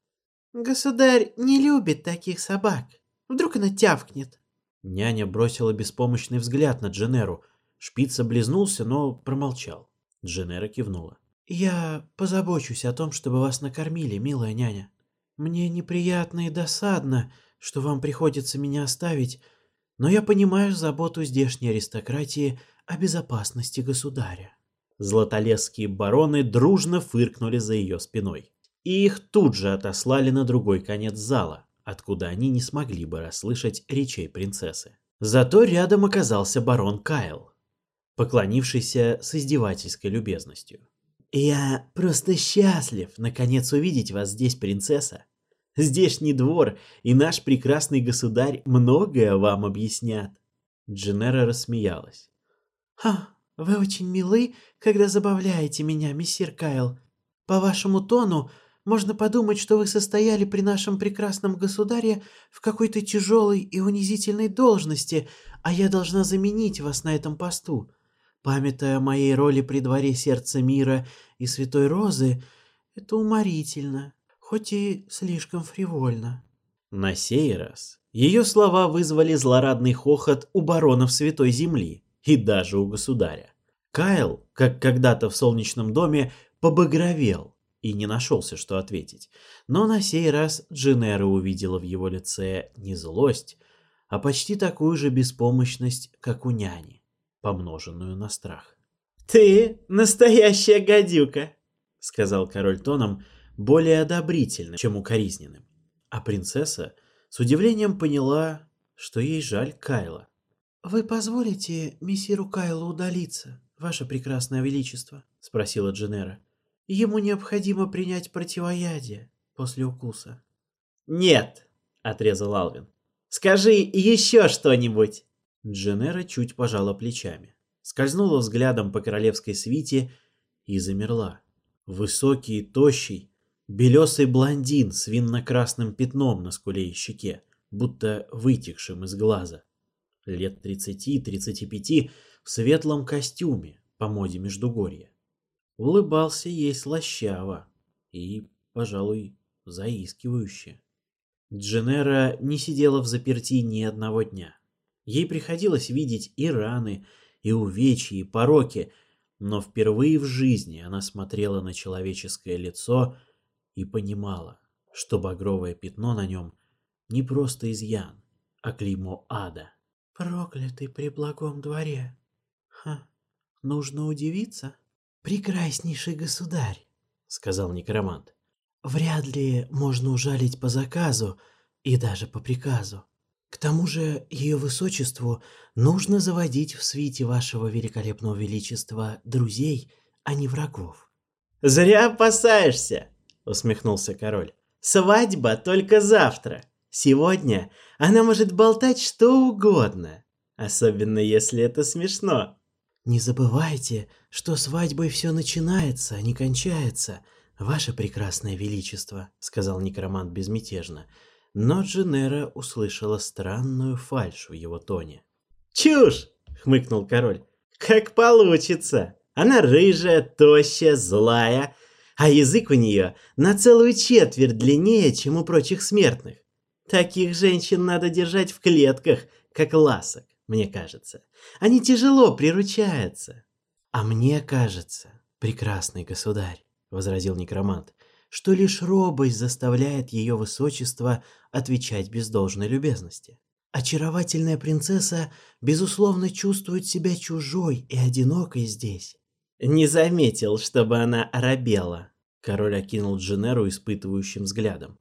«Государь не любит таких собак. Вдруг она тявкнет?» Няня бросила беспомощный взгляд на Дженеру. Шпиц облизнулся, но промолчал. Дженера кивнула. «Я позабочусь о том, чтобы вас накормили, милая няня. Мне неприятно и досадно, что вам приходится меня оставить, но я понимаю заботу здешней аристократии о безопасности государя». Златолесские бароны дружно фыркнули за ее спиной. И их тут же отослали на другой конец зала, откуда они не смогли бы расслышать речей принцессы. Зато рядом оказался барон Кайл, поклонившийся с издевательской любезностью. «Я просто счастлив, наконец, увидеть вас здесь, принцесса. Здешний двор и наш прекрасный государь многое вам объяснят». Дженера рассмеялась. «Ха, вы очень милы, когда забавляете меня, мессир Кайл. По вашему тону можно подумать, что вы состояли при нашем прекрасном государе в какой-то тяжелой и унизительной должности, а я должна заменить вас на этом посту. Памятая о моей роли при дворе сердца мира и святой розы, это уморительно, хоть и слишком фривольно». На сей раз ее слова вызвали злорадный хохот у баронов Святой Земли и даже у государя. Кайл, как когда-то в солнечном доме, побагровел, и не нашелся, что ответить. Но на сей раз Джинера увидела в его лице не злость, а почти такую же беспомощность, как у няни, помноженную на страх. «Ты настоящая гадюка!» — сказал король тоном, более одобрительным, чем укоризненным. А принцесса с удивлением поняла, что ей жаль Кайла. «Вы позволите мессиру Кайлу удалиться, ваше прекрасное величество?» — спросила Дженера ему необходимо принять противоядие после укуса. «Нет!» — отрезал Алвин. «Скажи еще что-нибудь!» Дженера чуть пожала плечами, скользнула взглядом по королевской свите и замерла. Высокий и тощий, белесый блондин с винно-красным пятном на скуле и щеке, будто вытекшим из глаза. Лет 30-35 в светлом костюме по моде Междугорья улыбался ей слащаво и, пожалуй, заискивающе. Дженера не сидела в заперти ни одного дня. Ей приходилось видеть и раны, и увечья, и пороки, но впервые в жизни она смотрела на человеческое лицо и понимала, что багровое пятно на нем не просто изъян, а клеймо ада. «Проклятый при благом дворе! Ха, нужно удивиться?» «Прекраснейший государь!» — сказал некромант. «Вряд ли можно ужалить по заказу и даже по приказу. К тому же ее высочеству нужно заводить в свите вашего великолепного величества друзей, а не врагов. «Зря опасаешься!» — усмехнулся король. «Свадьба только завтра. Сегодня она может болтать что угодно, особенно если это смешно». Не забывайте, что свадьбой все начинается, а не кончается, ваше прекрасное величество, сказал некромант безмятежно, но Дженера услышала странную фальшь в его тоне. Чушь, хмыкнул король. Как получится? Она рыжая, тощая, злая, а язык у нее на целую четверть длиннее, чем у прочих смертных. Таких женщин надо держать в клетках, как ласок мне кажется. Они тяжело приручаются. А мне кажется, прекрасный государь, возразил некромант, что лишь робость заставляет ее высочество отвечать без должной любезности. Очаровательная принцесса, безусловно, чувствует себя чужой и одинокой здесь. Не заметил, чтобы она оробела. Король окинул Дженеру испытывающим взглядом.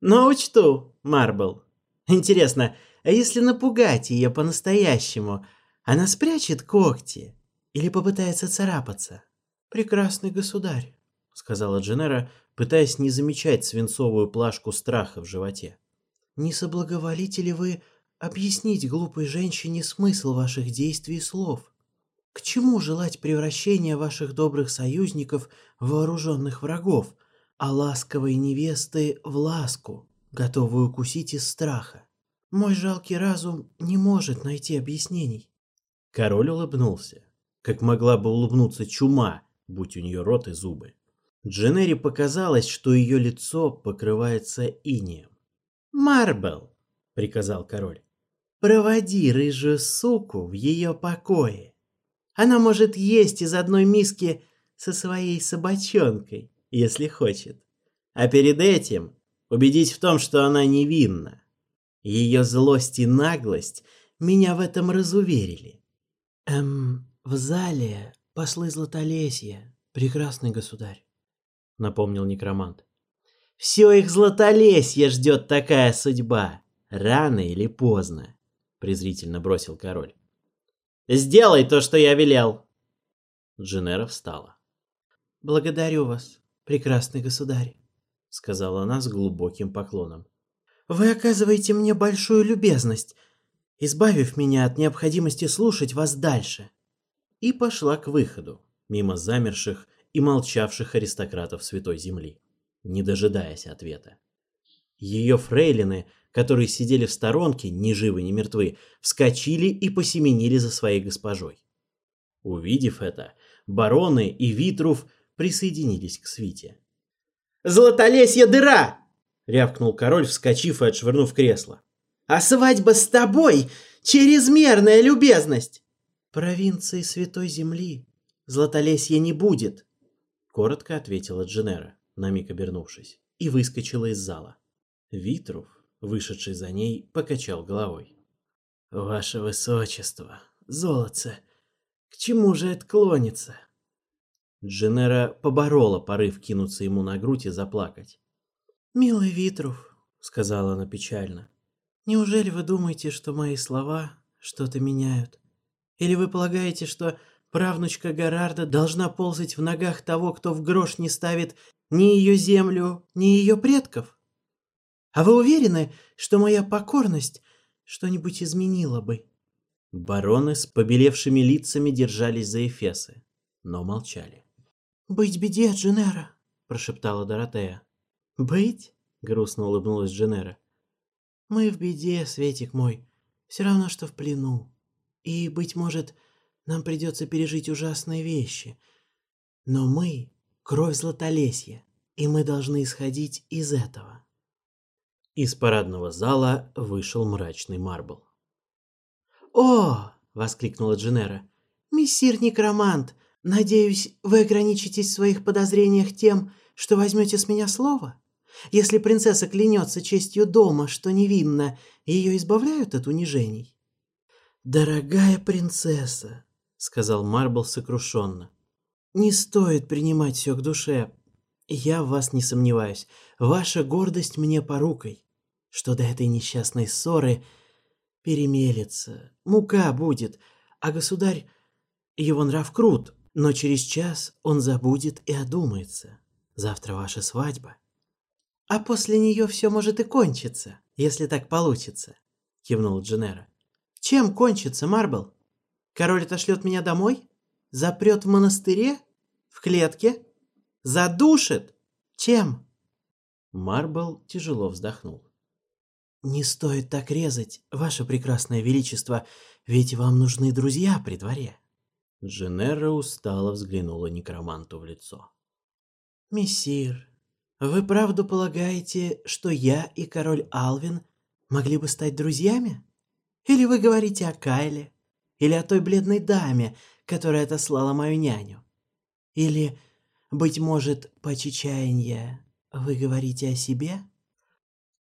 Но учту, Марбл, Интересно, а если напугать ее по-настоящему, она спрячет когти или попытается царапаться? «Прекрасный государь», — сказала Дженера, пытаясь не замечать свинцовую плашку страха в животе. «Не соблаговолите ли вы объяснить глупой женщине смысл ваших действий и слов? К чему желать превращения ваших добрых союзников в вооруженных врагов, а ласковой невесты в ласку?» готовую укусить из страха. Мой жалкий разум не может найти объяснений. Король улыбнулся, как могла бы улыбнуться чума, будь у нее рот и зубы. Дженери показалось, что ее лицо покрывается инеем. «Марбл!» — приказал король. «Проводи рыжую суку в ее покое. Она может есть из одной миски со своей собачонкой, если хочет. А перед этим убедить в том, что она невинна. Ее злость и наглость меня в этом разуверили. Эм, в зале послы Златолесья, прекрасный государь, напомнил некромант. Все их Златолесье ждет такая судьба, рано или поздно, презрительно бросил король. Сделай то, что я велел. Дженера встала. Благодарю вас, прекрасный государь. — сказала она с глубоким поклоном. «Вы оказываете мне большую любезность, избавив меня от необходимости слушать вас дальше». И пошла к выходу, мимо замерших и молчавших аристократов Святой Земли, не дожидаясь ответа. Ее фрейлины, которые сидели в сторонке, ни живы, ни мертвы, вскочили и посеменили за своей госпожой. Увидев это, бароны и Витрув присоединились к свите. «Золотолесья дыра!» — рявкнул король, вскочив и отшвырнув кресло. «А свадьба с тобой — чрезмерная любезность!» «Провинции Святой Земли золотолесья не будет!» — коротко ответила Дженера, на миг обернувшись, и выскочила из зала. Витрув, вышедший за ней, покачал головой. «Ваше Высочество, золотце, к чему же это клонится?» Дженера поборола порыв кинуться ему на грудь и заплакать. «Милый Витров», — сказала она печально, — «неужели вы думаете, что мои слова что-то меняют? Или вы полагаете, что правнучка Гарарда должна ползать в ногах того, кто в грош не ставит ни ее землю, ни ее предков? А вы уверены, что моя покорность что-нибудь изменила бы?» Бароны с побелевшими лицами держались за Эфесы, но молчали. «Быть беде, Дженера!» – прошептала Доротея. «Быть?» – грустно улыбнулась Дженера. «Мы в беде, Светик мой. Все равно, что в плену. И, быть может, нам придется пережить ужасные вещи. Но мы – кровь Златолесья, и мы должны исходить из этого». Из парадного зала вышел мрачный Марбл. «О!» — воскликнула Дженера. «Мессир Некромант, Надеюсь, вы ограничитесь в своих подозрениях тем, что возьмете с меня слово? Если принцесса клянется честью дома, что невинна, ее избавляют от унижений?» «Дорогая принцесса», — сказал Марбл сокрушенно, — «не стоит принимать все к душе. Я в вас не сомневаюсь. Ваша гордость мне порукой. Что до этой несчастной ссоры перемелется, мука будет, а государь, его нрав крут, но через час он забудет и одумается. Завтра ваша свадьба. А после нее все может и кончиться, если так получится, кивнул Дженера. Чем кончится, Марбл? Король отошлет меня домой? Запрет в монастыре? В клетке? Задушит? Чем? Марбл тяжело вздохнул. «Не стоит так резать, ваше прекрасное величество, ведь вам нужны друзья при дворе. Женера устало взглянула некроманту в лицо. «Мессир, вы правду полагаете, что я и король Алвин могли бы стать друзьями? Или вы говорите о Кайле? Или о той бледной даме, которая отослала мою няню? Или, быть может, по чечаянье вы говорите о себе?»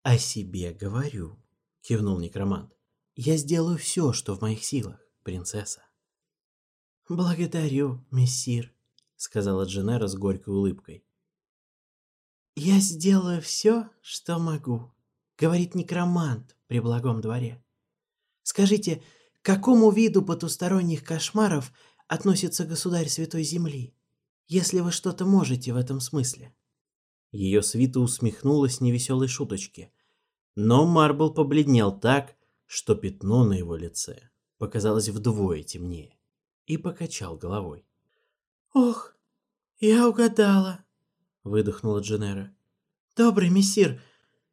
«О себе говорю», — кивнул некромант. «Я сделаю все, что в моих силах, принцесса». «Благодарю, мессир», — сказала Дженера с горькой улыбкой. «Я сделаю все, что могу», — говорит некромант при благом дворе. «Скажите, к какому виду потусторонних кошмаров относится государь Святой Земли, если вы что-то можете в этом смысле?» Ее свита усмехнулась невеселой шуточке, но Марбл побледнел так, что пятно на его лице показалось вдвое темнее и покачал головой. «Ох, я угадала!» — выдохнула Дженера. «Добрый мессир,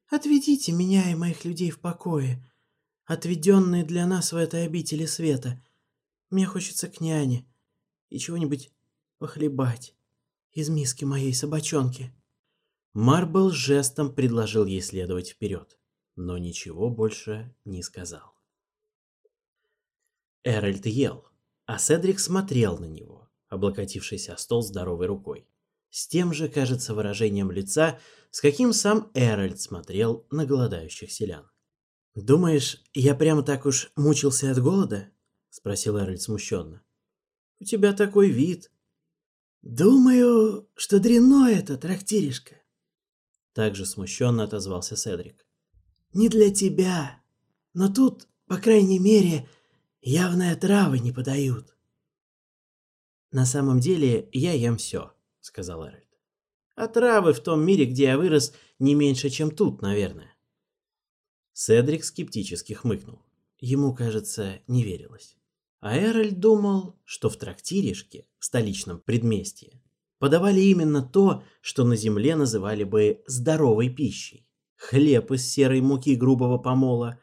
отведите меня и моих людей в покое, отведенные для нас в этой обители света. Мне хочется к няне и чего-нибудь похлебать из миски моей собачонки». Марбл жестом предложил ей следовать вперед, но ничего больше не сказал. Эральд ел. А Седрик смотрел на него, облокотившись о стол здоровой рукой. С тем же, кажется, выражением лица, с каким сам Эральд смотрел на голодающих селян. «Думаешь, я прямо так уж мучился от голода?» — спросил Эральд смущенно. «У тебя такой вид». «Думаю, что дрено это, трактиришка», — также смущенно отозвался Седрик. «Не для тебя, но тут, по крайней мере, — явная травы не подают. На самом деле я ем все, сказал Эральд. А травы в том мире, где я вырос, не меньше, чем тут, наверное. Седрик скептически хмыкнул. Ему, кажется, не верилось. А Эральд думал, что в трактиришке, в столичном предместье, подавали именно то, что на земле называли бы здоровой пищей. Хлеб из серой муки грубого помола,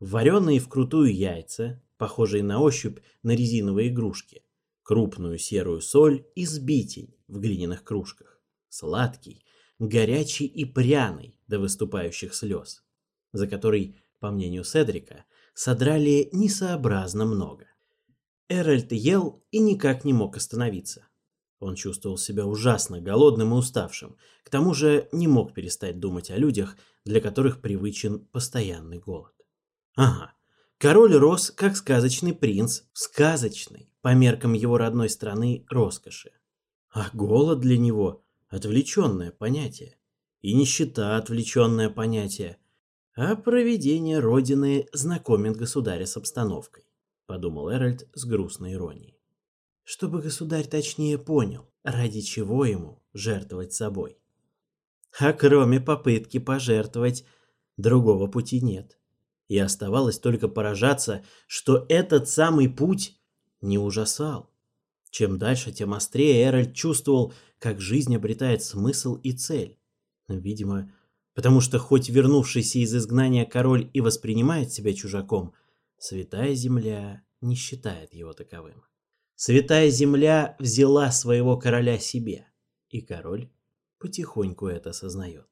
вареные вкрутую яйца, похожие на ощупь на резиновые игрушки, крупную серую соль из битий в глиняных кружках, сладкий, горячий и пряный до выступающих слез, за который, по мнению Седрика, содрали несообразно много. Эральд ел и никак не мог остановиться. Он чувствовал себя ужасно голодным и уставшим, к тому же не мог перестать думать о людях, для которых привычен постоянный голод. Ага, Король рос, как сказочный принц, в сказочной, по меркам его родной страны, роскоши. А голод для него – отвлеченное понятие. И нищета – отвлеченное понятие. А проведение родины знакомит государя с обстановкой, подумал Эральд с грустной иронией. Чтобы государь точнее понял, ради чего ему жертвовать собой. А кроме попытки пожертвовать, другого пути нет – и оставалось только поражаться, что этот самый путь не ужасал. Чем дальше, тем острее Эральд чувствовал, как жизнь обретает смысл и цель. Ну, видимо, потому что хоть вернувшийся из изгнания король и воспринимает себя чужаком, Святая Земля не считает его таковым. Святая Земля взяла своего короля себе, и король потихоньку это осознает.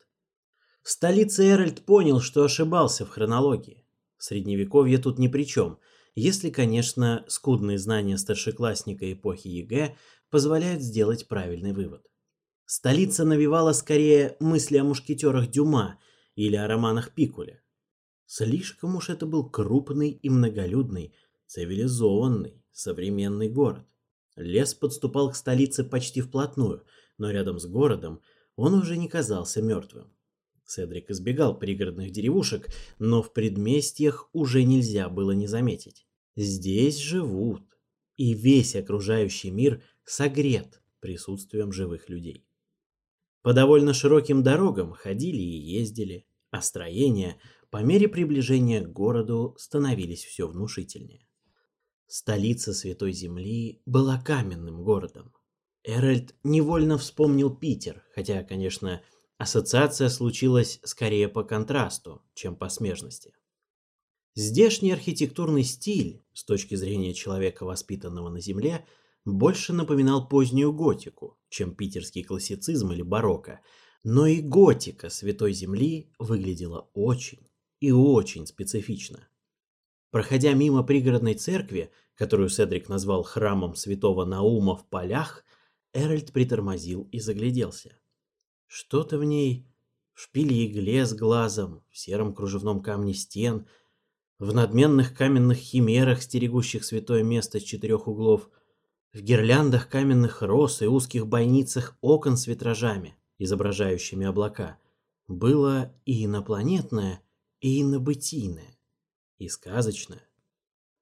В столице Эральд понял, что ошибался в хронологии. Средневековье тут ни при чем, если, конечно, скудные знания старшеклассника эпохи ЕГЭ позволяют сделать правильный вывод. Столица навевала скорее мысли о мушкетерах Дюма или о романах Пикуля. Слишком уж это был крупный и многолюдный, цивилизованный, современный город. Лес подступал к столице почти вплотную, но рядом с городом он уже не казался мертвым. Седрик избегал пригородных деревушек, но в предместьях уже нельзя было не заметить. Здесь живут, и весь окружающий мир согрет присутствием живых людей. По довольно широким дорогам ходили и ездили, а строения по мере приближения к городу становились все внушительнее. Столица Святой Земли была каменным городом. Эральд невольно вспомнил Питер, хотя, конечно, ассоциация случилась скорее по контрасту, чем по смежности. Здешний архитектурный стиль, с точки зрения человека, воспитанного на земле, больше напоминал позднюю готику, чем питерский классицизм или барокко, но и готика Святой Земли выглядела очень и очень специфично. Проходя мимо пригородной церкви, которую Седрик назвал храмом святого Наума в полях, Эральд притормозил и загляделся. Что-то в ней, в шпиле игле с глазом, в сером кружевном камне стен, в надменных каменных химерах, стерегущих святое место с четырех углов, в гирляндах каменных роз и узких бойницах окон с витражами, изображающими облака, было и инопланетное, и инобытийное, и сказочное.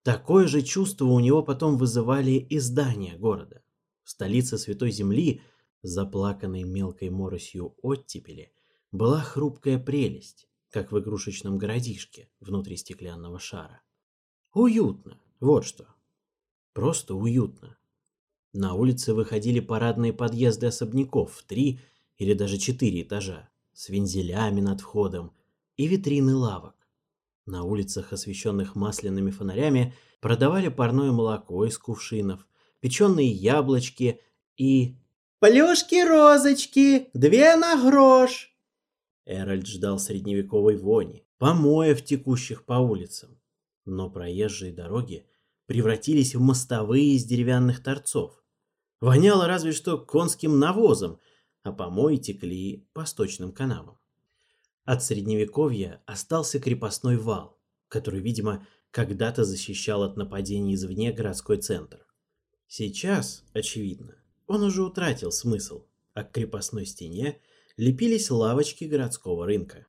Такое же чувство у него потом вызывали и здания города. В столице Святой Земли – заплаканной мелкой моросью оттепели, была хрупкая прелесть, как в игрушечном городишке внутри стеклянного шара. Уютно, вот что. Просто уютно. На улице выходили парадные подъезды особняков в три или даже четыре этажа, с вензелями над входом и витрины лавок. На улицах, освещенных масляными фонарями, продавали парное молоко из кувшинов, печеные яблочки и Плюшки розочки, две на грош. Эральд ждал средневековой вони, помоев текущих по улицам. Но проезжие дороги превратились в мостовые из деревянных торцов. Воняло разве что конским навозом, а помои текли по сточным канавам. От средневековья остался крепостной вал, который, видимо, когда-то защищал от нападений извне городской центр. Сейчас, очевидно, он уже утратил смысл, а к крепостной стене лепились лавочки городского рынка.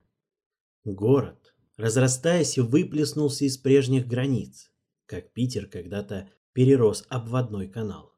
Город, разрастаясь, выплеснулся из прежних границ, как Питер когда-то перерос обводной канал.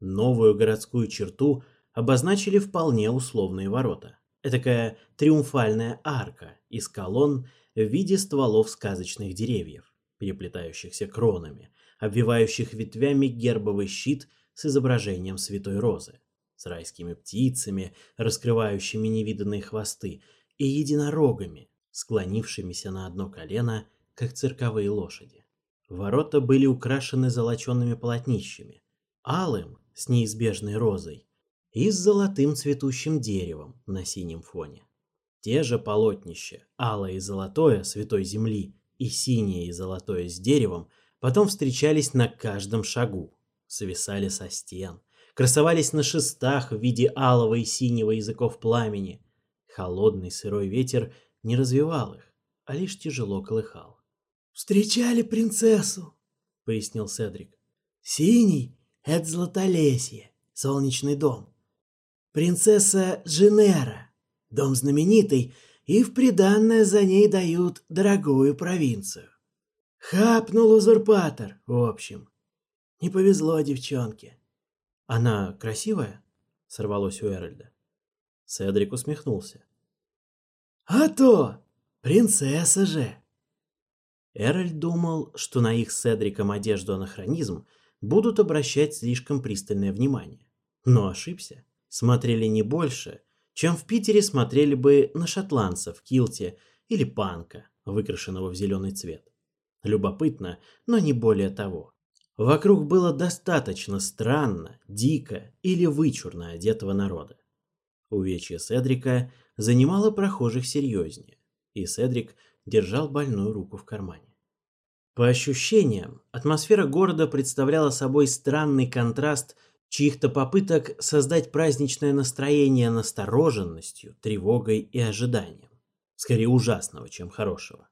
Новую городскую черту обозначили вполне условные ворота. Этакая триумфальная арка из колонн в виде стволов сказочных деревьев, переплетающихся кронами, обвивающих ветвями гербовый щит – с изображением святой розы, с райскими птицами, раскрывающими невиданные хвосты, и единорогами, склонившимися на одно колено, как цирковые лошади. Ворота были украшены золоченными полотнищами, алым с неизбежной розой и с золотым цветущим деревом на синем фоне. Те же полотнища, алое и золотое святой земли и синее и золотое с деревом, потом встречались на каждом шагу, свисали со стен, красовались на шестах в виде алого и синего языков пламени. Холодный сырой ветер не развивал их, а лишь тяжело колыхал. «Встречали принцессу!» — пояснил Седрик. «Синий — это Златолесье, солнечный дом. Принцесса Дженера, дом знаменитый, и в приданное за ней дают дорогую провинцию. Хапнул узурпатор, в общем. «Не повезло девчонке». «Она красивая?» — сорвалось у Эральда. Седрик усмехнулся. «А то! Принцесса же!» Эральд думал, что на их с Эдриком одежду анахронизм будут обращать слишком пристальное внимание. Но ошибся. Смотрели не больше, чем в Питере смотрели бы на шотландца в килте или панка, выкрашенного в зеленый цвет. Любопытно, но не более того. Вокруг было достаточно странно, дико или вычурно одетого народа. Увечье Седрика занимало прохожих серьезнее, и Седрик держал больную руку в кармане. По ощущениям, атмосфера города представляла собой странный контраст чьих-то попыток создать праздничное настроение настороженностью, тревогой и ожиданием. Скорее ужасного, чем хорошего.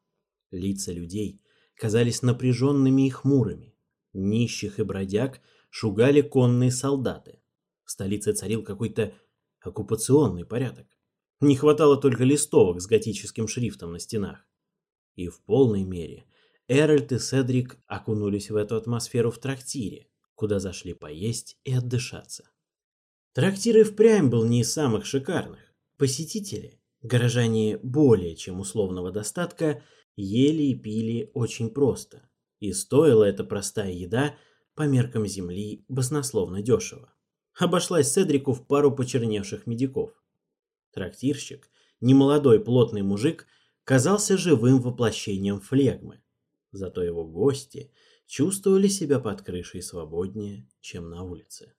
Лица людей казались напряженными и хмурыми, нищих и бродяг шугали конные солдаты. В столице царил какой-то оккупационный порядок. Не хватало только листовок с готическим шрифтом на стенах. И в полной мере Эральд и Седрик окунулись в эту атмосферу в трактире, куда зашли поесть и отдышаться. Трактир и впрямь был не из самых шикарных. Посетители, горожане более чем условного достатка, ели и пили очень просто, и стоила эта простая еда по меркам земли баснословно дешево. Обошлась Седрику в пару почерневших медиков. Трактирщик, немолодой плотный мужик, казался живым воплощением флегмы. Зато его гости чувствовали себя под крышей свободнее, чем на улице.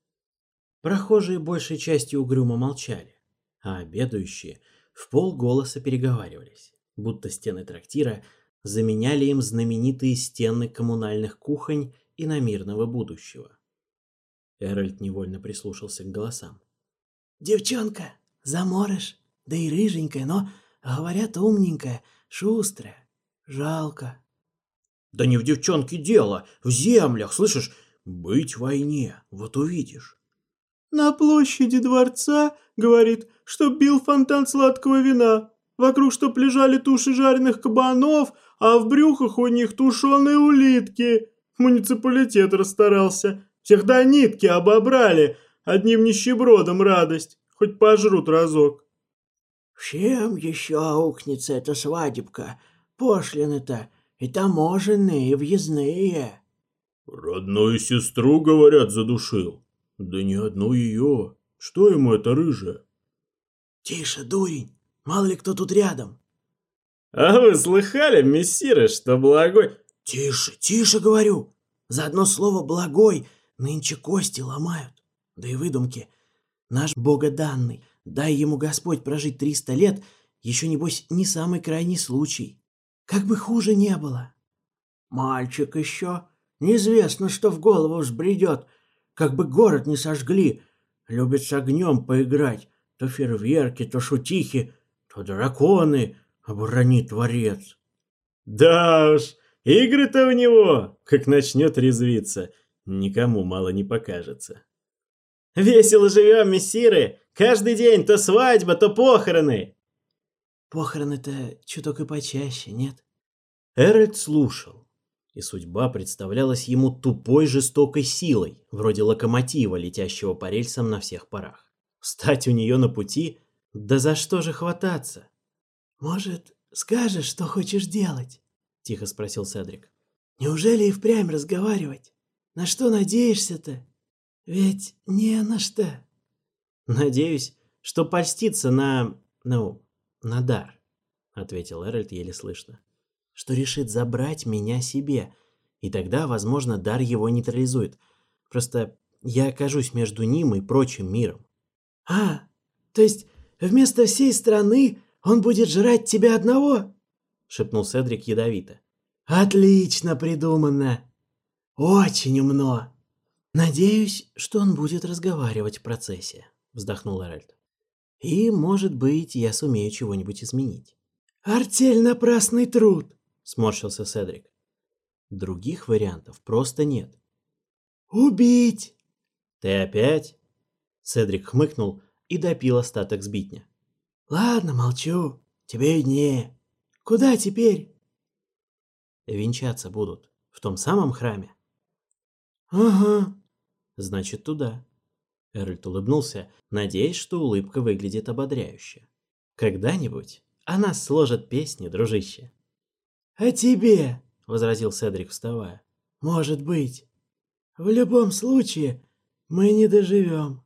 Прохожие большей частью угрюмо молчали, а обедающие в полголоса переговаривались, будто стены трактира заменяли им знаменитые стены коммунальных кухонь и намирного будущего. Эральд невольно прислушался к голосам. «Девчонка, заморыш, да и рыженькая, но, говорят, умненькая, шустрая. Жалко». «Да не в девчонке дело, в землях, слышишь? Быть в войне, вот увидишь». «На площади дворца, — говорит, — что бил фонтан сладкого вина, Вокруг чтоб лежали туши жареных кабанов, а в брюхах у них тушеные улитки. Муниципалитет расстарался. Всех до нитки обобрали. Одним нищебродом радость. Хоть пожрут разок. Чем еще аукнется эта свадебка? Пошлины-то и таможенные, и въездные. Родную сестру, говорят, задушил. Да не одну ее. Что ему это рыжая? Тише, дурень. Мало ли кто тут рядом. А вы слыхали, мессиры, что благой... Тише, тише, говорю. За одно слово «благой» нынче кости ломают. Да и выдумки. Наш богоданный, дай ему Господь прожить триста лет, еще, небось, не самый крайний случай. Как бы хуже не было. Мальчик еще. Неизвестно, что в голову взбредет. Как бы город не сожгли. Любит с огнем поиграть. То фейерверки, то шутихи драконы, оборонит а творец. Да уж, игры-то у него, как начнет резвиться, никому мало не покажется. Весело живем, мессиры, каждый день то свадьба, то похороны. Похороны-то чуток и почаще, нет? Эральд слушал, и судьба представлялась ему тупой жестокой силой, вроде локомотива, летящего по рельсам на всех парах. Встать у нее на пути Да за что же хвататься? «Может, скажешь, что хочешь делать?» — тихо спросил Седрик. «Неужели и впрямь разговаривать? На что надеешься-то? Ведь не на что». «Надеюсь, что польстится на... ну, на дар», — ответил Эральд еле слышно. «Что решит забрать меня себе, и тогда, возможно, дар его нейтрализует. Просто я окажусь между ним и прочим миром. А, то есть вместо всей страны он будет жрать тебя одного?» — шепнул Седрик ядовито. «Отлично придумано! Очень умно!» «Надеюсь, что он будет разговаривать в процессе», — вздохнул Эральд. «И, может быть, я сумею чего-нибудь изменить». «Артель — напрасный труд!» — сморщился Седрик. «Других вариантов просто нет». «Убить!» «Ты опять?» Седрик хмыкнул, и допил остаток сбитня. «Ладно, молчу. Тебе виднее. Куда теперь?» «Венчаться будут. В том самом храме?» «Ага. Значит, туда». Эральд улыбнулся, надеясь, что улыбка выглядит ободряюще. «Когда-нибудь она сложит песни, дружище». «А тебе?» — возразил Седрик, вставая. «Может быть. В любом случае, мы не доживем».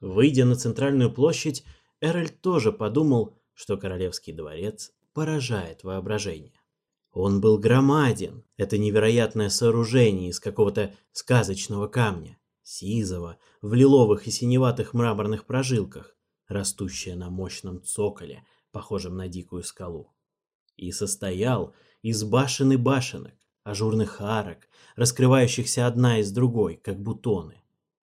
Выйдя на центральную площадь, Эральд тоже подумал, что королевский дворец поражает воображение. Он был громаден, это невероятное сооружение из какого-то сказочного камня, сизого, в лиловых и синеватых мраморных прожилках, растущее на мощном цоколе, похожем на дикую скалу. И состоял из башен и башенок, ажурных арок, раскрывающихся одна из другой, как бутоны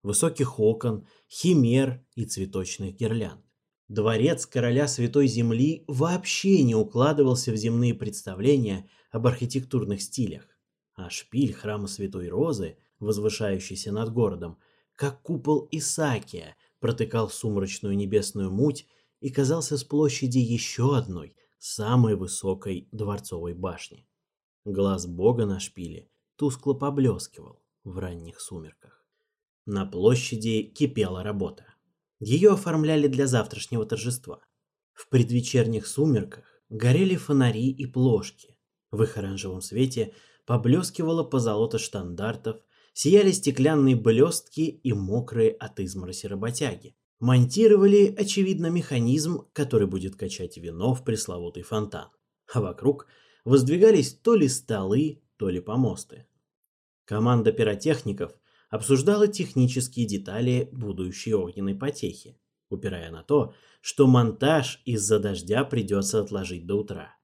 высоких окон, химер и цветочных гирлянд. Дворец короля Святой Земли вообще не укладывался в земные представления об архитектурных стилях, а шпиль храма Святой Розы, возвышающийся над городом, как купол Исаакия, протыкал сумрачную небесную муть и казался с площади еще одной, самой высокой дворцовой башни. Глаз бога на шпиле тускло поблескивал в ранних сумерках. На площади кипела работа. Ее оформляли для завтрашнего торжества. В предвечерних сумерках горели фонари и плошки. В их оранжевом свете поблескивало позолото штандартов, сияли стеклянные блестки и мокрые от измороси работяги. Монтировали, очевидно, механизм, который будет качать вино в пресловутый фонтан. А вокруг воздвигались то ли столы, то ли помосты. Команда пиротехников – обсуждала технические детали будущей огненной потехи, упирая на то, что монтаж из-за дождя придется отложить до утра.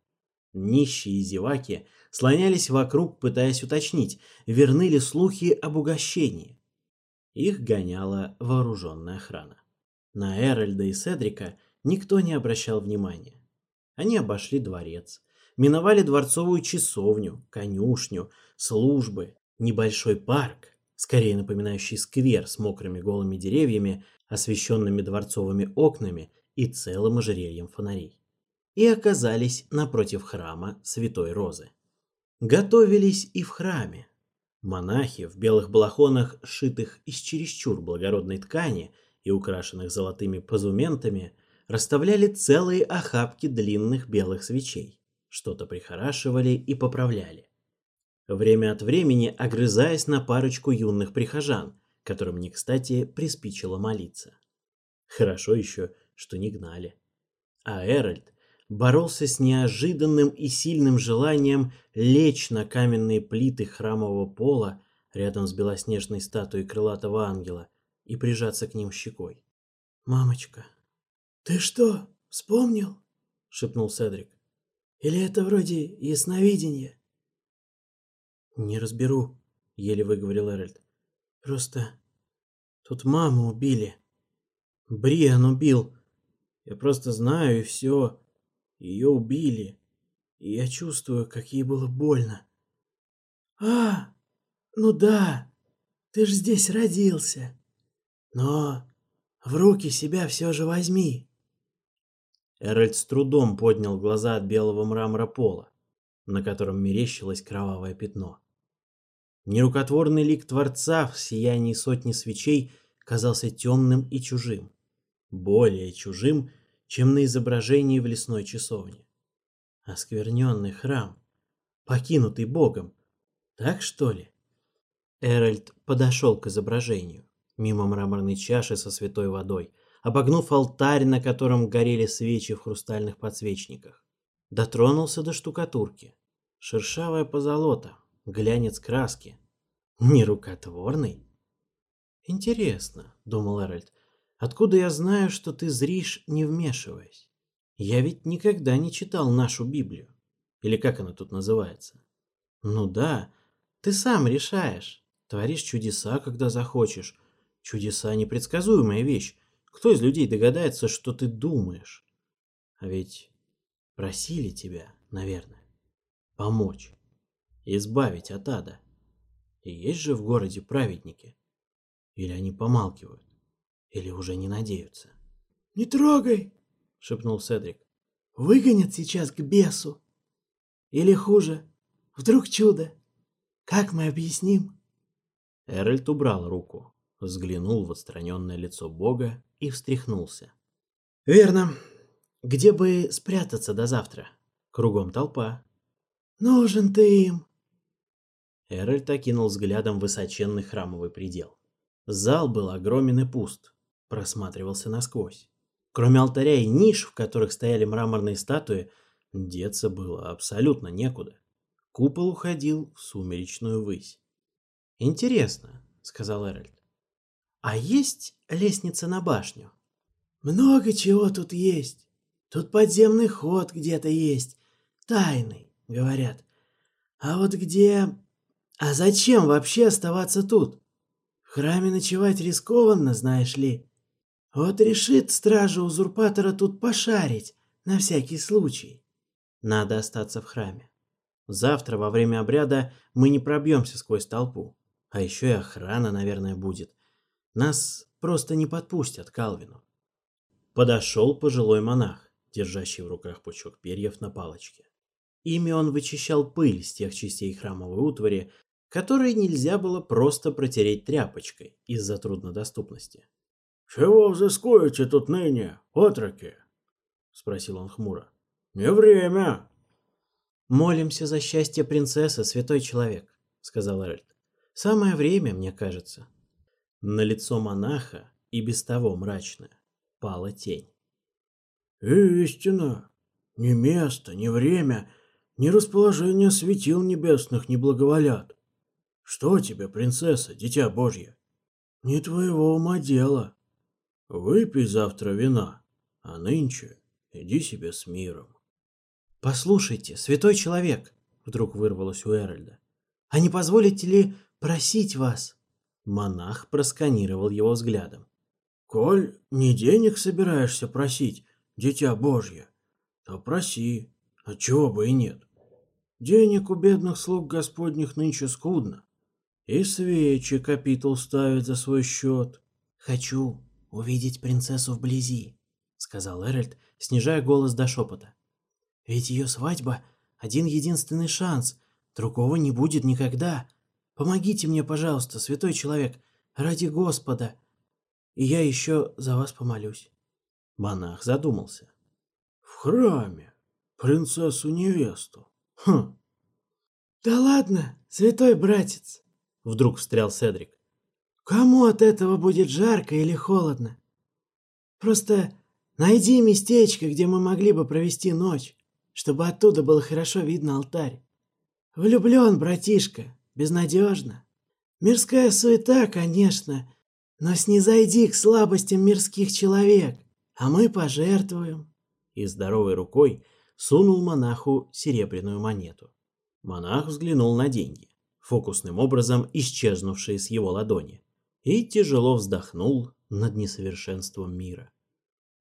Нищие зеваки слонялись вокруг, пытаясь уточнить, верны ли слухи об угощении. Их гоняла вооруженная охрана. На Эральда и Седрика никто не обращал внимания. Они обошли дворец, миновали дворцовую часовню, конюшню, службы, небольшой парк, скорее напоминающий сквер с мокрыми голыми деревьями, освещенными дворцовыми окнами и целым ожерельем фонарей. И оказались напротив храма Святой Розы. Готовились и в храме. Монахи в белых балахонах, сшитых из чересчур благородной ткани и украшенных золотыми позументами, расставляли целые охапки длинных белых свечей, что-то прихорашивали и поправляли время от времени огрызаясь на парочку юных прихожан, которым не кстати приспичило молиться. Хорошо еще, что не гнали. А Эральд боролся с неожиданным и сильным желанием лечь на каменные плиты храмового пола рядом с белоснежной статуей крылатого ангела и прижаться к ним щекой. «Мамочка!» «Ты что, вспомнил?» — шепнул Седрик. «Или это вроде ясновидение? «Не разберу», — еле выговорил Эральд. «Просто тут маму убили. Бриан убил. Я просто знаю, и все. Ее убили. И я чувствую, как ей было больно». «А, ну да, ты же здесь родился. Но в руки себя все же возьми». Эральд с трудом поднял глаза от белого мрамора пола, на котором мерещилось кровавое пятно. Нерукотворный лик Творца в сиянии сотни свечей казался темным и чужим. Более чужим, чем на изображении в лесной часовне. Оскверненный храм, покинутый Богом. Так что ли? Эральд подошел к изображению, мимо мраморной чаши со святой водой, обогнув алтарь, на котором горели свечи в хрустальных подсвечниках. Дотронулся до штукатурки. Шершавая позолота, глянец краски. Не рукотворный? Интересно, думал Эральд, откуда я знаю, что ты зришь, не вмешиваясь? Я ведь никогда не читал нашу Библию. Или как она тут называется? Ну да, ты сам решаешь. Творишь чудеса, когда захочешь. Чудеса — непредсказуемая вещь. Кто из людей догадается, что ты думаешь? А ведь просили тебя, наверное, помочь избавить от ада. И есть же в городе праведники. Или они помалкивают, или уже не надеются. «Не трогай!» — шепнул Седрик. «Выгонят сейчас к бесу! Или хуже, вдруг чудо! Как мы объясним?» Эральд убрал руку, взглянул в отстраненное лицо Бога и встряхнулся. «Верно. Где бы спрятаться до завтра? Кругом толпа». «Нужен ты им!» Эральд окинул взглядом высоченный храмовый предел. Зал был огромен и пуст, просматривался насквозь. Кроме алтаря и ниш, в которых стояли мраморные статуи, деться было абсолютно некуда. Купол уходил в сумеречную высь. «Интересно», — сказал Эральд. «А есть лестница на башню?» «Много чего тут есть. Тут подземный ход где-то есть. Тайный, говорят. А вот где...» А зачем вообще оставаться тут? В храме ночевать рискованно, знаешь ли. Вот решит стража узурпатора тут пошарить, на всякий случай. Надо остаться в храме. Завтра во время обряда мы не пробьемся сквозь толпу. А еще и охрана, наверное, будет. Нас просто не подпустят к Алвину. Подошел пожилой монах, держащий в руках пучок перьев на палочке. Ими он вычищал пыль с тех частей храмовой утвари, которые нельзя было просто протереть тряпочкой из-за труднодоступности. «Чего взыскуете тут ныне, отроки?» — спросил он хмуро. «Не время!» «Молимся за счастье принцессы, святой человек», — сказал Эральд. «Самое время, мне кажется». На лицо монаха, и без того мрачное, пала тень. «Истина! Ни место, ни время, ни расположение светил небесных не благоволят», что тебе, принцесса, дитя божье? Не твоего ума дело. Выпей завтра вина, а нынче иди себе с миром. Послушайте, святой человек, вдруг вырвалось у Эральда. А не позволите ли просить вас? Монах просканировал его взглядом. Коль не денег собираешься просить, дитя Божье, то проси, а чего бы и нет. Денег у бедных слуг господних нынче скудно, и свечи капитул ставит за свой счет. «Хочу увидеть принцессу вблизи», — сказал Эральд, снижая голос до шепота. «Ведь ее свадьба — один единственный шанс, другого не будет никогда. Помогите мне, пожалуйста, святой человек, ради Господа, и я еще за вас помолюсь». Монах задумался. «В храме? Принцессу-невесту? Хм!» «Да ладно, святой братец!» вдруг встрял Седрик. «Кому от этого будет жарко или холодно? Просто найди местечко, где мы могли бы провести ночь, чтобы оттуда было хорошо видно алтарь. Влюблен, братишка, безнадежно. Мирская суета, конечно, но снизойди к слабостям мирских человек, а мы пожертвуем». И здоровой рукой сунул монаху серебряную монету. Монах взглянул на деньги фокусным образом исчезнувшие с его ладони, и тяжело вздохнул над несовершенством мира.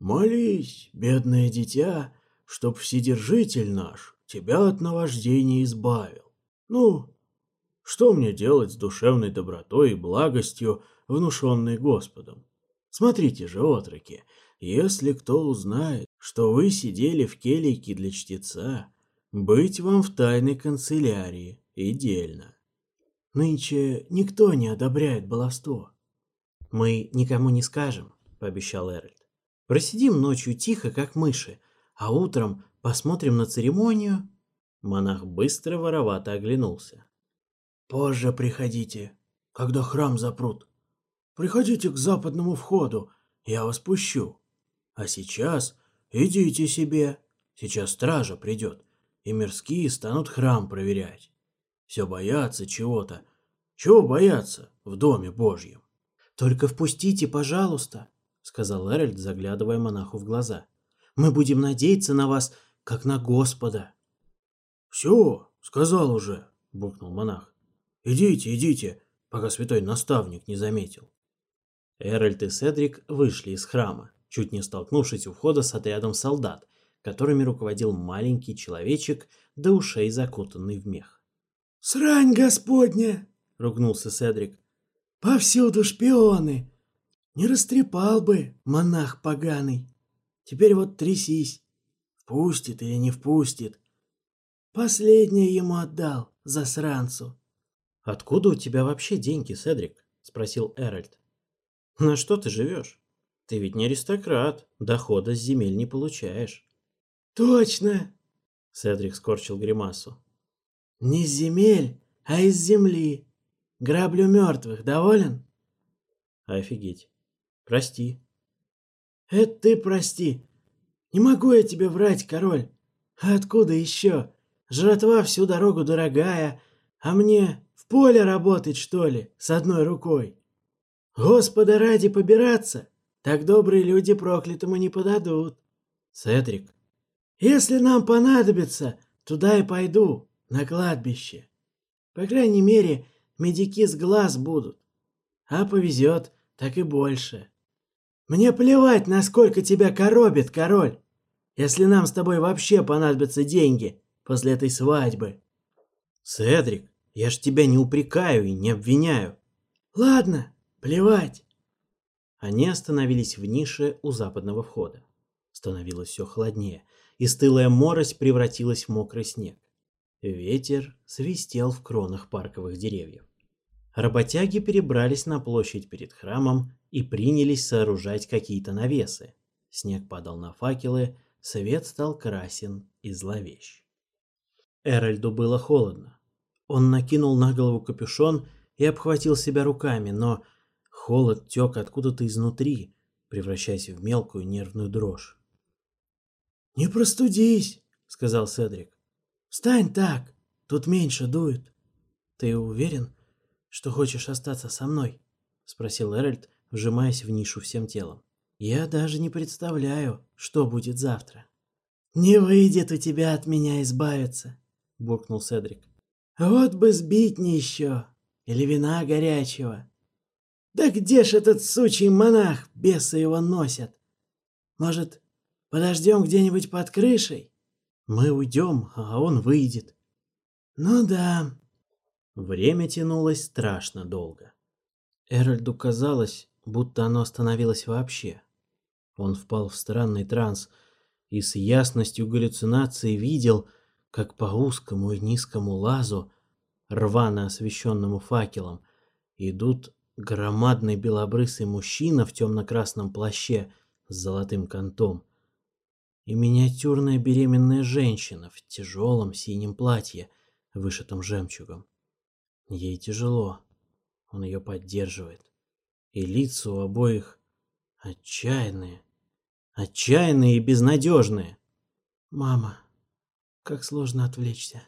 «Молись, бедное дитя, чтоб Вседержитель наш тебя от наваждения избавил. Ну, что мне делать с душевной добротой и благостью, внушенной Господом? Смотрите же, отроки, если кто узнает, что вы сидели в келейке для чтеца, быть вам в тайной канцелярии и дельно. Нынче никто не одобряет баловство. Мы никому не скажем, пообещал Эральд. Просидим ночью тихо, как мыши, а утром посмотрим на церемонию. Монах быстро воровато оглянулся. Позже приходите, когда храм запрут. Приходите к западному входу, я вас пущу. А сейчас идите себе. Сейчас стража придет, и мирские станут храм проверять. Все боятся чего-то. Чего бояться в Доме Божьем? «Только впустите, пожалуйста», — сказал Эральд, заглядывая монаху в глаза. «Мы будем надеяться на вас, как на Господа». «Все, сказал уже», — буркнул монах. «Идите, идите, пока святой наставник не заметил». Эральд и Седрик вышли из храма, чуть не столкнувшись у входа с отрядом солдат, которыми руководил маленький человечек, до ушей закутанный в мех. «Срань господня!» — ругнулся Седрик. «Повсюду шпионы! Не растрепал бы, монах поганый! Теперь вот трясись! Впустит или не впустит! Последнее ему отдал, засранцу!» «Откуда у тебя вообще деньги, Седрик?» — спросил Эральд. «На что ты живешь? Ты ведь не аристократ, дохода с земель не получаешь». «Точно!» — Седрик скорчил гримасу. Не с земель, а из земли. Граблю мертвых, доволен? Офигеть. Прости. Это ты прости. Не могу я тебе врать, король. А откуда еще? Жратва всю дорогу дорогая, а мне в поле работать, что ли, с одной рукой? Господа ради побираться, так добрые люди проклятому не подадут. Седрик. Если нам понадобится, туда и пойду на кладбище. По крайней мере, медики с глаз будут. А повезет, так и больше. Мне плевать, насколько тебя коробит, король, если нам с тобой вообще понадобятся деньги после этой свадьбы. Седрик, я ж тебя не упрекаю и не обвиняю. Ладно, плевать. Они остановились в нише у западного входа. Становилось все холоднее, и стылая морось превратилась в мокрый снег. Ветер свистел в кронах парковых деревьев. Работяги перебрались на площадь перед храмом и принялись сооружать какие-то навесы. Снег падал на факелы, свет стал красен и зловещ. Эральду было холодно. Он накинул на голову капюшон и обхватил себя руками, но холод тек откуда-то изнутри, превращаясь в мелкую нервную дрожь. «Не простудись!» — сказал Седрик. Встань так, тут меньше дует. Ты уверен, что хочешь остаться со мной? Спросил Эральд, вжимаясь в нишу всем телом. Я даже не представляю, что будет завтра. Не выйдет у тебя от меня избавиться, буркнул Седрик. Вот бы сбить не еще, или вина горячего. Да где ж этот сучий монах, бесы его носят? Может, подождем где-нибудь под крышей? Мы уйдем, а он выйдет. Ну да. Время тянулось страшно долго. Эральду казалось, будто оно остановилось вообще. Он впал в странный транс и с ясностью галлюцинации видел, как по узкому и низкому лазу, рвано освещенному факелом, идут громадный белобрысый мужчина в темно-красном плаще с золотым кантом и миниатюрная беременная женщина в тяжелом синем платье, вышитом жемчугом. Ей тяжело, он ее поддерживает. И лица у обоих отчаянные, отчаянные и безнадежные. «Мама, как сложно отвлечься.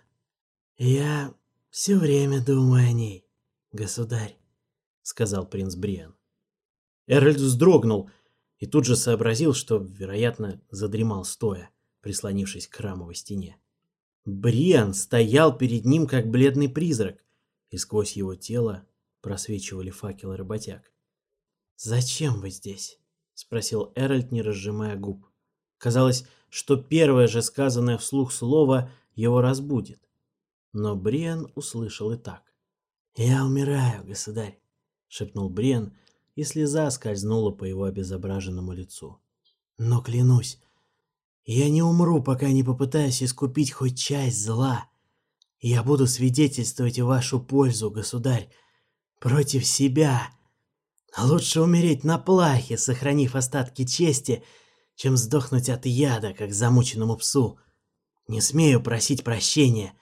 Я все время думаю о ней, государь», — сказал принц Бриан. Эральд вздрогнул — и тут же сообразил, что, вероятно, задремал стоя, прислонившись к храмовой стене. Бриан стоял перед ним, как бледный призрак, и сквозь его тело просвечивали факелы работяг. «Зачем вы здесь?» — спросил Эральд, не разжимая губ. Казалось, что первое же сказанное вслух слово его разбудит. Но Бриан услышал и так. «Я умираю, государь», — шепнул Бриан, и слеза скользнула по его обезображенному лицу. «Но клянусь, я не умру, пока не попытаюсь искупить хоть часть зла. Я буду свидетельствовать вашу пользу, государь, против себя. Лучше умереть на плахе, сохранив остатки чести, чем сдохнуть от яда, как замученному псу. Не смею просить прощения.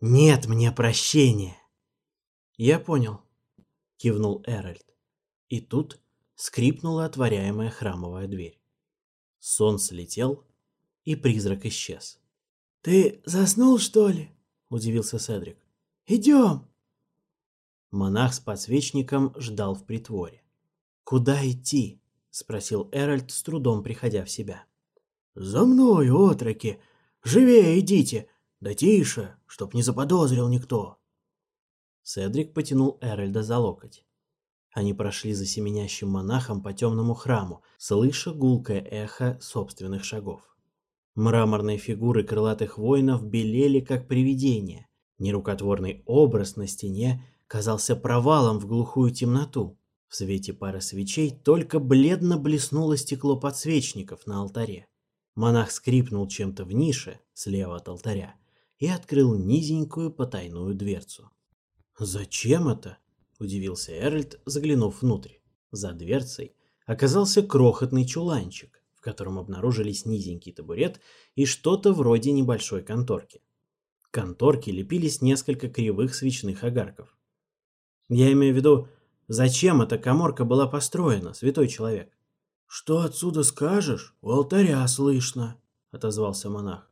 Нет мне прощения. Я понял, кивнул Эральд. И тут скрипнула отворяемая храмовая дверь. Сон слетел, и призрак исчез. «Ты заснул, что ли?» – удивился Седрик. «Идем!» Монах с подсвечником ждал в притворе. «Куда идти?» – спросил Эральд, с трудом приходя в себя. «За мной, отроки! Живее идите! Да тише, чтоб не заподозрил никто!» Седрик потянул Эральда за локоть. Они прошли за семенящим монахом по темному храму, слыша гулкое эхо собственных шагов. Мраморные фигуры крылатых воинов белели как привидения. Нерукотворный образ на стене казался провалом в глухую темноту. В свете пары свечей только бледно блеснуло стекло подсвечников на алтаре. Монах скрипнул чем-то в нише, слева от алтаря, и открыл низенькую потайную дверцу. «Зачем это?» удивился Эрльд, заглянув внутрь. За дверцей оказался крохотный чуланчик, в котором обнаружились низенький табурет и что-то вроде небольшой конторки. К лепились несколько кривых свечных огарков. Я имею в виду, зачем эта коморка была построена, святой человек? «Что отсюда скажешь, у алтаря слышно», — отозвался монах.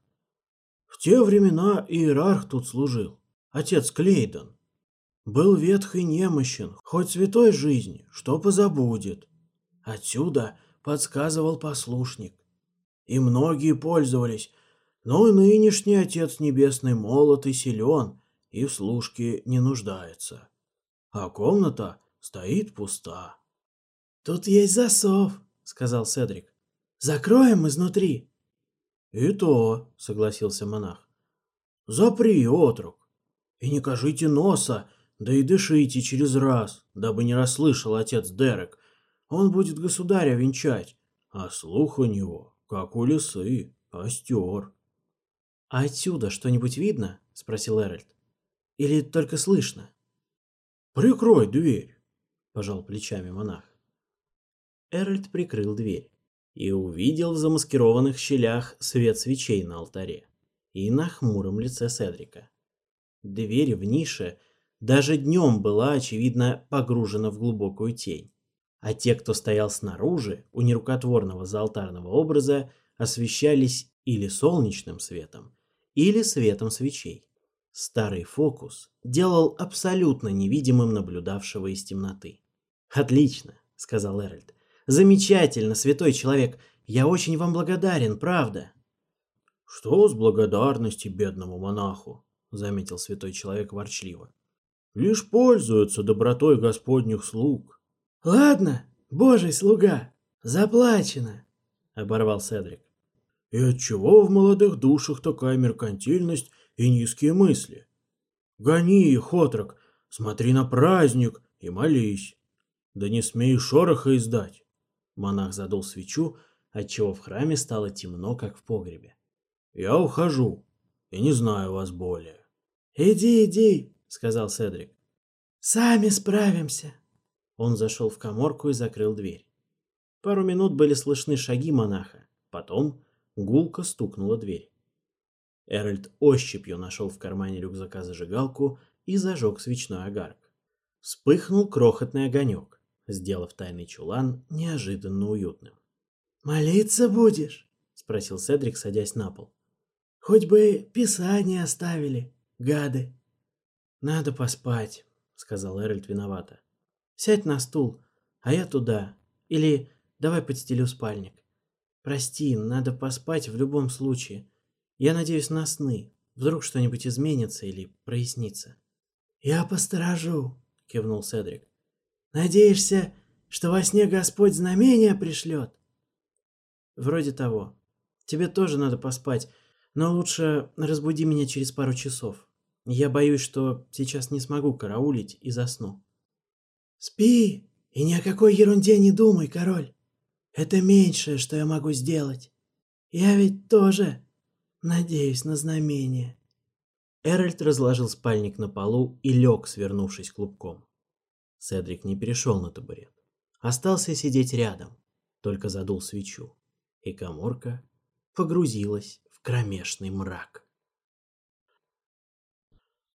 «В те времена иерарх тут служил, отец Клейден был ветх и немощен, хоть святой жизни, что позабудет. Отсюда подсказывал послушник. И многие пользовались, но и нынешний Отец Небесный молод и силен, и в служке не нуждается. А комната стоит пуста. «Тут есть засов», — сказал Седрик. «Закроем изнутри». «И то», — согласился монах. «Запри, отрок, и не кажите носа, да и дышите через раз, дабы не расслышал отец Дерек. Он будет государя венчать, а слух у него, как у лисы, остер. — А отсюда что-нибудь видно? — спросил Эральд. — Или только слышно? — Прикрой дверь, — пожал плечами монах. Эральд прикрыл дверь и увидел в замаскированных щелях свет свечей на алтаре и на хмуром лице Седрика. Дверь в нише даже днем была, очевидно, погружена в глубокую тень. А те, кто стоял снаружи, у нерукотворного залтарного образа, освещались или солнечным светом, или светом свечей. Старый фокус делал абсолютно невидимым наблюдавшего из темноты. «Отлично», — сказал Эральд. «Замечательно, святой человек. Я очень вам благодарен, правда». «Что с благодарностью бедному монаху?» — заметил святой человек ворчливо лишь пользуются добротой господних слуг. «Ладно, божий слуга, заплачено!» — оборвал Седрик. «И отчего в молодых душах такая меркантильность и низкие мысли? Гони их, отрок, смотри на праздник и молись. Да не смей шороха издать!» Монах задул свечу, отчего в храме стало темно, как в погребе. «Я ухожу и не знаю вас более». «Иди, иди, сказал Седрик. «Сами справимся!» Он зашел в коморку и закрыл дверь. Пару минут были слышны шаги монаха. Потом гулко стукнула дверь. Эральд ощупью нашел в кармане рюкзака зажигалку и зажег свечной огарок. Вспыхнул крохотный огонек, сделав тайный чулан неожиданно уютным. «Молиться будешь?» — спросил Седрик, садясь на пол. «Хоть бы писание оставили, гады!» «Надо поспать», — сказал Эральд виновато. «Сядь на стул, а я туда. Или давай подстелю спальник. Прости, надо поспать в любом случае. Я надеюсь на сны. Вдруг что-нибудь изменится или прояснится». «Я посторожу», — кивнул Седрик. «Надеешься, что во сне Господь знамения пришлет?» «Вроде того. Тебе тоже надо поспать, но лучше разбуди меня через пару часов». Я боюсь, что сейчас не смогу караулить и засну. Спи и ни о какой ерунде не думай, король. Это меньшее, что я могу сделать. Я ведь тоже надеюсь на знамение. Эральд разложил спальник на полу и лег, свернувшись клубком. Седрик не перешел на табурет. Остался сидеть рядом, только задул свечу. И коморка погрузилась в кромешный мрак.